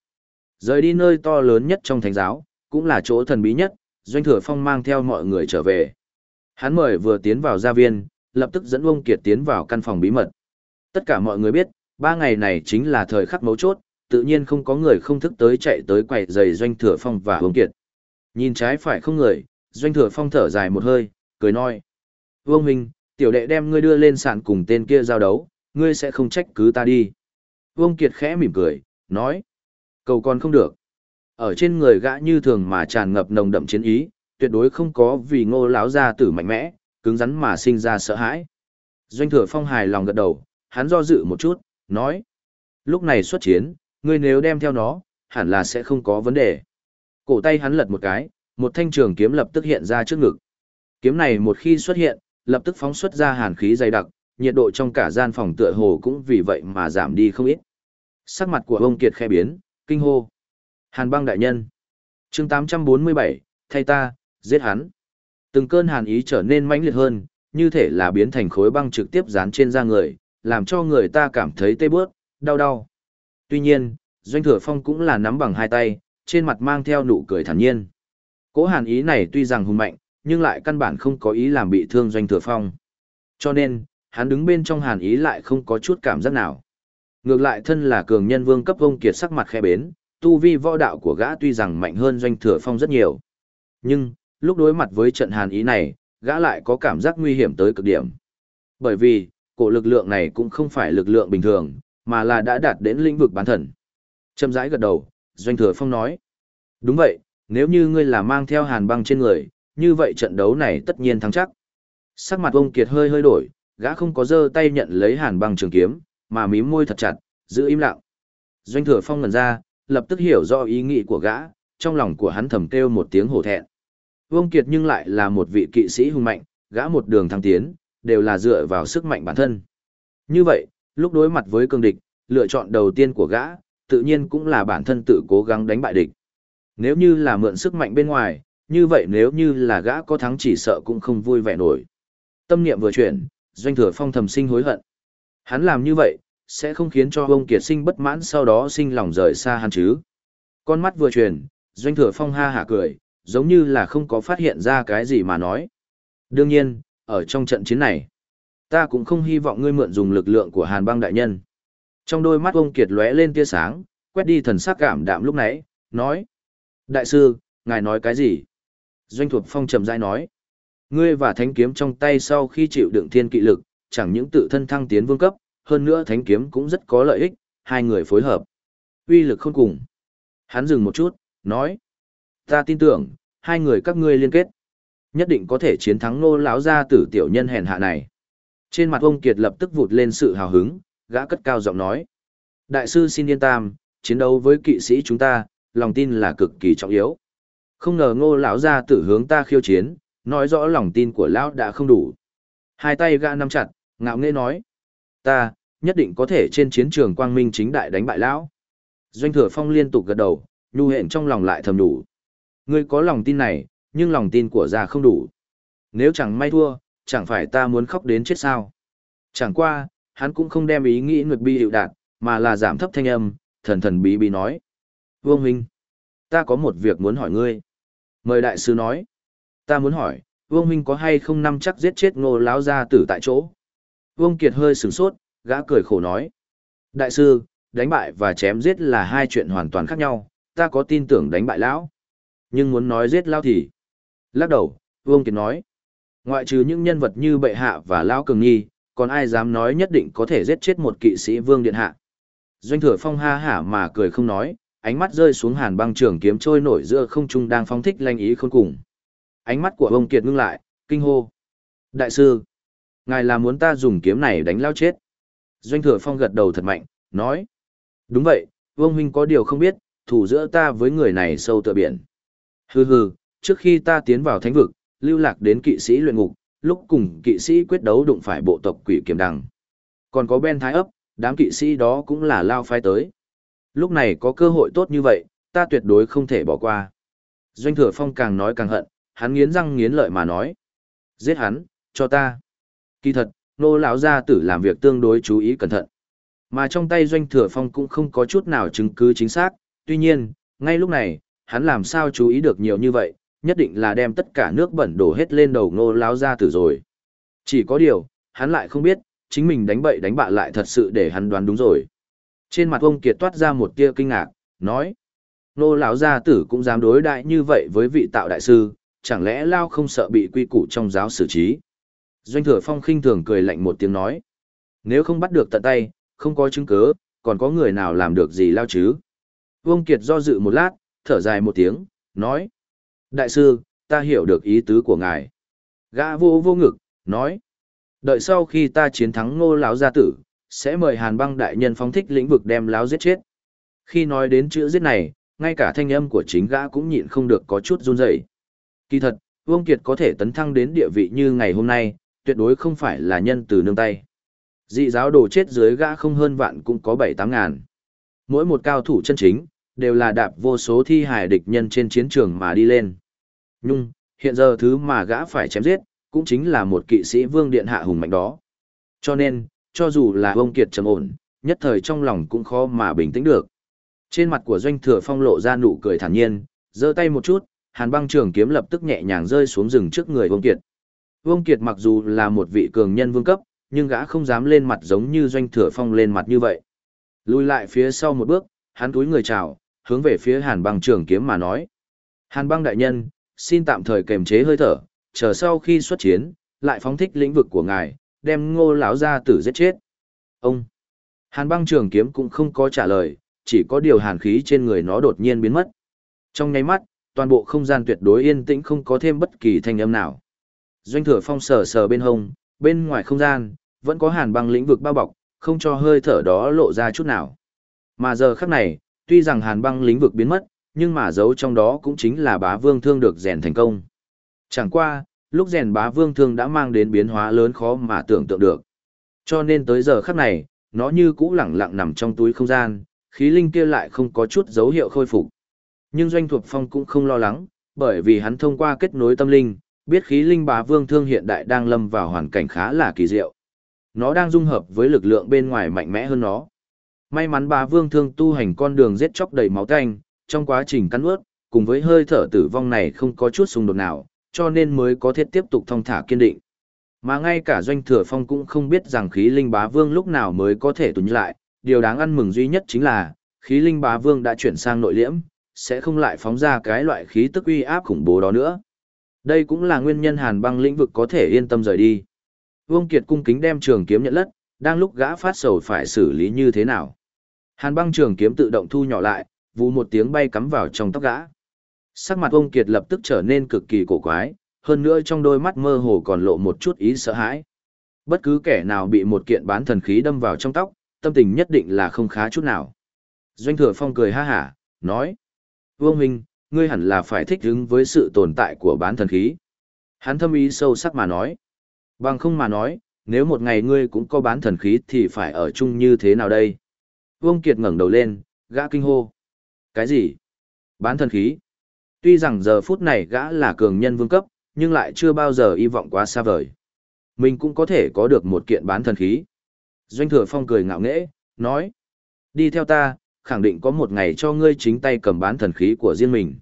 A: Rời đi nơi to lớn nhất trong thánh giáo, cũng là chỗ thần bí nhất, doanh thừa phong mang theo mọi người trở về. Hắn mời vừa tiến vào gia viên, lập tức dẫn Vương Kiệt tiến vào căn phòng bí mật. Tất cả mọi người biết, ba ngày này chính là thời khắc mấu chốt, tự nhiên không có người không thức tới chạy tới quầy giày doanh thừa phong và Vương Kiệt. Nhìn trái phải không người, doanh thừa phong thở dài một hơi, cười nói. Vương Minh, tiểu đệ đem ngươi đưa lên sàn cùng tên kia giao đấu, ngươi sẽ không trách cứ ta đi. Vương Kiệt khẽ mỉm cười, nói. Cầu còn không được. Ở trên người gã như thường mà tràn ngập nồng đậm chiến ý, tuyệt đối không có vì ngô láo ra tử mạnh mẽ, cứng rắn mà sinh ra sợ hãi. Doanh thừa phong hài lòng gật đầu, hắn do dự một chút, nói. Lúc này xuất chiến, ngươi nếu đem theo nó, hẳn là sẽ không có vấn đề. Cổ tay hắn lật một cái, một thanh trường kiếm lập tức hiện ra trước ngực. Kiếm này một khi xuất hiện, lập tức phóng xuất ra hàn khí dày đặc, nhiệt độ trong cả gian phòng tựa hồ cũng vì vậy mà giảm đi không ít. Sắc mặt của ông Kiệt khẽ biến, kinh hô. Hàn băng đại nhân. chương 847, thay ta, giết hắn. Từng cơn hàn ý trở nên mãnh liệt hơn, như thể là biến thành khối băng trực tiếp dán trên da người, làm cho người ta cảm thấy tê bước, đau đau. Tuy nhiên, Doanh Thừa Phong cũng là nắm bằng hai tay, trên mặt mang theo nụ cười thản nhiên. Cố hàn ý này tuy rằng hùng mạnh, nhưng lại căn bản không có ý làm bị thương Doanh Thừa Phong. Cho nên, hắn đứng bên trong hàn ý lại không có chút cảm giác nào. Ngược lại thân là cường nhân vương cấp vông kiệt sắc mặt khẽ bến, tu vi võ đạo của gã tuy rằng mạnh hơn Doanh Thừa Phong rất nhiều. Nhưng, lúc đối mặt với trận hàn ý này, gã lại có cảm giác nguy hiểm tới cực điểm. Bởi vì, cổ lực lượng này cũng không phải lực lượng bình thường, mà là đã đạt đến lĩnh vực bán thần. Châm rãi gật đầu, Doanh Thừa Phong nói. Đúng vậy, nếu như ngươi là mang theo hàn băng trên người, như vậy trận đấu này tất nhiên thắng chắc. Sắc mặt ông Kiệt hơi hơi đổi, gã không có dơ tay nhận lấy hàn băng trường kiếm, mà mím môi thật chặt, giữ im lặng. Doanh Thừa Phong ngần ra, lập tức hiểu rõ ý nghĩ của gã, trong lòng của hắn thầm kêu một tiếng hổ thẹn. Vương Kiệt nhưng lại là một vị kỵ sĩ hùng mạnh, gã một đường thăng tiến, đều là dựa vào sức mạnh bản thân. Như vậy, lúc đối mặt với cương địch, lựa chọn đầu tiên của gã, tự nhiên cũng là bản thân tự cố gắng đánh bại địch. Nếu như là mượn sức mạnh bên ngoài, như vậy nếu như là gã có thắng chỉ sợ cũng không vui vẻ nổi. Tâm niệm vừa chuyển, doanh thừa phong thầm sinh hối hận. Hắn làm như vậy, sẽ không khiến cho ông kiệt sinh bất mãn sau đó sinh lòng rời xa hắn chứ. Con mắt vừa chuyển, doanh thừa phong ha hả cười, giống như là không có phát hiện ra cái gì mà nói. Đương nhiên, ở trong trận chiến này, ta cũng không hy vọng ngươi mượn dùng lực lượng của hàn băng đại nhân. Trong đôi mắt ông Kiệt lóe lên tia sáng, quét đi thần sắc cảm đạm lúc nãy, nói. Đại sư, ngài nói cái gì? Doanh thuộc phong trầm rãi nói. Ngươi và thánh kiếm trong tay sau khi chịu đựng thiên kỵ lực, chẳng những tự thân thăng tiến vương cấp, hơn nữa thánh kiếm cũng rất có lợi ích, hai người phối hợp. uy lực không cùng. Hắn dừng một chút, nói. Ta tin tưởng, hai người các ngươi liên kết. Nhất định có thể chiến thắng nô lão gia tử tiểu nhân hèn hạ này. Trên mặt ông Kiệt lập tức vụt lên sự hào hứng, gã cất cao giọng nói. Đại sư xin yên tam, chiến đấu với kỵ sĩ chúng ta, lòng tin là cực kỳ trọng yếu. Không ngờ ngô lão ra tử hướng ta khiêu chiến, nói rõ lòng tin của lão đã không đủ. Hai tay gã nắm chặt, ngạo nghễ nói. Ta, nhất định có thể trên chiến trường quang minh chính đại đánh bại lão. Doanh thừa phong liên tục gật đầu, nhu hẹn trong lòng lại thầm đủ. Ngươi có lòng tin này, nhưng lòng tin của già không đủ. Nếu chẳng may thua, chẳng phải ta muốn khóc đến chết sao. Chẳng qua, hắn cũng không đem ý nghĩ nguyệt bi hiệu đạt, mà là giảm thấp thanh âm, thần thần bí bí nói. Vương Huynh, ta có một việc muốn hỏi ngươi. Mời đại sư nói. Ta muốn hỏi, Vương Minh có hay không năm chắc giết chết ngô lão gia tử tại chỗ? Vương Kiệt hơi sửng sốt, gã cười khổ nói. Đại sư, đánh bại và chém giết là hai chuyện hoàn toàn khác nhau, ta có tin tưởng đánh bại lão. Nhưng muốn nói giết lão thì... Lắc đầu, Vương Kiệt nói. Ngoại trừ những nhân vật như bệ hạ và lão cường nghi, còn ai dám nói nhất định có thể giết chết một kỵ sĩ vương điện hạ. Doanh thừa phong ha hả mà cười không nói, ánh mắt rơi xuống hàn băng trường kiếm trôi nổi giữa không trung đang phóng thích lanh ý khôn cùng. Ánh mắt của ông Kiệt ngưng lại, kinh hô. Đại sư, ngài là muốn ta dùng kiếm này đánh lao chết. Doanh thừa phong gật đầu thật mạnh, nói. Đúng vậy, vương huynh có điều không biết, thủ giữa ta với người này sâu tựa biển. Hừ hừ, trước khi ta tiến vào thánh vực, lưu lạc đến kỵ sĩ luyện ngục, lúc cùng kỵ sĩ quyết đấu đụng phải bộ tộc quỷ kiểm đằng. Còn có Ben Thái ấp, đám kỵ sĩ đó cũng là lao phái tới. Lúc này có cơ hội tốt như vậy, ta tuyệt đối không thể bỏ qua. Doanh thừa phong càng nói càng hận, hắn nghiến răng nghiến lợi mà nói. Giết hắn, cho ta. Kỳ thật, nô lão gia tử làm việc tương đối chú ý cẩn thận. Mà trong tay doanh thừa phong cũng không có chút nào chứng cứ chính xác, tuy nhiên, ngay lúc này, hắn làm sao chú ý được nhiều như vậy, nhất định là đem tất cả nước bẩn đổ hết lên đầu Nô Lão gia tử rồi. Chỉ có điều, hắn lại không biết, chính mình đánh bậy đánh bạ lại thật sự để hắn đoán đúng rồi. Trên mặt ông Kiệt toát ra một tia kinh ngạc, nói. Nô lão gia tử cũng dám đối đại như vậy với vị tạo đại sư, chẳng lẽ Lao không sợ bị quy củ trong giáo xử trí. Doanh thừa phong khinh thường cười lạnh một tiếng nói. Nếu không bắt được tận tay, không có chứng cứ, còn có người nào làm được gì Lao chứ? Vương Kiệt do dự một lát, thở dài một tiếng, nói. Đại sư, ta hiểu được ý tứ của ngài. Gã vô vô ngực, nói. Đợi sau khi ta chiến thắng ngô lão gia tử, sẽ mời hàn băng đại nhân phóng thích lĩnh vực đem lão giết chết. Khi nói đến chữ giết này, ngay cả thanh âm của chính gã cũng nhịn không được có chút run rẩy. Kỳ thật, Vương Kiệt có thể tấn thăng đến địa vị như ngày hôm nay, tuyệt đối không phải là nhân từ nương tay. Dị giáo đồ chết dưới gã không hơn vạn cũng có bảy tám ngàn. Mỗi một cao thủ chân chính, đều là đạp vô số thi hài địch nhân trên chiến trường mà đi lên. Nhưng, hiện giờ thứ mà gã phải chém giết, cũng chính là một kỵ sĩ vương điện hạ hùng mạnh đó. Cho nên, cho dù là ông kiệt trầm ổn, nhất thời trong lòng cũng khó mà bình tĩnh được. Trên mặt của doanh thừa phong lộ ra nụ cười thản nhiên, giơ tay một chút, hàn băng trường kiếm lập tức nhẹ nhàng rơi xuống rừng trước người Vương Kiệt. Vương Kiệt mặc dù là một vị cường nhân vương cấp, nhưng gã không dám lên mặt giống như doanh thừa phong lên mặt như vậy. Lùi lại phía sau một bước, hắn túi người chào, hướng về phía hàn băng trường kiếm mà nói. Hàn băng đại nhân, xin tạm thời kềm chế hơi thở, chờ sau khi xuất chiến, lại phóng thích lĩnh vực của ngài, đem ngô lão gia tử giết chết. Ông! Hàn băng trường kiếm cũng không có trả lời, chỉ có điều hàn khí trên người nó đột nhiên biến mất. Trong nháy mắt, toàn bộ không gian tuyệt đối yên tĩnh không có thêm bất kỳ thanh âm nào. Doanh thừa phong sờ sờ bên hông, bên ngoài không gian, vẫn có hàn băng lĩnh vực bao bọc, không cho hơi thở đó lộ ra chút nào. Mà giờ khắc này, tuy rằng hàn băng lĩnh vực biến mất, nhưng mà giấu trong đó cũng chính là bá vương thương được rèn thành công. Chẳng qua, lúc rèn bá vương thương đã mang đến biến hóa lớn khó mà tưởng tượng được. Cho nên tới giờ khắc này, nó như cũ lẳng lặng nằm trong túi không gian, khí linh kia lại không có chút dấu hiệu khôi phục. Nhưng Doanh Thuộc Phong cũng không lo lắng, bởi vì hắn thông qua kết nối tâm linh, biết khí linh bá vương thương hiện đại đang lâm vào hoàn cảnh khá là kỳ diệu. Nó đang dung hợp với lực lượng bên ngoài mạnh mẽ hơn nó. May mắn bá vương thương tu hành con đường giết chóc đầy máu tanh, trong quá trình cắn ướt, cùng với hơi thở tử vong này không có chút xung đột nào, cho nên mới có thể tiếp tục thông thả kiên định. Mà ngay cả doanh thừa phong cũng không biết rằng khí linh bá vương lúc nào mới có thể tuần lại, điều đáng ăn mừng duy nhất chính là, khí linh bá vương đã chuyển sang nội liễm, sẽ không lại phóng ra cái loại khí tức uy áp khủng bố đó nữa. Đây cũng là nguyên nhân hàn băng lĩnh vực có thể yên tâm rời đi. Vương Kiệt cung kính đem trường kiếm nhận lất, đang lúc gã phát sầu phải xử lý như thế nào. Hàn băng trường kiếm tự động thu nhỏ lại, vù một tiếng bay cắm vào trong tóc gã. Sắc mặt ông Kiệt lập tức trở nên cực kỳ cổ quái, hơn nữa trong đôi mắt mơ hồ còn lộ một chút ý sợ hãi. Bất cứ kẻ nào bị một kiện bán thần khí đâm vào trong tóc, tâm tình nhất định là không khá chút nào. Doanh thừa phong cười ha hả, nói. Vương Minh, ngươi hẳn là phải thích ứng với sự tồn tại của bán thần khí. Hắn thâm ý sâu sắc mà nói. Bằng không mà nói, nếu một ngày ngươi cũng có bán thần khí thì phải ở chung như thế nào đây? Vương Kiệt ngẩng đầu lên, gã kinh hô. Cái gì? Bán thần khí? Tuy rằng giờ phút này gã là cường nhân vương cấp, nhưng lại chưa bao giờ hy vọng quá xa vời. Mình cũng có thể có được một kiện bán thần khí. Doanh thừa phong cười ngạo nghễ, nói. Đi theo ta, khẳng định có một ngày cho ngươi chính tay cầm bán thần khí của riêng mình.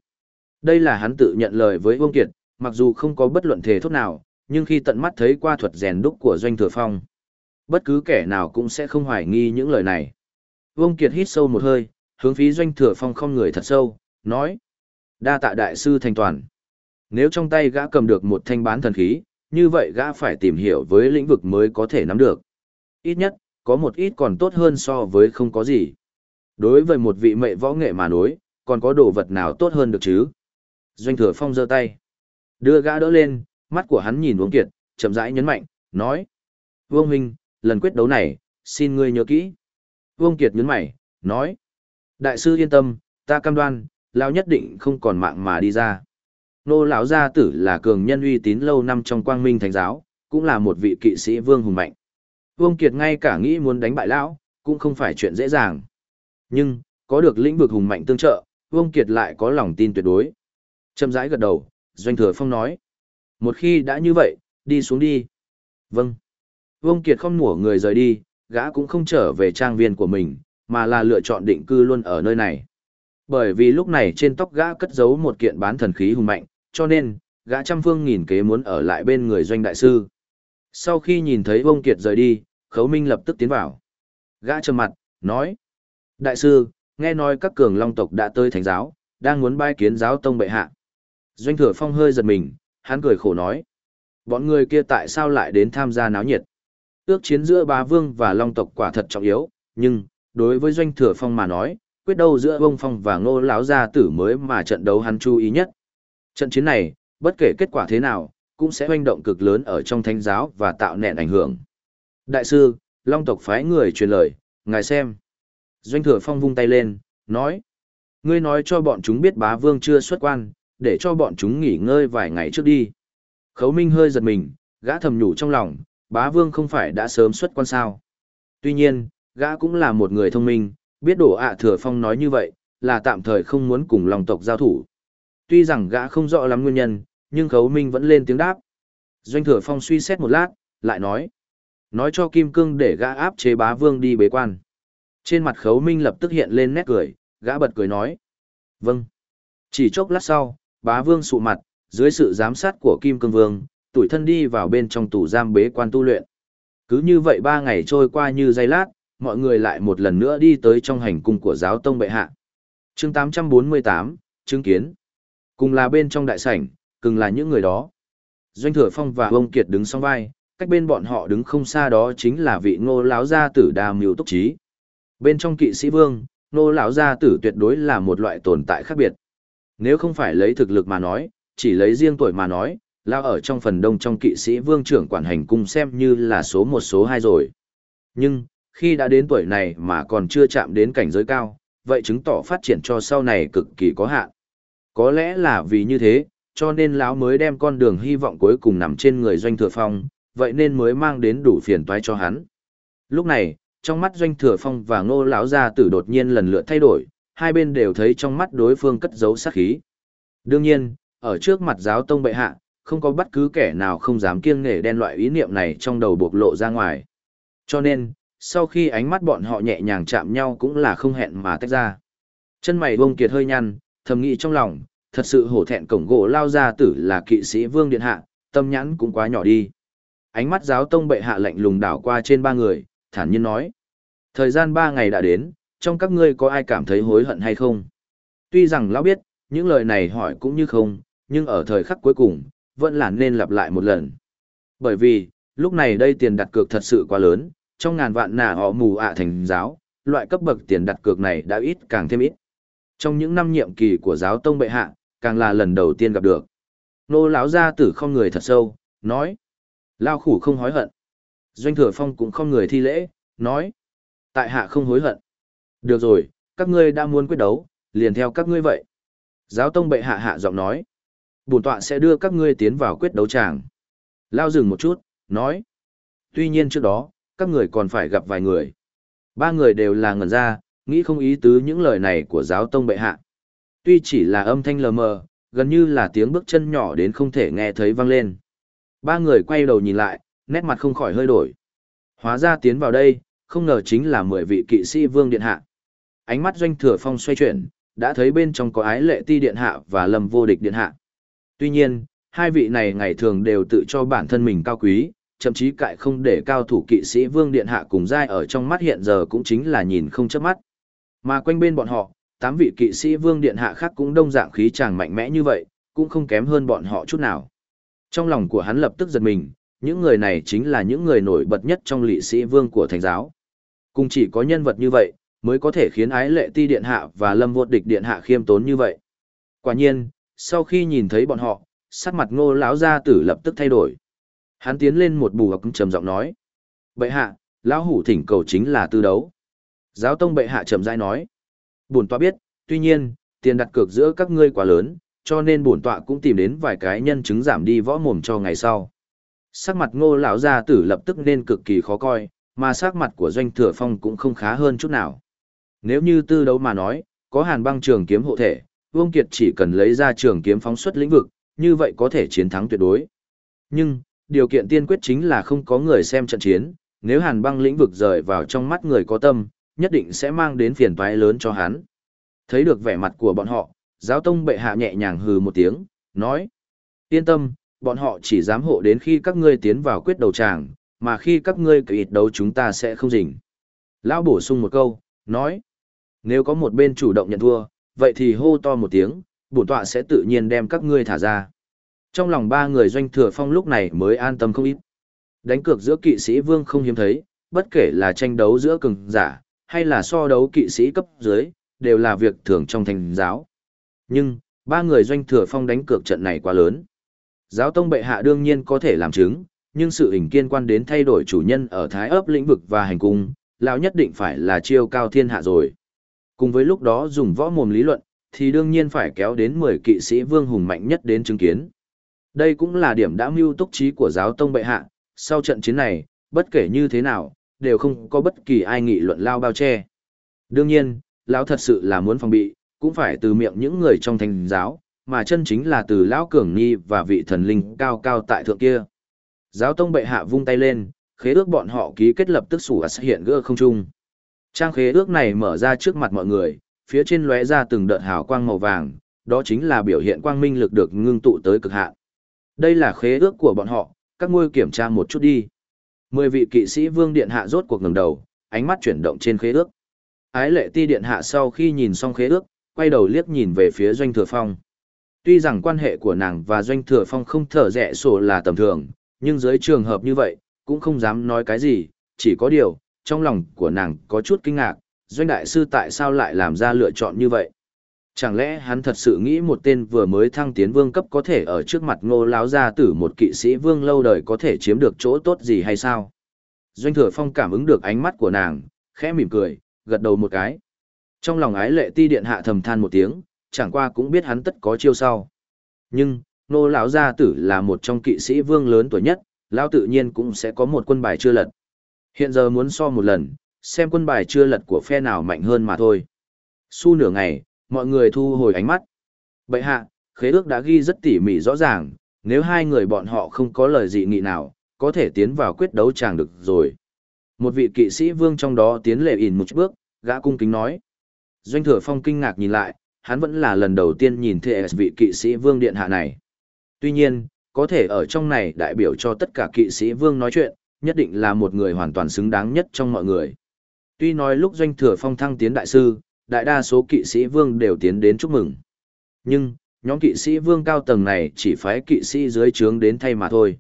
A: Đây là hắn tự nhận lời với Vương Kiệt, mặc dù không có bất luận thể thốt nào, nhưng khi tận mắt thấy qua thuật rèn đúc của Doanh Thừa Phong, bất cứ kẻ nào cũng sẽ không hoài nghi những lời này. Vương Kiệt hít sâu một hơi, hướng phí Doanh Thừa Phong không người thật sâu, nói. Đa tạ đại sư Thanh toàn. Nếu trong tay gã cầm được một thanh bán thần khí, như vậy gã phải tìm hiểu với lĩnh vực mới có thể nắm được. Ít nhất, có một ít còn tốt hơn so với không có gì. Đối với một vị mệ võ nghệ mà nối, còn có đồ vật nào tốt hơn được chứ? Doanh thừa phong giơ tay. Đưa gã đỡ lên, mắt của hắn nhìn Vương Kiệt, chậm rãi nhấn mạnh, nói. Vương Huynh, lần quyết đấu này, xin ngươi nhớ kỹ. Vương Kiệt nhấn mày, nói. Đại sư yên tâm, ta cam đoan, lão nhất định không còn mạng mà đi ra. Nô lão gia tử là cường nhân uy tín lâu năm trong quang minh thánh giáo, cũng là một vị kỵ sĩ vương hùng mạnh. Vương Kiệt ngay cả nghĩ muốn đánh bại lão, cũng không phải chuyện dễ dàng. Nhưng, có được lĩnh vực hùng mạnh tương trợ, Vương Kiệt lại có lòng tin tuyệt đối. Châm rãi gật đầu, Doanh Thừa Phong nói. Một khi đã như vậy, đi xuống đi. Vâng. Vương Kiệt không mủa người rời đi, gã cũng không trở về trang viên của mình, mà là lựa chọn định cư luôn ở nơi này. Bởi vì lúc này trên tóc gã cất giấu một kiện bán thần khí hùng mạnh, cho nên, gã trăm phương nghìn kế muốn ở lại bên người doanh đại sư. Sau khi nhìn thấy Vương Kiệt rời đi, Khấu Minh lập tức tiến vào. Gã trầm mặt, nói. Đại sư, nghe nói các cường long tộc đã tới thánh giáo, đang muốn bai kiến giáo tông bệ hạ. Doanh thừa phong hơi giật mình, hắn cười khổ nói. Bọn người kia tại sao lại đến tham gia náo nhiệt? Ước chiến giữa bá vương và long tộc quả thật trọng yếu, nhưng, đối với doanh thừa phong mà nói, quyết đấu giữa Vương phong và ngô lão gia tử mới mà trận đấu hắn chú ý nhất. Trận chiến này, bất kể kết quả thế nào, cũng sẽ hoành động cực lớn ở trong thánh giáo và tạo nền ảnh hưởng. Đại sư, long tộc phái người truyền lời, ngài xem. Doanh thừa phong vung tay lên, nói. Ngươi nói cho bọn chúng biết bá vương chưa xuất quan, để cho bọn chúng nghỉ ngơi vài ngày trước đi. Khấu Minh hơi giật mình, Gã thầm nhủ trong lòng, bá vương không phải đã sớm xuất quan sao. Tuy nhiên, gã cũng là một người thông minh, biết đổ ạ thừa phong nói như vậy, là tạm thời không muốn cùng lòng tộc giao thủ. Tuy rằng gã không rõ lắm nguyên nhân, nhưng khấu minh vẫn lên tiếng đáp. Doanh thừa phong suy xét một lát, lại nói. Nói cho Kim Cương để gã áp chế bá vương đi bế quan. Trên mặt khấu minh lập tức hiện lên nét cười, gã bật cười nói. Vâng. Chỉ chốc lát sau, bá vương sụ mặt, dưới sự giám sát của Kim Cương Vương, tuổi thân đi vào bên trong tủ giam bế quan tu luyện. Cứ như vậy ba ngày trôi qua như giây lát, mọi người lại một lần nữa đi tới trong hành cung của giáo tông bệ hạ. chương 848, chứng kiến. Cùng là bên trong đại sảnh, cùng là những người đó. Doanh Thừa Phong và ông Kiệt đứng song vai, cách bên bọn họ đứng không xa đó chính là vị ngô lão gia tử đa mưu túc trí. Bên trong kỵ sĩ vương, ngô lão gia tử tuyệt đối là một loại tồn tại khác biệt. Nếu không phải lấy thực lực mà nói, chỉ lấy riêng tuổi mà nói, lao ở trong phần đông trong kỵ sĩ vương trưởng quản hành cung xem như là số một số hai rồi. Nhưng, khi đã đến tuổi này mà còn chưa chạm đến cảnh giới cao, vậy chứng tỏ phát triển cho sau này cực kỳ có hạn. Có lẽ là vì như thế, cho nên lão mới đem con đường hy vọng cuối cùng nằm trên người doanh thừa phong, vậy nên mới mang đến đủ phiền toái cho hắn. Lúc này, trong mắt doanh thừa phong và ngô lão gia tử đột nhiên lần lượt thay đổi, hai bên đều thấy trong mắt đối phương cất giấu sát khí. Đương nhiên, ở trước mặt giáo tông bệ hạ, không có bất cứ kẻ nào không dám kiêng nể đen loại ý niệm này trong đầu bộc lộ ra ngoài. Cho nên, sau khi ánh mắt bọn họ nhẹ nhàng chạm nhau cũng là không hẹn mà tách ra. Chân mày bông kiệt hơi nhăn, thầm nghĩ trong lòng, thật sự hổ thẹn cổng gỗ lao ra tử là kỵ sĩ vương điện hạ, tâm nhãn cũng quá nhỏ đi. Ánh mắt giáo tông bệ hạ lạnh lùng đảo qua trên ba người, thản nhiên nói. Thời gian ba ngày đã đến, trong các ngươi có ai cảm thấy hối hận hay không? Tuy rằng lão biết, những lời này hỏi cũng như không, nhưng ở thời khắc cuối cùng, vẫn là nên lặp lại một lần. Bởi vì, lúc này đây tiền đặt cược thật sự quá lớn, trong ngàn vạn nà họ mù ạ thành giáo, loại cấp bậc tiền đặt cược này đã ít càng thêm ít. Trong những năm nhiệm kỳ của giáo tông bệ hạ, càng là lần đầu tiên gặp được. Nô lão gia tử không người thật sâu, nói. Lao khủ không hối hận. Doanh thừa phong cũng không người thi lễ, nói. Tại hạ không hối hận. Được rồi, các ngươi đã muốn quyết đấu, liền theo các ngươi vậy. Giáo tông bệ hạ hạ giọng nói. bùn tọa sẽ đưa các ngươi tiến vào quyết đấu tràng. Lao dừng một chút, nói. Tuy nhiên trước đó, các người còn phải gặp vài người. Ba người đều là ngẩn ra, nghĩ không ý tứ những lời này của giáo tông bệ hạ. Tuy chỉ là âm thanh lờ mờ, gần như là tiếng bước chân nhỏ đến không thể nghe thấy vang lên. Ba người quay đầu nhìn lại, nét mặt không khỏi hơi đổi. Hóa ra tiến vào đây, không ngờ chính là mười vị kỵ sĩ vương điện hạ. Ánh mắt doanh thừa phong xoay chuyển, đã thấy bên trong có ái lệ ti điện hạ và lâm vô địch điện hạ. Tuy nhiên, hai vị này ngày thường đều tự cho bản thân mình cao quý, thậm chí cại không để cao thủ kỵ sĩ vương điện hạ cùng giai ở trong mắt hiện giờ cũng chính là nhìn không chớp mắt. Mà quanh bên bọn họ, tám vị kỵ sĩ vương điện hạ khác cũng đông dạng khí chàng mạnh mẽ như vậy, cũng không kém hơn bọn họ chút nào. Trong lòng của hắn lập tức giật mình, những người này chính là những người nổi bật nhất trong lỵ sĩ vương của thành giáo. Cùng chỉ có nhân vật như vậy, mới có thể khiến ái lệ ti điện hạ và lâm vô địch điện hạ khiêm tốn như vậy. Quả nhiên, sau khi nhìn thấy bọn họ, sắc mặt ngô lão gia tử lập tức thay đổi. Hắn tiến lên một bù ấm trầm giọng nói. Bệ hạ, lão hủ thỉnh cầu chính là tư đấu. Giáo tông bệ hạ trầm rãi nói. Bổn tọa biết, tuy nhiên, tiền đặt cược giữa các ngươi quá lớn, cho nên bổn tọa cũng tìm đến vài cái nhân chứng giảm đi võ mồm cho ngày sau. Sắc mặt ngô lão gia tử lập tức nên cực kỳ khó coi, mà sắc mặt của doanh thừa phong cũng không khá hơn chút nào. Nếu như tư đấu mà nói, có hàn băng trường kiếm hộ thể, Vương Kiệt chỉ cần lấy ra trường kiếm phóng xuất lĩnh vực, như vậy có thể chiến thắng tuyệt đối. Nhưng, điều kiện tiên quyết chính là không có người xem trận chiến, nếu hàn băng lĩnh vực rời vào trong mắt người có tâm, nhất định sẽ mang đến phiền toái lớn cho hắn. Thấy được vẻ mặt của bọn họ, giáo tông bệ hạ nhẹ nhàng hừ một tiếng, nói. Yên tâm, bọn họ chỉ dám hộ đến khi các ngươi tiến vào quyết đầu tràng, mà khi các ngươi cậy đấu chúng ta sẽ không dình. Lão bổ sung một câu, nói. Nếu có một bên chủ động nhận thua, vậy thì hô to một tiếng, bổn tọa sẽ tự nhiên đem các ngươi thả ra. Trong lòng ba người doanh thừa phong lúc này mới an tâm không ít. Đánh cược giữa kỵ sĩ vương không hiếm thấy, bất kể là tranh đấu giữa cường giả, hay là so đấu kỵ sĩ cấp dưới, đều là việc thường trong thành giáo. Nhưng, ba người doanh thừa phong đánh cược trận này quá lớn. Giáo tông bệ hạ đương nhiên có thể làm chứng, nhưng sự hình kiên quan đến thay đổi chủ nhân ở thái ấp lĩnh vực và hành cung, lão nhất định phải là chiêu cao thiên hạ rồi. Cùng với lúc đó dùng võ mồm lý luận, thì đương nhiên phải kéo đến 10 kỵ sĩ vương hùng mạnh nhất đến chứng kiến. Đây cũng là điểm đã mưu túc trí của giáo tông bệ hạ, sau trận chiến này, bất kể như thế nào, đều không có bất kỳ ai nghị luận lao bao che. Đương nhiên, lão thật sự là muốn phòng bị, cũng phải từ miệng những người trong thành giáo, mà chân chính là từ lão cường nghi và vị thần linh cao cao tại thượng kia. Giáo tông bệ hạ vung tay lên, khế ước bọn họ ký kết lập tức sủ sẽ hiện gỡ không trung. Trang khế ước này mở ra trước mặt mọi người, phía trên lóe ra từng đợt hào quang màu vàng, đó chính là biểu hiện quang minh lực được ngưng tụ tới cực hạn. Đây là khế ước của bọn họ, các ngươi kiểm tra một chút đi. Mười vị kỵ sĩ vương điện hạ rốt cuộc ngẩng đầu, ánh mắt chuyển động trên khế ước. Ái lệ ti điện hạ sau khi nhìn xong khế ước, quay đầu liếc nhìn về phía doanh thừa phong. Tuy rằng quan hệ của nàng và doanh thừa phong không thở rẻ sổ là tầm thường, nhưng dưới trường hợp như vậy, cũng không dám nói cái gì, chỉ có điều, trong lòng của nàng có chút kinh ngạc, doanh đại sư tại sao lại làm ra lựa chọn như vậy. Chẳng lẽ hắn thật sự nghĩ một tên vừa mới thăng tiến vương cấp có thể ở trước mặt ngô láo gia tử một kỵ sĩ vương lâu đời có thể chiếm được chỗ tốt gì hay sao? Doanh thừa phong cảm ứng được ánh mắt của nàng, khẽ mỉm cười, gật đầu một cái. Trong lòng ái lệ ti điện hạ thầm than một tiếng, chẳng qua cũng biết hắn tất có chiêu sau. Nhưng, ngô lão gia tử là một trong kỵ sĩ vương lớn tuổi nhất, lão tự nhiên cũng sẽ có một quân bài chưa lật. Hiện giờ muốn so một lần, xem quân bài chưa lật của phe nào mạnh hơn mà thôi. Su nửa ngày, mọi người thu hồi ánh mắt. Bậy hạ, khế ước đã ghi rất tỉ mỉ rõ ràng, nếu hai người bọn họ không có lời dị nghị nào, có thể tiến vào quyết đấu chàng được rồi. Một vị kỵ sĩ vương trong đó tiến lệ ỉn một bước, gã cung kính nói. Doanh thừa phong kinh ngạc nhìn lại, hắn vẫn là lần đầu tiên nhìn thấy vị kỵ sĩ vương điện hạ này. Tuy nhiên, có thể ở trong này đại biểu cho tất cả kỵ sĩ vương nói chuyện, nhất định là một người hoàn toàn xứng đáng nhất trong mọi người. Tuy nói lúc doanh thừa phong thăng tiến đại sư, đại đa số kỵ sĩ vương đều tiến đến chúc mừng. Nhưng, nhóm kỵ sĩ vương cao tầng này chỉ phái kỵ sĩ dưới trướng đến thay mà thôi.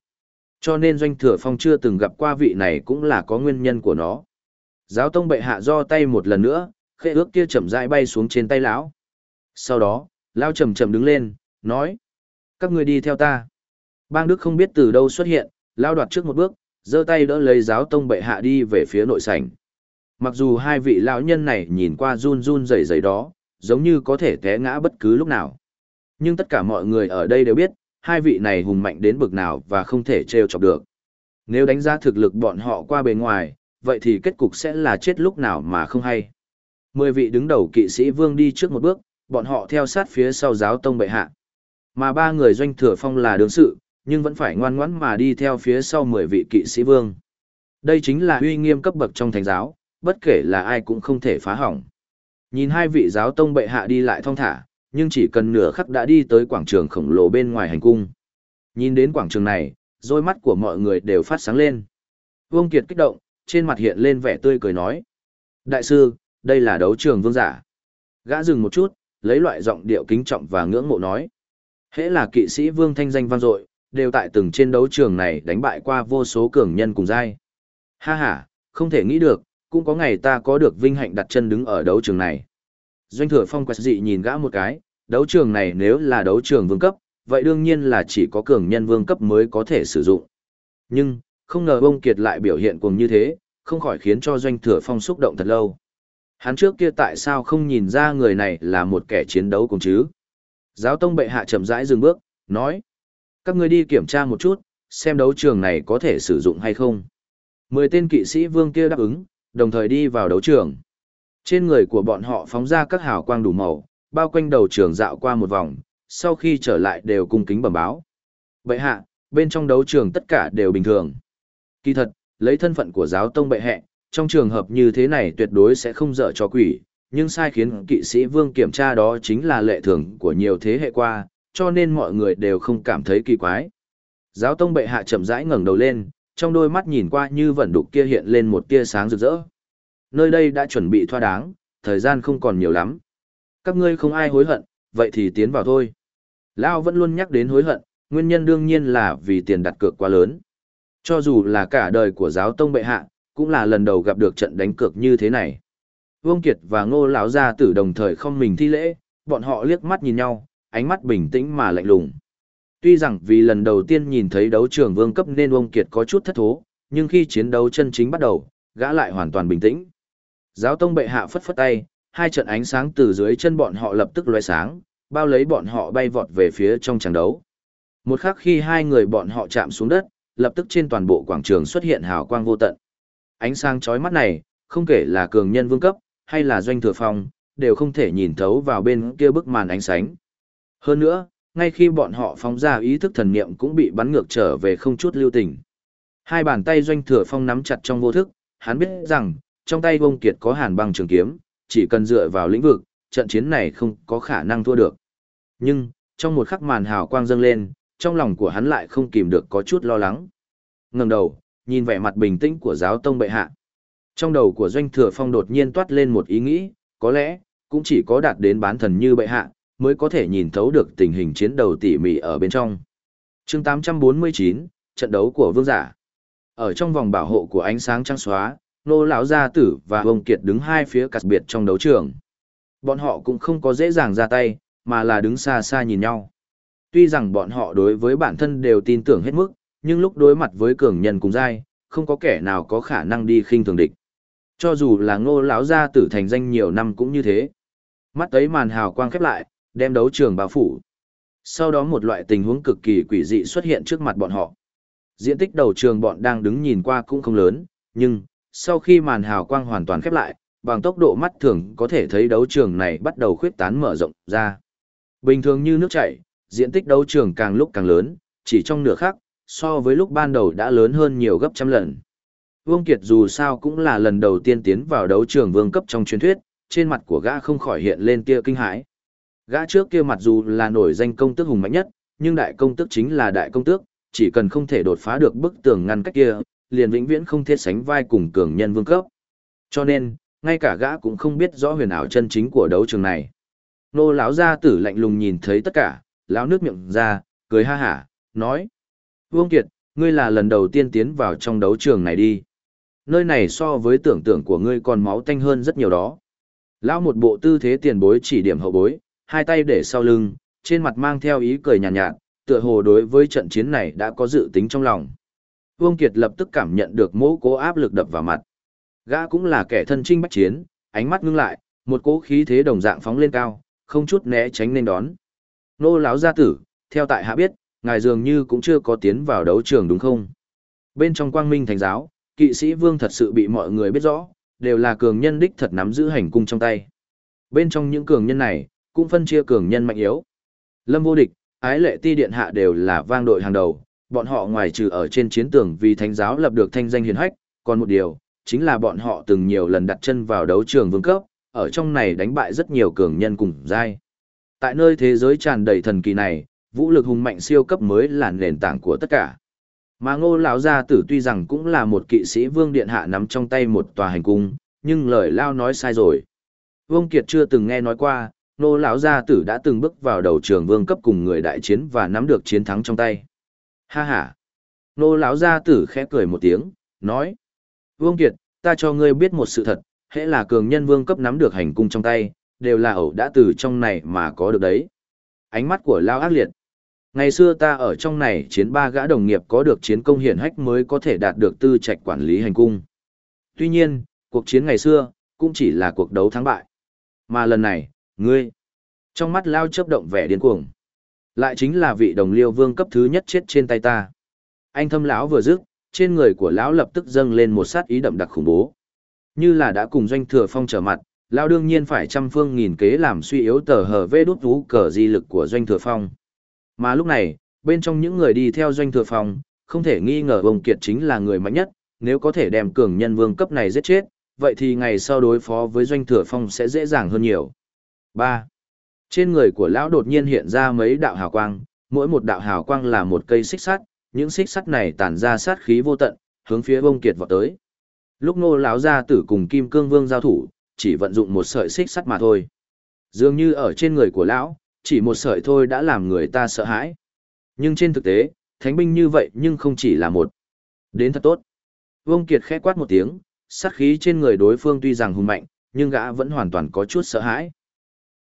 A: Cho nên doanh thừa phong chưa từng gặp qua vị này cũng là có nguyên nhân của nó. Giáo tông bệ hạ do tay một lần nữa, khế ước kia chậm rãi bay xuống trên tay lão. Sau đó, lão chậm chậm đứng lên, nói: "Các ngươi đi theo ta." Bang Đức không biết từ đâu xuất hiện, lão đoạt trước một bước, giơ tay đỡ lấy giáo tông bệ hạ đi về phía nội sảnh. Mặc dù hai vị lão nhân này nhìn qua run run rẩy rẩy đó, giống như có thể té ngã bất cứ lúc nào. Nhưng tất cả mọi người ở đây đều biết, hai vị này hùng mạnh đến bực nào và không thể trêu chọc được. Nếu đánh giá thực lực bọn họ qua bề ngoài, vậy thì kết cục sẽ là chết lúc nào mà không hay. Mười vị đứng đầu kỵ sĩ vương đi trước một bước, bọn họ theo sát phía sau giáo tông bệ hạ. Mà ba người doanh thừa phong là đương sự, nhưng vẫn phải ngoan ngoãn mà đi theo phía sau mười vị kỵ sĩ vương. Đây chính là uy nghiêm cấp bậc trong thánh giáo, bất kể là ai cũng không thể phá hỏng. Nhìn hai vị giáo tông bệ hạ đi lại thong thả, nhưng chỉ cần nửa khắc đã đi tới quảng trường khổng lồ bên ngoài hành cung. Nhìn đến quảng trường này, đôi mắt của mọi người đều phát sáng lên. Vương Kiệt kích động, trên mặt hiện lên vẻ tươi cười nói. Đại sư, đây là đấu trường vương giả. Gã dừng một chút, lấy loại giọng điệu kính trọng và ngưỡng mộ nói. Hễ là kỵ sĩ vương thanh danh vang dội, đều tại từng trên đấu trường này đánh bại qua vô số cường nhân cùng giai. Ha ha, không thể nghĩ được, cũng có ngày ta có được vinh hạnh đặt chân đứng ở đấu trường này. Doanh thừa phong quẹt dị nhìn gã một cái, đấu trường này nếu là đấu trường vương cấp, vậy đương nhiên là chỉ có cường nhân vương cấp mới có thể sử dụng. Nhưng, không ngờ bông kiệt lại biểu hiện cùng như thế, không khỏi khiến cho doanh thừa phong xúc động thật lâu. Hắn trước kia tại sao không nhìn ra người này là một kẻ chiến đấu cùng chứ? Giáo tông bệ hạ chậm rãi dừng bước, nói. Các ngươi đi kiểm tra một chút, xem đấu trường này có thể sử dụng hay không. Mười tên kỵ sĩ vương kia đáp ứng, đồng thời đi vào đấu trường. Trên người của bọn họ phóng ra các hào quang đủ màu, bao quanh đầu trường dạo qua một vòng, sau khi trở lại đều cung kính bẩm báo. Bệ hạ, bên trong đấu trường tất cả đều bình thường. Kỳ thật, lấy thân phận của giáo tông bệ hạ, trong trường hợp như thế này tuyệt đối sẽ không dở cho quỷ, nhưng sai khiến kỵ sĩ vương kiểm tra đó chính là lệ thường của nhiều thế hệ qua, cho nên mọi người đều không cảm thấy kỳ quái. Giáo tông bệ hạ chậm rãi ngẩng đầu lên, trong đôi mắt nhìn qua như vẩn đục kia hiện lên một tia sáng rực rỡ. Nơi đây đã chuẩn bị thoa đáng, thời gian không còn nhiều lắm. Các ngươi không ai hối hận, vậy thì tiến vào thôi. Lao vẫn luôn nhắc đến hối hận, nguyên nhân đương nhiên là vì tiền đặt cược quá lớn. Cho dù là cả đời của giáo tông bệ hạ, cũng là lần đầu gặp được trận đánh cược như thế này. Vương Kiệt và Ngô lão gia tử đồng thời không mình thi lễ, bọn họ liếc mắt nhìn nhau, ánh mắt bình tĩnh mà lạnh lùng. Tuy rằng vì lần đầu tiên nhìn thấy đấu trường vương cấp nên ông Kiệt có chút thất thố, nhưng khi chiến đấu chân chính bắt đầu, gã lại hoàn toàn bình tĩnh. Giáo tông bệ hạ phất phất tay, hai trận ánh sáng từ dưới chân bọn họ lập tức lóe sáng, bao lấy bọn họ bay vọt về phía trong trận đấu. Một khắc khi hai người bọn họ chạm xuống đất, lập tức trên toàn bộ quảng trường xuất hiện hào quang vô tận. Ánh sáng chói mắt này, không kể là cường nhân vương cấp, hay là doanh thừa phong, đều không thể nhìn thấu vào bên kia bức màn ánh sáng. Hơn nữa, ngay khi bọn họ phóng ra ý thức thần niệm cũng bị bắn ngược trở về không chút lưu tình. Hai bàn tay doanh thừa phong nắm chặt trong vô thức, hắn biết rằng, trong tay bông kiệt có hàn băng trường kiếm, chỉ cần dựa vào lĩnh vực, trận chiến này không có khả năng thua được. Nhưng, trong một khắc màn hào quang dâng lên, trong lòng của hắn lại không kìm được có chút lo lắng. Ngẩng đầu, nhìn vẻ mặt bình tĩnh của giáo tông bệ hạ. Trong đầu của doanh thừa phong đột nhiên toát lên một ý nghĩ, có lẽ, cũng chỉ có đạt đến bán thần như bệ hạ, mới có thể nhìn thấu được tình hình chiến đấu tỉ mỉ ở bên trong. chương 849, trận đấu của vương giả. Ở trong vòng bảo hộ của ánh sáng trăng xóa, nô lão gia tử và ông kiệt đứng hai phía cắt biệt trong đấu trường. Bọn họ cũng không có dễ dàng ra tay, mà là đứng xa xa nhìn nhau. Tuy rằng bọn họ đối với bản thân đều tin tưởng hết mức, nhưng lúc đối mặt với cường nhân cùng giai, không có kẻ nào có khả năng đi khinh thường địch. Cho dù là ngô lão gia tử thành danh nhiều năm cũng như thế. Mắt thấy màn hào quang khép lại, đem đấu trường bao phủ. Sau đó một loại tình huống cực kỳ quỷ dị xuất hiện trước mặt bọn họ. Diện tích đầu trường bọn đang đứng nhìn qua cũng không lớn, nhưng, sau khi màn hào quang hoàn toàn khép lại, bằng tốc độ mắt thường có thể thấy đấu trường này bắt đầu khuyết tán mở rộng ra. Bình thường như nước chảy, diện tích đấu trường càng lúc càng lớn, chỉ trong nửa khắc, so với lúc ban đầu đã lớn hơn nhiều gấp trăm lần. Vương Kiệt dù sao cũng là lần đầu tiên tiến vào đấu trường vương cấp trong truyền thuyết, trên mặt của gã không khỏi hiện lên tia kinh hãi. Gã trước kia mặc dù là nổi danh công tước hùng mạnh nhất, nhưng đại công tước chính là đại công tước, chỉ cần không thể đột phá được bức tường ngăn cách kia, liền vĩnh viễn không thể sánh vai cùng cường nhân vương cấp. Cho nên, ngay cả gã cũng không biết rõ huyền ảo chân chính của đấu trường này. Nô lão gia tử lạnh lùng nhìn thấy tất cả, lão nước miệng ra, cười ha hả, nói: "Vương Kiệt, ngươi là lần đầu tiên tiến vào trong đấu trường này đi. Nơi này so với tưởng tượng của ngươi còn máu tanh hơn rất nhiều đó." Lão một bộ tư thế tiền bối chỉ điểm hậu bối, hai tay để sau lưng, trên mặt mang theo ý cười nhàn nhạt, nhạt, tựa hồ đối với trận chiến này đã có dự tính trong lòng. Vương Kiệt lập tức cảm nhận được mỗ cố áp lực đập vào mặt. Gã cũng là kẻ thân trinh bách chiến, ánh mắt ngưng lại, một cỗ khí thế đồng dạng phóng lên cao, không chút né tránh nên đón. Nô lão gia tử, theo tại hạ biết, ngài dường như cũng chưa có tiến vào đấu trường đúng không? Bên trong quang minh thành giáo, kỵ sĩ vương thật sự bị mọi người biết rõ, đều là cường nhân đích thật nắm giữ hành cung trong tay. Bên trong những cường nhân này, cũng phân chia cường nhân mạnh yếu. Lâm vô địch, ái lệ ti điện hạ đều là vang đội hàng đầu, bọn họ ngoài trừ ở trên chiến tường vì thánh giáo lập được thanh danh hiền hách, còn một điều, chính là bọn họ từng nhiều lần đặt chân vào đấu trường vương cấp, ở trong này đánh bại rất nhiều cường nhân cùng giai. Tại nơi thế giới tràn đầy thần kỳ này, vũ lực hùng mạnh siêu cấp mới là nền tảng của tất cả. Mà ngô lão gia tử tuy rằng cũng là một kỵ sĩ vương điện hạ nắm trong tay một tòa hành cung, nhưng lời lao nói sai rồi. Vương Kiệt chưa từng nghe nói qua, Nô lão gia tử đã từng bước vào đầu trường vương cấp cùng người đại chiến và nắm được chiến thắng trong tay. Ha ha! Nô lão gia tử khẽ cười một tiếng, nói. Vương Kiệt, ta cho ngươi biết một sự thật, hễ là cường nhân vương cấp nắm được hành cung trong tay, đều là ẩu đã từ trong này mà có được đấy. Ánh mắt của Lao ác liệt. Ngày xưa ta ở trong này chiến ba gã đồng nghiệp có được chiến công hiển hách mới có thể đạt được tư trạch quản lý hành cung. Tuy nhiên, cuộc chiến ngày xưa, cũng chỉ là cuộc đấu thắng bại. Mà lần này, ngươi, trong mắt Lao chấp động vẻ điên cuồng. Lại chính là vị đồng liêu vương cấp thứ nhất chết trên tay ta. Anh thâm lão vừa dứt, trên người của lão lập tức dâng lên một sát ý đậm đặc khủng bố. Như là đã cùng doanh thừa phong trở mặt, lão đương nhiên phải trăm phương nghìn kế làm suy yếu tờ hờ vê đút vú cờ di lực của doanh thừa phong. Mà lúc này, bên trong những người đi theo doanh thừa phong, không thể nghi ngờ ông Kiệt chính là người mạnh nhất, nếu có thể đem cường nhân vương cấp này giết chết, vậy thì ngày sau đối phó với doanh thừa phong sẽ dễ dàng hơn nhiều. 3. Trên người của lão đột nhiên hiện ra mấy đạo hào quang, mỗi một đạo hào quang là một cây xích sắt, những xích sắt này tản ra sát khí vô tận, hướng phía Bông Kiệt vọt tới. Lúc Nô lão gia tử cùng Kim Cương Vương giao thủ, chỉ vận dụng một sợi xích sắt mà thôi. Dường như ở trên người của lão, chỉ một sợi thôi đã làm người ta sợ hãi. Nhưng trên thực tế, thánh binh như vậy nhưng không chỉ là một. Đến thật tốt. Vương Kiệt khẽ quát một tiếng, sát khí trên người đối phương tuy rằng hùng mạnh, nhưng gã vẫn hoàn toàn có chút sợ hãi.